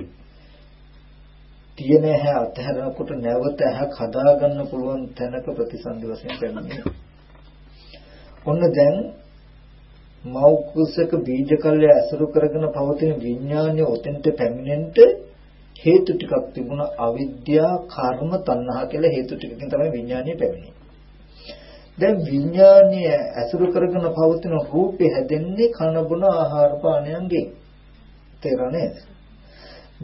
Speaker 1: තියෙන හැ අතහැරනකොට නැවත ඇහක් හදාගන්න පුළුවන් තැනක ප්‍රතිසන්දි වශයෙන් පැමිණෙන්නේ. ඔන්න දැන් මව් කුසක බීජ කල්ය ඇසුරු කරගෙන පවතින විඥානය ඔතෙන්ට පැමිණෙන්න හේතු ටිකක් තිබුණා අවිද්‍යා කර්ම තණ්හා කියලා හේතු ටිකකින් තමයි විඥානය පැමිණෙන්නේ. දැන් විඥානය ඇසුරු කරගෙන පවතින රූපේ හැදෙන්නේ කන බොන ආහාර පානයන්ගෙන්. තේරෙන්නේ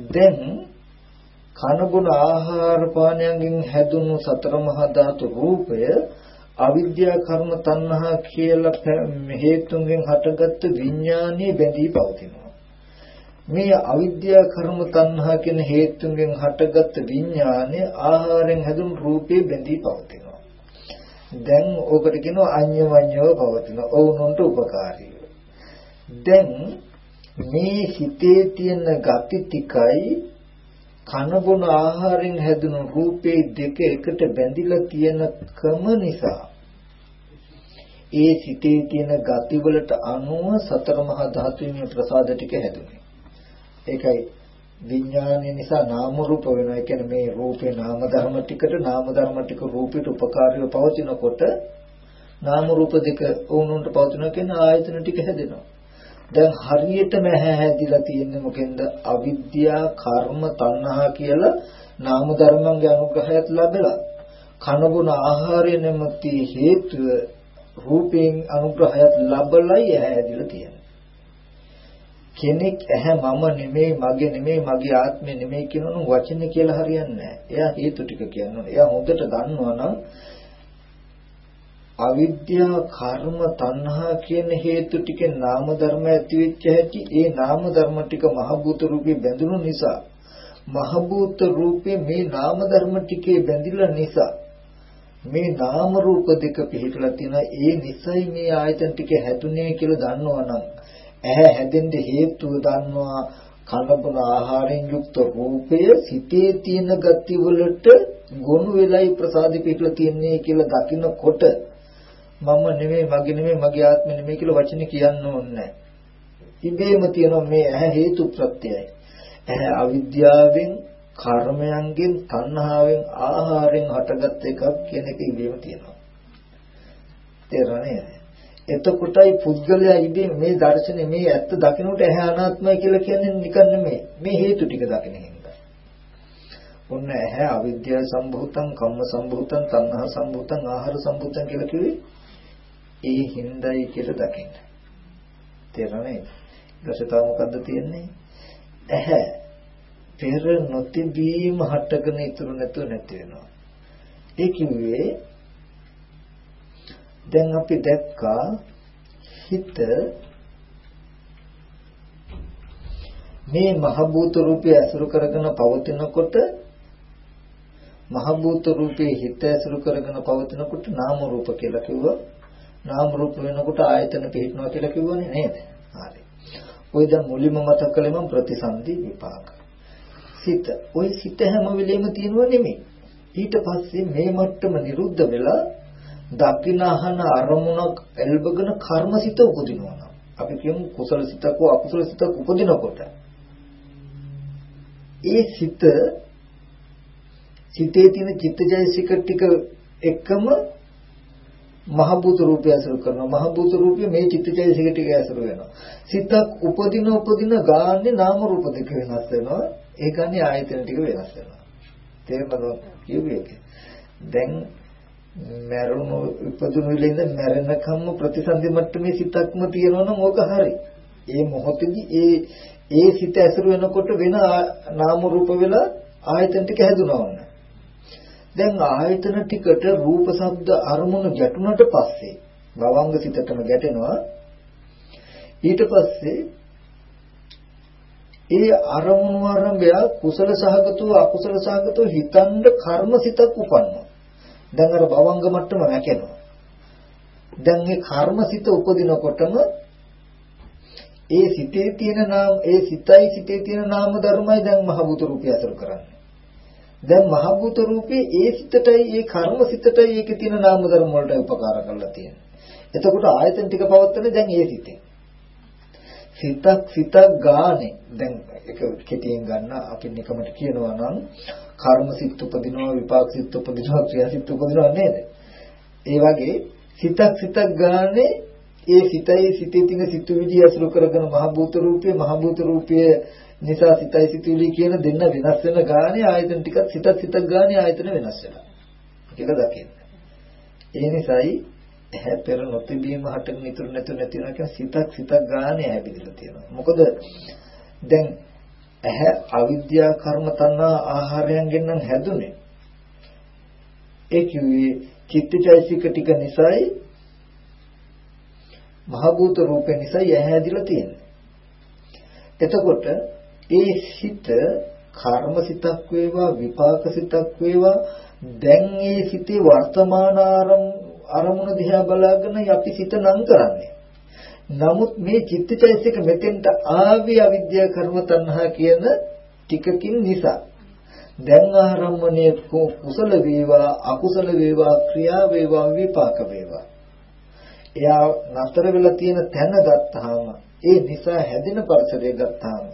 Speaker 1: දැන් කනබුන ආහාර පානයන්ගෙන් හැදුණු සතර මහා ධාතු රූපය අවිද්‍යා කර්ම තණ්හා කියලා හේතුන්ගෙන් හටගත්තු විඥානීය බැඳී පවතිනවා. මේ අවිද්‍යා කර්ම තණ්හා කියන හේතුන්ගෙන් හටගත්තු විඥානය ආහාරයෙන් හැදුණු රූපේ බැඳී පවතිනවා. දැන් ඕකට කියනවා අඤ්ඤමඤ්ඤව පවතිනවා. ඔවුන්ට උපකාරී. දැන් මේ හිතේ තියෙන gati tikai කනබුන ආහාරයෙන් හැදුණු රූපේ දෙක එකට බැඳිලා තියෙනකම නිසා ඒ සිතේ තියෙන ගති වලට අනුව සතර මහා ධාතුන්ගේ ප්‍රසාද ටික හැදුනේ. ඒකයි විඥානය නිසා නාම රූප වෙනවා. ඒ කියන්නේ මේ රූපේ නාම ධර්ම ටිකට නාම ධර්ම ටික රූපයට උපකාරීව පවතිනකොට නාම රූප දෙක වුණුන්ට පවතිනවා කියන ආයතන ටික හැදෙනවා. දැන් හරියටම හැහැදිලා තියෙන්නේ මොකෙන්ද? අවිද්‍යා, කර්ම, තණ්හා කියලා නාම ධර්මයන්ගේ අනුග්‍රහයත් ලැබලා කනබුන ආහාරය නැමැති හේතුව රූපයෙන් අනුග්‍රහයත් ලැබලයි හැහැදිලා තියෙන්නේ. කෙනෙක් ඇහැ මම නෙමෙයි මගේ නෙමෙයි මගේ ආත්මය නෙමෙයි කියනොත් වචනේ කියලා හරියන්නේ නැහැ. එයා හේතු ටික කියනවා. එයා හොඳට දන්නවා නම් අවිද්‍යා කර්ම තණ්හා කියන හේතු ටිකේ නාම ධර්ම ඇති වෙච්ච හැටි ඒ නාම ධර්ම ටික මහ භූත රූපේ බැඳුණු නිසා මහ භූත රූපේ මේ නාම ධර්ම ටිකේ බැඳිලා නිසා මේ නාම රූප දෙක පිළිතලා තියෙනවා ඒ නිසයි මේ ආයතන ටික හැදුනේ කියලා දන්නවනම් ඇහැ හැදෙන්න හේතුව දන්නවා කනබුන ආහාරයෙන් යුක්ත රූපය සිතේ තියෙන ගති වලට ගොනු වෙලයි ප්‍රසාදි පිටලා තියන්නේ කියලා දකිනකොට මම නෙමෙයි මගේ නෙමෙයි මගේ ආත්මෙ නෙමෙයි කියලා වචනේ කියන්න ඕනේ ඉබේම තියෙනවා මේ ඇහැ හේතු ප්‍රත්‍යයයි. ඇහැ අවිද්‍යාවෙන්, කර්මයන්ගෙන්, තණ්හාවෙන්, ආහාරයෙන් හටගත් එකක් කියන එක ඉබේම තියෙනවා. තේරෙන්නේ? එතකොටයි පුද්ගලයා ඉබේ මේ දර්ශනේ මේ ඇත්ත දකින්නට ඇහැ අනාත්මයි කියලා කියන්නේ නිකන් නෙමෙයි. මේ හේතු ටික දකින්න හින්දා. ඔන්න ඇහැ අවිද්‍යාව සම්භූතං, කම්ම සම්භූතං, තණ්හා සම්භූතං, ආහාර සම්භූතං කියලා කිව්වේ ඒ හිඳයි කියලා දකින්න. තේරෙන්නේ? ඊට තව මොකද්ද තියෙන්නේ? ඇහැ පෙර නොතිබීම හටගෙන ඉතුරු නැතුව නැති වෙනවා. ඒ කිව්වේ දැන් අපි දැක්කා හිත මේ මහ භූත රූපය ඇසුරු කරගෙන පවතිනකොට මහ භූත රූපේ හිත ඇසුරු කරගෙන පවතිනකොට නාම රූප කියලා කිව්වා නාම රූප වෙනකොට ආයතන පිටනවා කියලා කිව්වනේ නේද? හරි. ওই දැන් මුලින්ම මතක් කළේ මම ප්‍රතිසන්දි විපාක. සිත. ওই සිත හැම වෙලෙම තියෙනව නෙමෙයි. ඊට පස්සේ මේ මට්ටම නිරුද්ධ වෙලා දකින්නහන අරමුණක් එල්බගෙන කර්මසිත උපදිනවා. අපි කියමු කුසල සිතක හෝ අකුසල සිතක උපදිනකොට ඒ සිත සිතේ තියෙන චිත්තජයසික ටික එකම මහ භූත රූපය ඇසුරු කරනවා. මහ භූත රූපය මේ චිත්තචෛතසික ටික ඇසුරු වෙනවා. සිතක් උපදින උපදින ගාන්නේ නාම රූප දෙක වෙනස් වෙනවා. ඒ කියන්නේ ආයතන ටික වෙනස් වෙනවා. තේරුණාද කියුවේ දැන් මරණු ඉපදුණු ඉලින්ද මරණකම්ම ප්‍රතිසන්දි මට්ටමේ සිතක්ම තියෙනවා නම් ඕක හරි. ඒ මොහොතේදී ඒ ඒ සිත ඇසුරු වෙනකොට වෙන නාම රූප වෙලා ආයතන ටික හැදුනා වුණා. දැන් ආයතන ටිකට රූප ශබ්ද අරමුණු ගැටුණට පස්සේ භවංග සිතටම ගැටෙනවා ඊට පස්සේ ඒ අරමුණු ආරම්භය කුසල සහගතව අකුසල සහගතව හිතන්න කර්මසිතක් උපන්නා. දැන් අර භවංග මට්ටම නැකෙනවා. දැන් මේ කර්මසිත උපදිනකොටම ඒ සිතේ තියෙන නාම ඒ සිතයි සිතේ තියෙන නාම ධර්මයි දැන් මහ භූත රූපය අසුර කරන්නේ. දැන් මහ භූත රූපේ ඒ සිතටයි ඒ කර්ම සිතටයි ඒකේ තියෙන නාම ධර්ම වලට උපකාර කරලා තියෙනවා. එතකොට ආයතන ටික පවත්තන්නේ දැන් ඒ සිතේ. සිතක් සිතක් ගානේ දැන් එක කෙටියෙන් ගන්න අපි නිකමට කියනවා නම් කර්ම සිත් උපදිනවා විපාක සිත් උපදිනවා ක්‍රියා සිත් උපදිනවා නේද? ඒ වගේ සිතක් සිතක් ගානේ ඒ සිතයි සිතේ තියෙන සිතුවිලි අසුර කරගෙන මහ භූත රූපයේ මහ භූත රූපයේ නිසා සිතයි සිතුවිලි කියන දෙන්න වෙනස් වෙන ගානේ ආයතන ටිකක් සිතක් සිතක් ගානේ ආයතන වෙනස් වෙනවා. ඒක දකින්න. ඒ නිසායි ඇහැ පෙර නොතිබීම හටගෙන ඉතුරු නැතු නැති වෙනවා කියන සිතක් සිතක් ගානේ ඇහැ බෙදලා තියෙනවා. මොකද දැන් ඇහැ අවිද්‍යා කර්ම තණ්හා ආහාරයෙන් නම් හැදුනේ. ඒ කිව්වේ චිත්තචෛසික ටික නිසායි මහ භූත රූපේ නිසායි ඇහැ ඇදිලා තියෙන්නේ. එතකොට ඒ සිත කර්ම සිතක් වේවා විපාක සිතක් වේවා දැන් ඒ සිතේ වර්තමාන අරමුණ දිහා බලාගෙන අපි සිත නම් කරන්නේ. නමුත් මේ චිත්තචෛතසික මෙතෙන්ට ආවි අවිද්‍යා කර්ම තණ්හා කියන ටිකකින් නිසා දැන් ආරම්මණය කුසල වේවා අකුසල වේවා ක්‍රියා වේවා විපාක වේවා එයා නතර වෙලා තියෙන තැන ගත්තාම ඒ නිසා හැදෙන පරිසරය ගත්තාම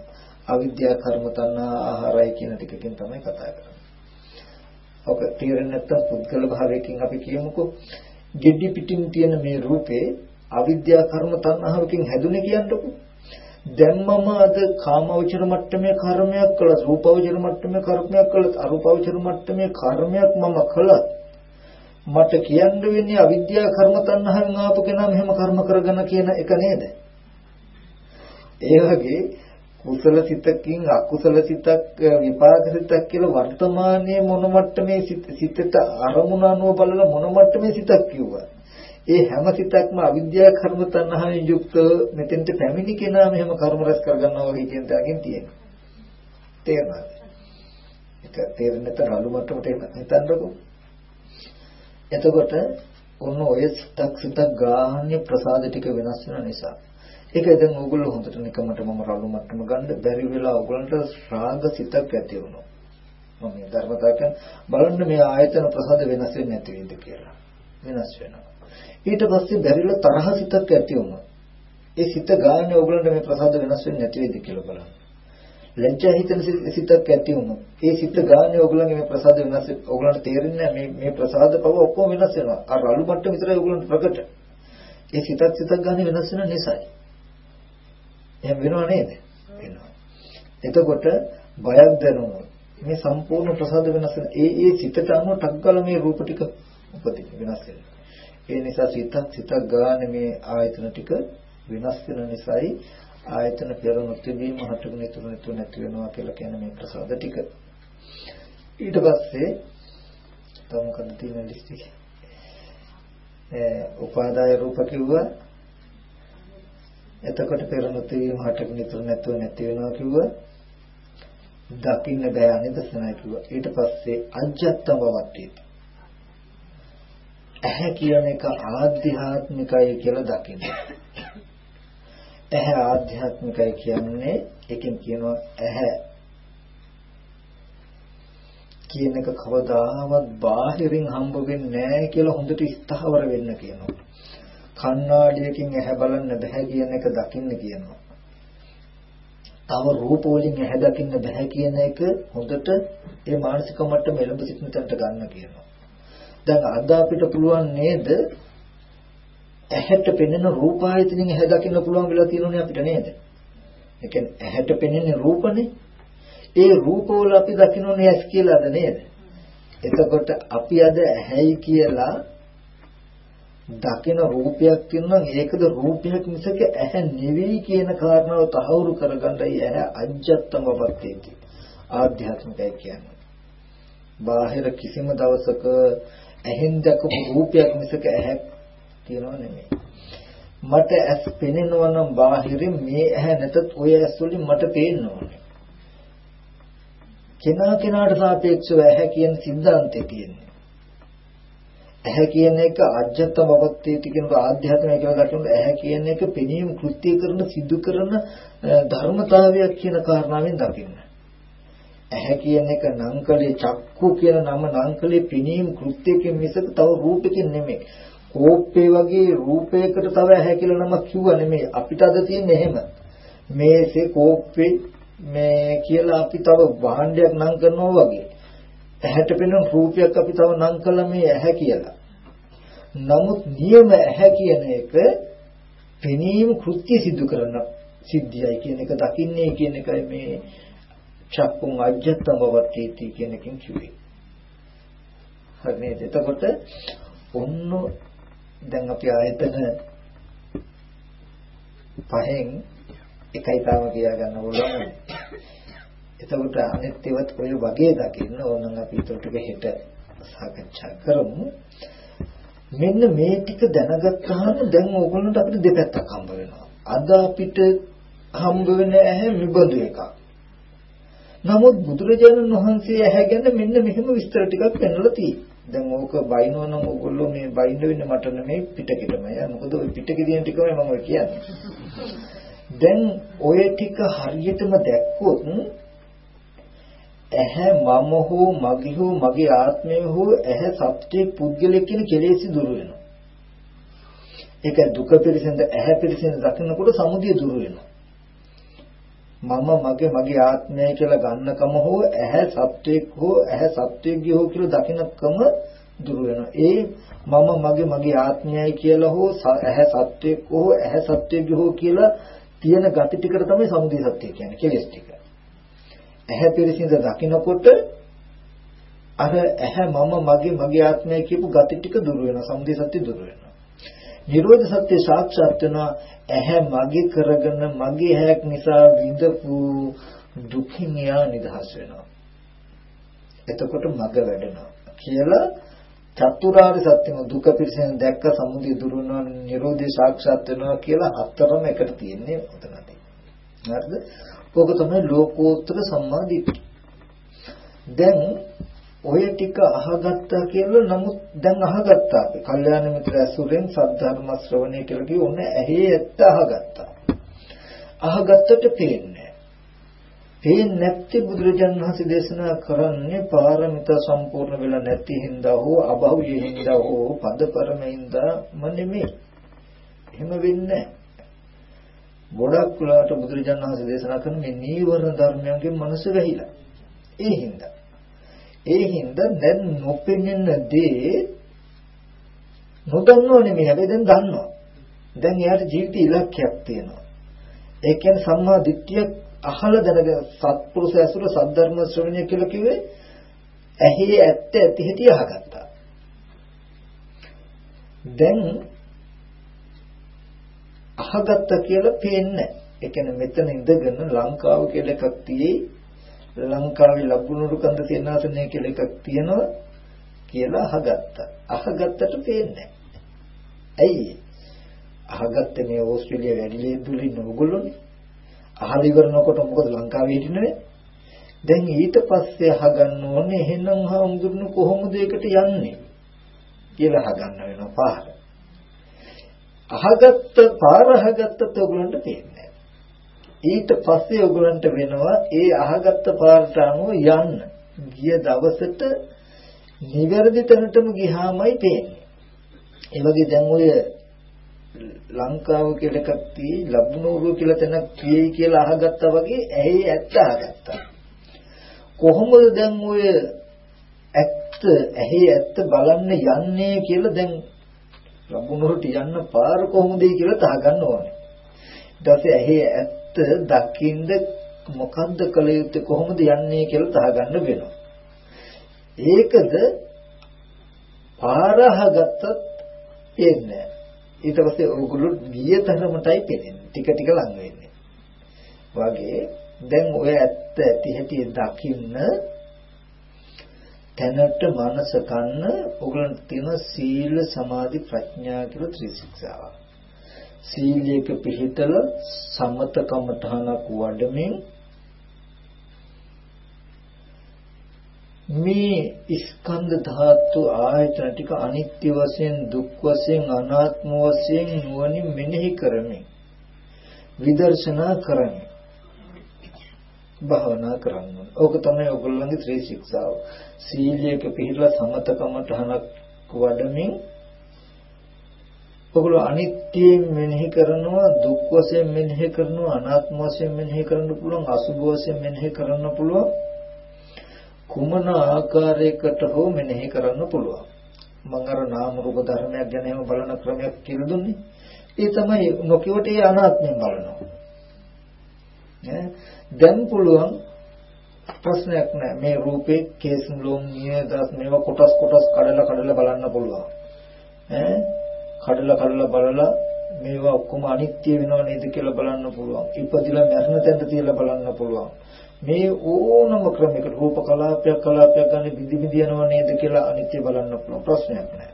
Speaker 1: අවිද්‍යා කර්ම තණ්හා ආහාරයි කියන ටිකකින් තමයි කතා කරන්නේ. ඔක තේරෙන්නේ නැත්තම් පුද්ගල භාවයකින් අපි කියමුකෝ geddi pitin තියෙන මේ රූපේ අවිද්‍යා කර්ම තණ්හාවකින් හැදුනේ කියන්නකෝ. දැන් මම අද කාමවචර මට්ටමේ කර්මයක් කළා රූපවචර මට්ටමේ කර්මයක් කළා අරූපවචර මට්ටමේ කර්මයක් මම කළා මට කියන්න වෙන්නේ අවිද්‍යා කර්ම තණ්හාවෙන් ආපු කෙනා මෙහෙම කර්ම කරගන්න කියන එක නේද? ඒ වගේ කුසල සිතකින් අකුසල සිතක් විපාක සිතක් කියලා වර්තමානයේ මොන මට්ටමේ සිතට අරමුණ අනුව බලලා මොන මට්ටමේ සිතක් කිව්වා. ඒ හැම සිතක්ම අවිද්‍යා කර්ම තණ්හාවෙන් යුක්ත මෙතෙන්ට පැමිණි කෙනා මෙහෙම කර්ම රැස් කරගන්නවා වගේ කියන තැනකින් තියෙනවා. තේරෙනවද? ඒක තේරෙන්නේ නැත්නම් අලු මට්ටමට හිතන්නකෝ. එතකොට ඔන්න ඔය සිතක් සිතක් ගාහන්නේ ප්‍රසාද ටික වෙනස් වෙන නිසා. ඒකයි දැන් ඕගොල්ලෝ හොඳට නිකමට මම රළු මට්ටම ගන්න බැරි වෙලා ඕගොල්ලන්ට රාග සිතක් ඇති වුණා. මම මේ ධර්මතාවයෙන් බලන්න මේ ආයතන ප්‍රසාද වෙනස් වෙන්නේ නැති වෙයිද කියලා. වෙනස් වෙනවා. ඊට පස්සේ බැරිලා තරහ සිතක් ඇති වුණා. ඒ සිත ගානේ ඕගොල්ලන්ට මේ ප්‍රසාද වෙනස් වෙන්නේ නැති වෙයිද කියලා බලන්න. ලැජ්ජා හිතන සිතක් ඇති වුණා. ඒ සිත ගානේ ඕගොල්ලන්ගේ මේ ප්‍රසාද වෙනස් ඕගොල්ලන්ට තේරෙන්නේ මේ මේ ප්‍රසාද පව ඔක්කොම වෙනස් වෙනවා. අර අලු මට්ටම විතරයි ඕගොල්ලන්ට ප්‍රකට. ඒ සිතක් සිතක් ගානේ වෙනස් වෙන නිසායි. එහෙම වෙනව නේද? වෙනවා. එතකොට බයක් දැනුනොත් මේ සම්පූර්ණ ප්‍රසාද වෙනස් වෙන ඒ ඒ සිතට අනුව ටක්කල මේ රූප ටික උපදින වෙනස් වෙනවා. ඒ නිසා සිතක් සිතක් ගානේ මේ ආයතන ටික වෙනස් වෙන නිසායි ආයතන පෙර නොතිබීම හටගෙන ඉතුරු නැතුව නැති වෙනවා කියලා කියන මේ ප්‍රසාද ටික. ඊට පස්සේ තව මොකද තියෙන ලිස්ට් එකේ? ඒ උපාදාය රූප කිව්වා එතකොට පෙර නොතිබීම හටගෙන ඉතුරු නැතුව නැති වෙනවා කිව්වා. දකින්න බෑ අනිදසනයි කිව්වා. ඊට පස්සේ අජ්ජත්තම වට්ටිය. ඇහැ කියන එක ආධ්‍යාත්මිකයි කියලා දකින්න. ඇහැ ආධ්‍යාත්මිකයි කියන්නේ එකෙන් කියනවා ඇහැ කියන එක කවදාවත් බාහිරින් හම්බ වෙන්නේ නැහැ කියලා හොඳට ස්ථාවර වෙන්න කියනවා. කණ්ණාඩියකින් ඇහැ බලන්න බෑ කියන එක දකින්න කියනවා. තව රූප වලින් ඇහැ දකින්න බෑ කියන එක හොඳට ඒ මානසික මට්ටම එළඹ සිටින තැනට ගන්න කියනවා. දැන් අද අපිට පුළුවන් නේද ඇහැට පෙනෙන රූප ආයතනෙන් ඇහැ දකින්න පුළුවන් වෙලා තියෙනෝනේ අපිට නේද? ඒ කියන්නේ ඇහැට පෙනෙන රූපනේ. ඒ රූපවල අපි දකින්නෝනේ ඇස් කියලාද නේද? එතකොට අපි අද ඇහැයි කියලා දකින රූපයක් තියෙනවා ඒකද රූපයක් මිසක ඇහැ නෙවෙයි කියන කාරණාව තහවුරු කරගන්නයි ඇහැ අජ්ජත්තම වපත්තේති ආධ්‍යාත්මිකයි කියන්නේ. බාහිර කිසිම දවසක ඇහෙන් දකපු රූපයක් මිසක ඇහැක් තියෙනව නෙමෙයි. මට ඇස් පෙනෙනවා නම් බාහිරින් මේ ඇහැ නැතත් ඔය ඇස් වලින් මට පේන්නේ. කෙනා කෙනාට සාපේක්ෂව ඇහැ කියන સિદ્ધාන්තය තියෙනවා. ඇහැ කියන එක අජ්ජත් බවත්තේටි කියන ආධ්‍යාත්මික කියලා ගන්නකොට ඇහැ කියන එක පෙනීම කෘත්‍ය කරන සිදු කරන ධර්මතාවයක් කියන කාරණාවෙන් දකින්න. ඇහැ කියන එක නංකලේ චක්කු කියන නම නංකලේ පෙනීම කෘත්‍යකින් මිසක තව රූපකින් නෙමෙයි. කෝප්පේ වගේ රූපයකට තව ඇහැ කියලා නමක් කිව්වා නෙමෙයි. අපිට අද තියෙන්නේ එහෙම. මේසේ කෝප්පේ මේ කියලා අපි තව භාණ්ඩයක් නම් කරනවා වගේ. ඇහැට පෙනෙන රූපයක් අපි තව නම් කළා මේ ඇහැ කියලා. නමුත් නියම ඇහැ කියන එක පෙනීම කෘත්‍ය සිදු කරන සිද්ධියයි කියන එක දකින්නේ කියන එකයි මේ චක්කුන් අජ්ජත්තම වර්තීති කියන එකෙන් කිව්වේ. හරි නේද? එතකොට ඔන්න දැන් අපි ආයතන පහෙන් එකයි තාම කියා ගන්න පුළුවන්. එතකොට අනිත් ඒවත් ඔය වගේ දකින්න ඕනනම් අපි ඒකට හෙට සාකච්ඡා කරමු. මෙන්න මේ ටික දැනගත්තාම දැන් ඕගොල්ලන්ට අපිට දෙපැත්තක් හම්බ වෙනවා. අද අපිට හම්බ වෙන ඇහැ නිබඳු එකක්. නමුත් බුදුරජාණන් වහන්සේ ඇහැ ගැන මෙන්න මෙහෙම විස්තර ටිකක් පෙන්වලා තියෙනවා. දැන් ඕක බයිනෝ නම් ඕගොල්ලෝ මේ බයින්න වෙන්නේ මට නෙමෙයි පිටකෙටමයි. මොකද ওই පිටකේ තියෙන ටිකමයි මම ඔය කියන්නේ. දැන් ඔය ටික හරියටම දැක්කොත් ඇහැ මම හෝ මගේ හෝ මගේ ආත්මය හෝ ඇහැ සත්‍ය පුද්ගලෙක් කියන කෙලෙසි දුර වෙනවා. ඒක දුක පිළිසඳ ඇහැ පිළිසඳ දකින්නකොට සමුදිය දුර වෙනවා. මම මගේ මගේ ආත්මය කියලා ගන්නකම හෝ ඇහැ සත්‍යයක් හෝ ඇහැ සත්‍යයක් හෝ කියලා දකින්නකම දුර වෙනවා. ඒ මම මගේ මගේ ආත්මයයි කියලා හෝ ඇහැ සත්‍යයක් හෝ ඇහැ සත්‍යයක් හෝ කියලා තියෙන gati ටිකට තමයි සමුදය සත්‍ය කියන්නේ කෙලස් ටික. ඇහැ පිරිසිඳ දකින්නකොට අර ඇහැ මම මගේ මගේ ආත්මය කියපු gati ටික දුර වෙනවා. සමුදය සත්‍ය දුර වෙනවා. නිරෝධ සත්‍ය සාක්ෂාත් වෙනවා ඇහැ මගේ කරගෙන මගේ ඇහැක් නිසා විඳපු දුකින් යා නිදහස් වෙනවා. එතකොට මග වැඩෙනවා කියලා චතුරාර්ය සත්‍යම දුක පිරසෙන් දැක්ක සමුදය දුරුනවා නිරෝධය සාක්ෂාත් වෙනවා කියලා හතරම එකට තියෙන්නේ උතනදී. හරිද? ඕක තමයි ලෝකෝත්තර සම්මා දිට්ඨිය. දැන් ඔය ටික අහගත්තා කියලා නමුත් දැන් අහගත්තා අපි. කල්යාණ මිත්‍ර ඇසුරෙන් සද්ධර්ම ශ්‍රවණය කියලා කිව්ව ඔන්න ඇහි ඇත්ත අහගත්තා. අහගත්තට පේන්නේ පේන්නේ නැති බුදුරජාණන් වහන්සේ දේශනා කරන්නේ පාරමිතා සම්පූර්ණ වෙලා නැති හින්දා හෝ අභෞවිය හින්දා හෝ පදපරමින්දා නෙමෙයි. එහෙම වෙන්නේ ගොඩක් වෙලාවට බුදුරජාණන් වහන්සේ දේශනා කරන මේ නීවරණ ධර්මයන්ගෙන් මනස වැහිලා. ඒ හින්දා ඒ හින්දා දැන් නොපෙනෙන දේ නොදන්නව නෙමෙයි හැබැයි දැන් දන්නවා. දැන් එයාට ජීවිත ඉලක්කයක් තියෙනවා. ඒ කියන්නේ සම්මා දිට්ඨිය අහලා දැනගෙන සත්පුරුෂ ඇසුර සද්ධර්ම ශ්‍රවණය කියලා කිව්වේ ඇහි ඇත්ත ඇති හිටි අහගත්තා. දැන් අහගත්ත කියලා පේන්නේ. ඒ කියන්නේ මෙතන ඉඳගෙන ලංකාව කියලා එකක් තියෙයි ලංකාවේ ලබුණුරු කන්ද සේනාසනය කියලා එකක් තියෙනවා කියලා අහගත්තා. අහගත්තට පේන්නේ ඇයි? අහගත්තේ මේ ඕස්ට්‍රේලියාව වැඩිලේ දුලින් ඕගොල්ලෝනේ. අහලා ඉවරනකොට මොකද ලංකාවේ හිටින්නේ? දැන් ඊට පස්සේ අහගන්න ඕනේ එහෙනම් හාමුදුරන කොහොමද ඒකට යන්නේ කියලා අහගන්න වෙනවා පාර. අහගත්ත පාර අහගත්තත් ඔයගලන්ට පේන්නේ ඊට පස්සේ ඔයගලන්ට වෙනවා ඒ අහගත්ත පාරට අනුව යන්න. ගිය දවසට නිවැරදි තැනටම ගියාමයි පේන්නේ. ඒ වගේ දැන් ඔය ලංකාව කියලා එකක් තියෙයි ලබ්නෝරුව කියලා තැනක් තියෙයි කියලා අහගත්තා වගේ ඇයි ඇත්ත අහගත්තා. කොහොමද දැන් ඔය ඇත්ත ඇහි ඇත්ත බලන්න යන්නේ කියලා දැන් ලබ්නෝරුවට යන්න පාර කොහොමද කියලා තහගන්න ඕනේ. ඊට පස්සේ ඇහි ඇත්ත දකින්ද මොකද්ද කළ යුත්තේ කොහොමද යන්නේ කියලා තහගන්න වෙනවා. ඒකද පාරහගත්තත් එන්නේ. ඊට පස්සේ ඕගොල්ලෝ ගිය තරමටයි පෙනෙන්නේ. ටික ටික ලඟ වෙන්නේ. වගේ දැන් ඔය ඇත්ත ඇති හැටි දකින්න තැනට මනස කන්න ඕගලන්ට තියෙන සීල සමාධි ප්‍රඥා කියලා ත්‍රිශික්ෂාවක්. සීලයක පිහිටල සමත කමඨහනක් වඩමින් මේ ස්කන්ධ ධාතු ආයතන ටික අනිත්‍ය වශයෙන් දුක් වශයෙන් අනාත්ම වශයෙන් නුවණින් මෙනෙහි කරමින් විදර්ශනා කරමින් භාවනා කරන්න. ඕනේ. ඕක තමයි ඔයගොල්ලන්ගේ ත්‍රි ශික්ෂාව. සීලයක පිළිලා සමතකමට හනක් වඩමින් ඔගොල්ලෝ අනිත්‍යයෙන් මෙනෙහි කරනවා දුක් වශයෙන් මෙනෙහි කරනවා අනාත්ම වශයෙන් මෙනෙහි කරන්න පුළුවන් අසුභ වශයෙන් මෙනෙහි කරන්න පුළුවන්. කුමන ආකාරයකට හෝ මෙනෙහි කරන්න පුළුවන්. මම අර නාම රූප ධර්මයක් ගැන එහෙම බලන ක්‍රමයක් කියලා දුන්නේ. ඒ තමයි නොකියවට ඒ අනාත්මයෙන් බලනවා. ඈ? දැන් පුළුවන් ප්‍රශ්නයක් නෑ මේ රූපේ කේස් ලෝම් නියදස් මේවා කොටස් කොටස් කඩලා කඩලා බලන්න පුළුවන් ඈ කඩලා කඩලා බලලා මේවා ඔක්කොම අනිත්‍ය වෙනව නේද කියලා බලන්න පුළුවන්. ඉපදිලා මරණ තැනට තියලා බලන්න පුළුවන්. මේ ඕනම ක්‍රමයකට රූප කලාපයක් කලාපයක් ගන්න බිදි බිදි යනව නේද කියලා අනිත්‍ය බලන්න පුළුවන්. ප්‍රශ්නයක් නැහැ.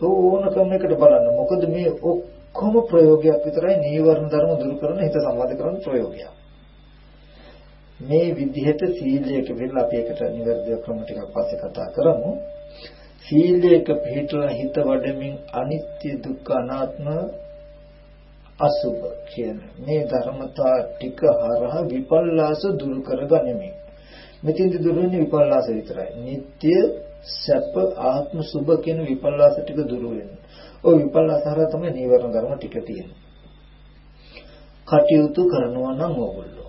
Speaker 1: ඕන ක්‍රමයකට බලන්න. මොකද මේ ඔක්කොම ප්‍රයෝගයක් විතරයි නීවරණ ධර්ම දුරු කරන හිත සම්බන්ධ කරන ප්‍රයෝගයක්. මේ විදිහට සීලයට වෙලා අපි එකට නිවැරදි ක්‍රම ටිකක් පස්සේ කතා කරමු. සීලයක පිළිපදලා හිත වඩමින් අනිත්‍ය දුක්ඛ අනාත්ම අසුභ කියන මේ ධර්මතා ටික හරහා විපල්ලාස දුරු කරගනිමි. මෙතින්ද දුරුන්නේ විපල්ලාස විතරයි. නিত্য සැප ආත්ම සුභ කියන විපල්ලාස ටික දුරු වෙනවා. ওই විපල්ලාස හරහා තමයි නීවරණ ධර්ම ටික තියෙන්නේ. කටයුතු කරනවා නම් ඕගොල්ලෝ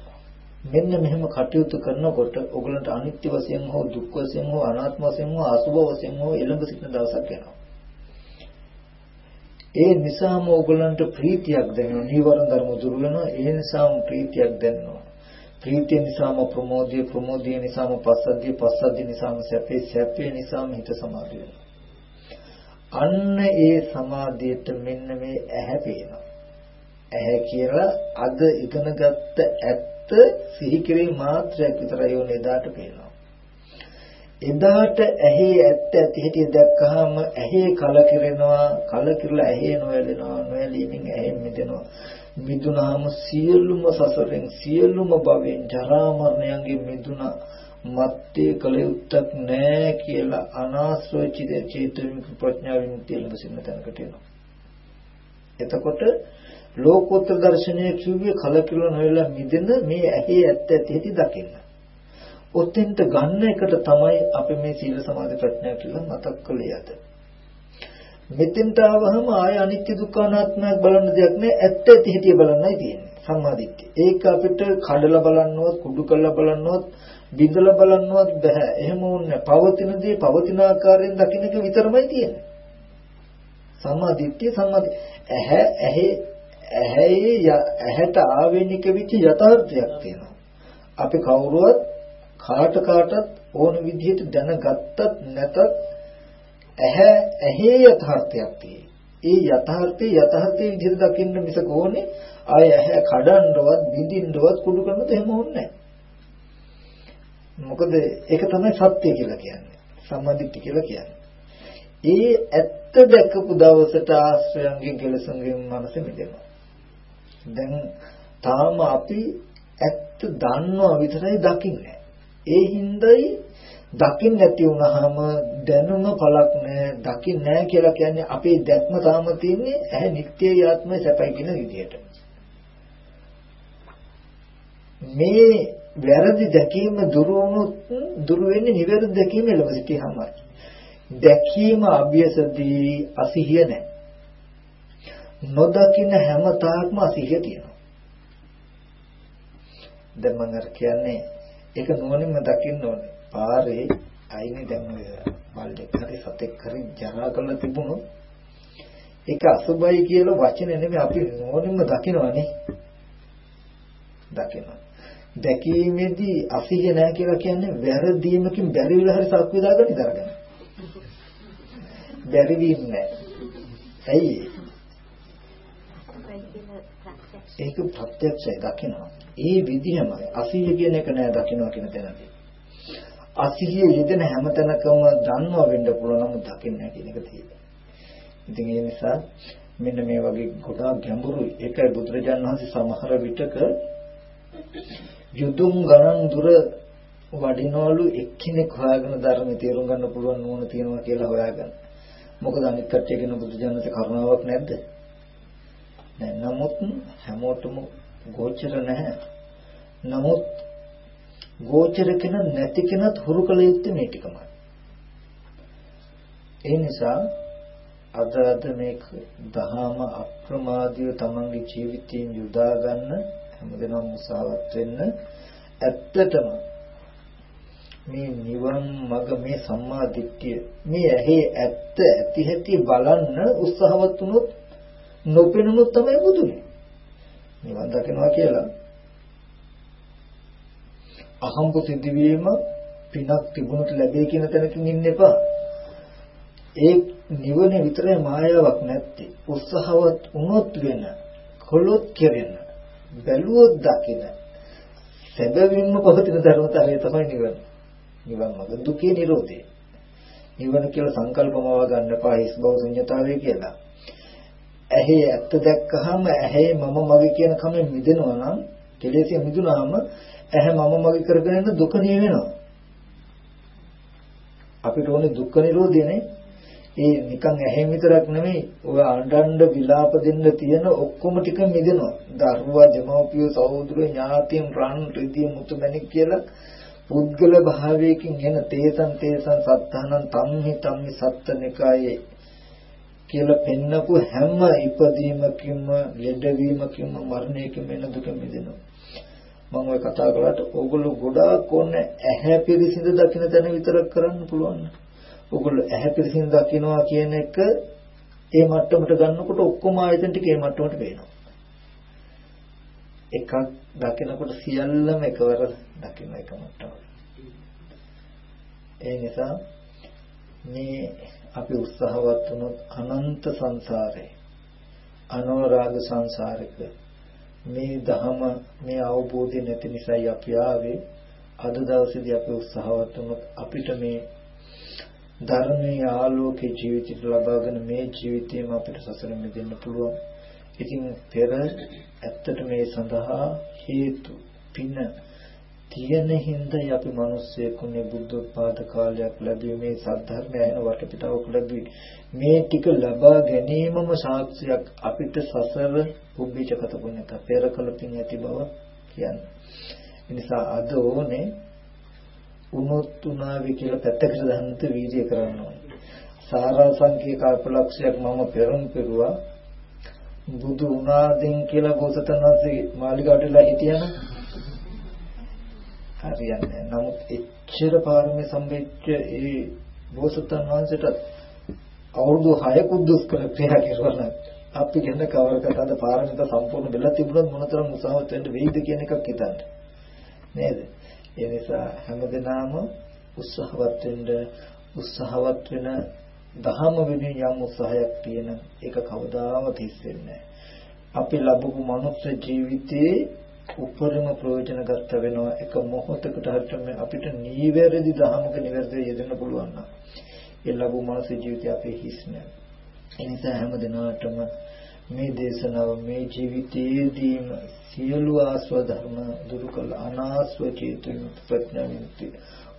Speaker 1: මෙන්න මෙහෙම කටයුතු කරනකොට ඔයගලන්ට අනිත්‍ය වශයෙන් හෝ දුක් වශයෙන් හෝ අනාත්ම වශයෙන් හෝ අසුභ වශයෙන් හෝ එළඹ සිටින දවසක් එනවා. ඒ නිසාම ඔයගලන්ට ප්‍රීතියක් දැනෙනවා. නීවරණ ධර්ම දුරු වෙනවා. ඒ නිසාම ප්‍රීතියක් දැනෙනවා. ප්‍රීතිය නිසාම ප්‍රමෝදය, ප්‍රමෝදය නිසාම පස්සද්ධිය, පස්සද්ධිය නිසාම සැපේ, සැපේ නිසාම හිත සමාධිය වෙනවා. අන්න ඒ සමාධියට මෙන්න මේ ඇහැ පේනවා. ඇහැ කියලා අද ඉගෙනගත්ත ඇත්ත ඇත්ත සිහි කිරීම මාත්‍රයක් විතරයි ඕනේ එදාට පේනවා. එදාට ඇහි ඇත්ත ඇති හැටි දැක්කහම ඇහි කලකිරෙනවා කලකිරලා ඇහි නොයලෙනවා නොයලීමෙන් ඇහෙන් මිදෙනවා මිදුනාම සියලුම සසරෙන් සියලුම භවෙන් ජරා මරණයන්ගෙන් මිදුණා මත්තේ කල යුත්තක් නැහැ කියලා අනාශ්‍රය චේතනික ප්‍රඥා විමුක්තිය ලැබ සිටින තැනකට එනවා. එතකොට ලෝකෝත්තර දර්ශනය කිව්වේ කලකිරුණ නොයලා මිදෙන මේ ඇහි ඇත්ත ඇති ඇති දකින්න. ඔතෙන්ට ගන්න එකට තමයි අපි මේ සීල සමාධි ප්‍රඥා කියලා මතක් කළේ අද. මෙතෙන්ට ආවහම ආය අනිත්‍ය දුක්ඛ අනාත්මයක් බලන්න දෙයක් නෑ ඇත්ත ඇති හැටි බලන්නයි තියෙන්නේ සම්මාදිට්ඨිය. ඒක අපිට කඩලා බලන්නවත් කුඩු කරලා බලන්නවත් බිඳලා බලන්නවත් බෑ. එහෙම වුණේ පවතින දේ පවතින ආකාරයෙන් දකින්න එක විතරමයි තියෙන්නේ. සම්මාදිට්ඨිය සම්මාදි ඇහැ ඇහි ඇහැයි ඇහැට ආවේනික වෙච්ච යථාර්ථයක් තියෙනවා. අපි කවුරුවත් කාට කාටත් ඕන විදිහට දැනගත්තත් නැතත් ඇහැ ඇහි යථාර්ථයක් තියෙයි. ඒ යථාර්ථයේ යථාර්ථයේ විදිහට දකින්න මිසක ඕනේ ආය ඇහැ කඩන්නවත් බිඳින්නවත් කුඩු කරන්නත් එහෙම ඕනේ මොකද ඒක තමයි සත්‍ය කියලා කියන්නේ. සම්මාදිට්ඨිය කියලා කියන්නේ. ඒ ඇත්ත දැකපු දවසට ආශ්‍රයන්ගෙන් කෙලසුන්ගෙන් මනස මිදෙනවා. දැන් තාම අපි ඇත්ත දන්නවා විතරයි දකින්නේ. ඒ හින්දායි දකින්න නැති වුනහම දැනුම පළක් නැහැ දකින්න නැහැ කියලා කියන්නේ අපේ දැක්ම තාම තියෙන්නේ ඇහැ නිට්ටයයි ආත්මයි සැපයි කියන විදිහට. මේ වැරදි දැකීම දුරු වුණොත් දුරු වෙන්නේ නිවැරදි දැකීම එළව සිටියාමයි. දැකීම අභ්‍යසදී අසිහිය නැහැ. නොදකින්න හැම තාක්ම අසිහිය තියෙනවා. දැන් මම අර කියන්නේ ඒක නුවණින්ම දකින්න ඕනේ. පාරේ අයිනේ දැන් ඔය බල්ලෙක් හරි සතෙක් හරි ජරා කරලා තිබුණොත් ඒක අසුබයි කියලා වචනේ නෙමෙයි අපි නුවණින්ම දකිනවනේ. දකිනවා. දැකීමේදී අසිහිය නැහැ කියලා කියන්නේ වැරදීමකින් බැරි වෙලා හරි සාක්කුව දාගන්න ඉදරගෙන. බැරි වීම නැහැ. ඇයි ඒක ප්‍රත්‍යක්ෂයි දකිනවා. ඒ විදිහමයි අසීය කියන එක නෑ දකිනවා කියන තැනදී. අසීය යෙදෙන හැම තැනකම දන්නවා වෙන්න පුළුවන් නම් දකින්නේ නැහැ කියන එක තියෙනවා. ඉතින් ඒ නිසා මෙන්න මේ වගේ ගොඩාක් ගැඹුරුයි. ඒකයි බුදුරජාණන් වහන්සේ සමහර විටක යුතුම් ගණන් දුර වඩිනවලු එක්කෙනෙක් හොයාගෙන ධර්මයේ තේරුම් ගන්න පුළුවන් නුවණ තියෙනවා කියලා හොයාගන්න. මොකද අනිත් කට්ටිය කියන බුදු ජානක කරුණාවක් නැද්ද? නෑ. නමුත් හැමෝටම ගෝචර නැහැ. නමුත් ගෝචර කෙන නැති කෙනත් හුරු කළ යුත්තේ මේ ටිකමයි. ඒ නිසා අද අද මේක දහම අප්‍රමාදීව තමන්ගේ ජීවිතයෙන් යොදා ගන්න හැමදෙනාම උත්සාහවත් වෙන්න ඇත්තටම මේ නිවන් මඟ මේ සම්මා දිට්ඨිය මේ ඇහි ඇත්ත ඇති හැටි බලන්න උත්සාහවත් වුණොත් නොපෙනුනොත් තමයි බුදුනේ නිවන් දකිනවා කියලා. අහම්බ සිදුවීම පිනක් තිබුණට ලැබෙයි කියන තැනකින් ඉන්න එපා. ඒ නිවන විතරයි මායාවක් නැත්තේ. උත්සාහවත් වුණොත් වෙන කොළොත් කෙරෙන බැලුවොත් දකින සැබවින්ම පවතින ධර්මතාවය තමයි නිවන. නිවන් මඟ දුකේ නිරෝධය. නිවන කියලා සංකල්පමව ගන්න පාහිස් බව ශුන්‍යතාවය කියලා. ඇහි ඇත්ත දැක්කහම ඇහි මම මගේ කියන කමෙන් මිදෙනවා නම් කෙලෙසිය මිදුනාම ඇහැ මම මගේ කරගෙන දුක නිය වෙනවා. අපිට ඕනේ දුක්ඛ නිරෝධයනේ. ඒ නිකන් ඇහෙන් විතරක් නෙමෙයි ඔය අඬන්න විලාප දෙන්න තියෙන ඔක්කොම ටික මිදෙනවා. දරුවා, දෙමව්පියෝ, සහෝදරයෝ, ඥාතීන්, රන්, රිදී, මුතුමැණික් කියලා පුද්ගල භාවයකින් එන තේසං තේසං සත්තානං තම්හි තම්හි සත්තනිකායේ කියලා පෙන්නපු හැම ඉපදීමකින්ම ලෙඩවීමකින්ම මරණයකින්ම එන දුක මිදෙනවා මම ඔය කතා කළාට ඕගොල්ලෝ ගොඩාක් ඕනේ ඇහැ පිරිසිඳ දකින්න තැන විතරක් කරන්න පුළුවන්. ඕගොල්ලෝ ඇහැ පිරිසිඳ දකින්නවා කියන එක ඒ මට්ටමට ගන්නකොට ඔක්කොම ආයතන ටික ඒ මට්ටමට පේනවා. එකක් දකිනකොට සියල්ලම එකවර දකින්න එක මට්ටමක. ඒ නිසා මේ අපි උත්සාහවත් වුණොත් අනන්ත සංසාරේ අනවරාග සංසාරික මේ ධහම මේ අවබෝධය නැති නිසායි අපි ආවේ අද දවසේදී අපි උත්සාහවත් වුණොත් අපිට මේ ධර්මයේ ආලෝකයේ ජීවිතය ලබාගෙන මේ ජීවිතේම අපිට සසර මිදෙන්න පුළුවන්. ඉතින් පෙර ඇත්තට මේ සඳහා හේතු පින තියෙන හින්දායි අපි මිනිස්සෙකුනේ බුද්ධෝත්පාද කාලයක් ලැබීමේ සද්ධර්මය ඇහෙන වටපිටාවක් ලැබී මේ ටික ලබා ගැනීමම සාක්ෂියක් අපිට සසර උබ්බිචකත පුණ්‍යත පෙරකල පින් ඇති බව කියන්නේ. ඒ නිසා අද ඕනේ උනොත් උනාවි කියලා පැත්තකට දාන්නත් වීර්ය කරන්න ඕනේ. සාරාංශික කල්පලක්ෂයක් මම පෙරම් පෙරුවා බුදු උනාදෙන් කියලා බෝසතන් වහන්සේ මාලිගාවටලා හිටියනම් හරියන්නේ නමුත් එච්චර පාරමී සම්බෙච්ච ඒ බෝසතන් වහන්සේට අවුරුදු 6ක් දුෂ්කර ක්‍රියා කෙරුවා අපි ගැන කවර කතාවද පාරමිත සම්පූර්ණ වෙලා තිබුණොත් මොනතරම් උසාවත් වෙන්න වෙයිද කියන එකක් හිතන්න. නේද? ඒ නිසා හැමදෙනාම උත්සාහවත් වෙන්න උත්සාහවත් වෙන දහම වෙනුවෙන් යම් උත්සාහයක් තියෙන ඒක කවදාවත් හිස් වෙන්නේ අපි ලැබපු මනුස්ස ජීවිතයේ උපරිම ප්‍රයෝජන ගත වෙනවා එක මොහොතකට හරියට අපිට නීවැරදි දහමක නිවැරදිව යෙදෙන්න පුළුවන් නම්. ඒ ලැබු මනුස්ස ජීවිතය අපේ හිස් නෑ ඒ නිසා හැම දිනකටම මේ දේශනාව මේ ජීවිතයේදීම සියලු ආස්ව ධර්ම දුරු කළ අනාස්ව චේතු ප්‍රඥා විමුක්තිය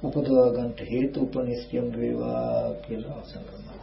Speaker 1: උපදවා ගන්නට හේතු උපනිෂ්ඨියම් වේවා කියලා අවසන් කරනවා.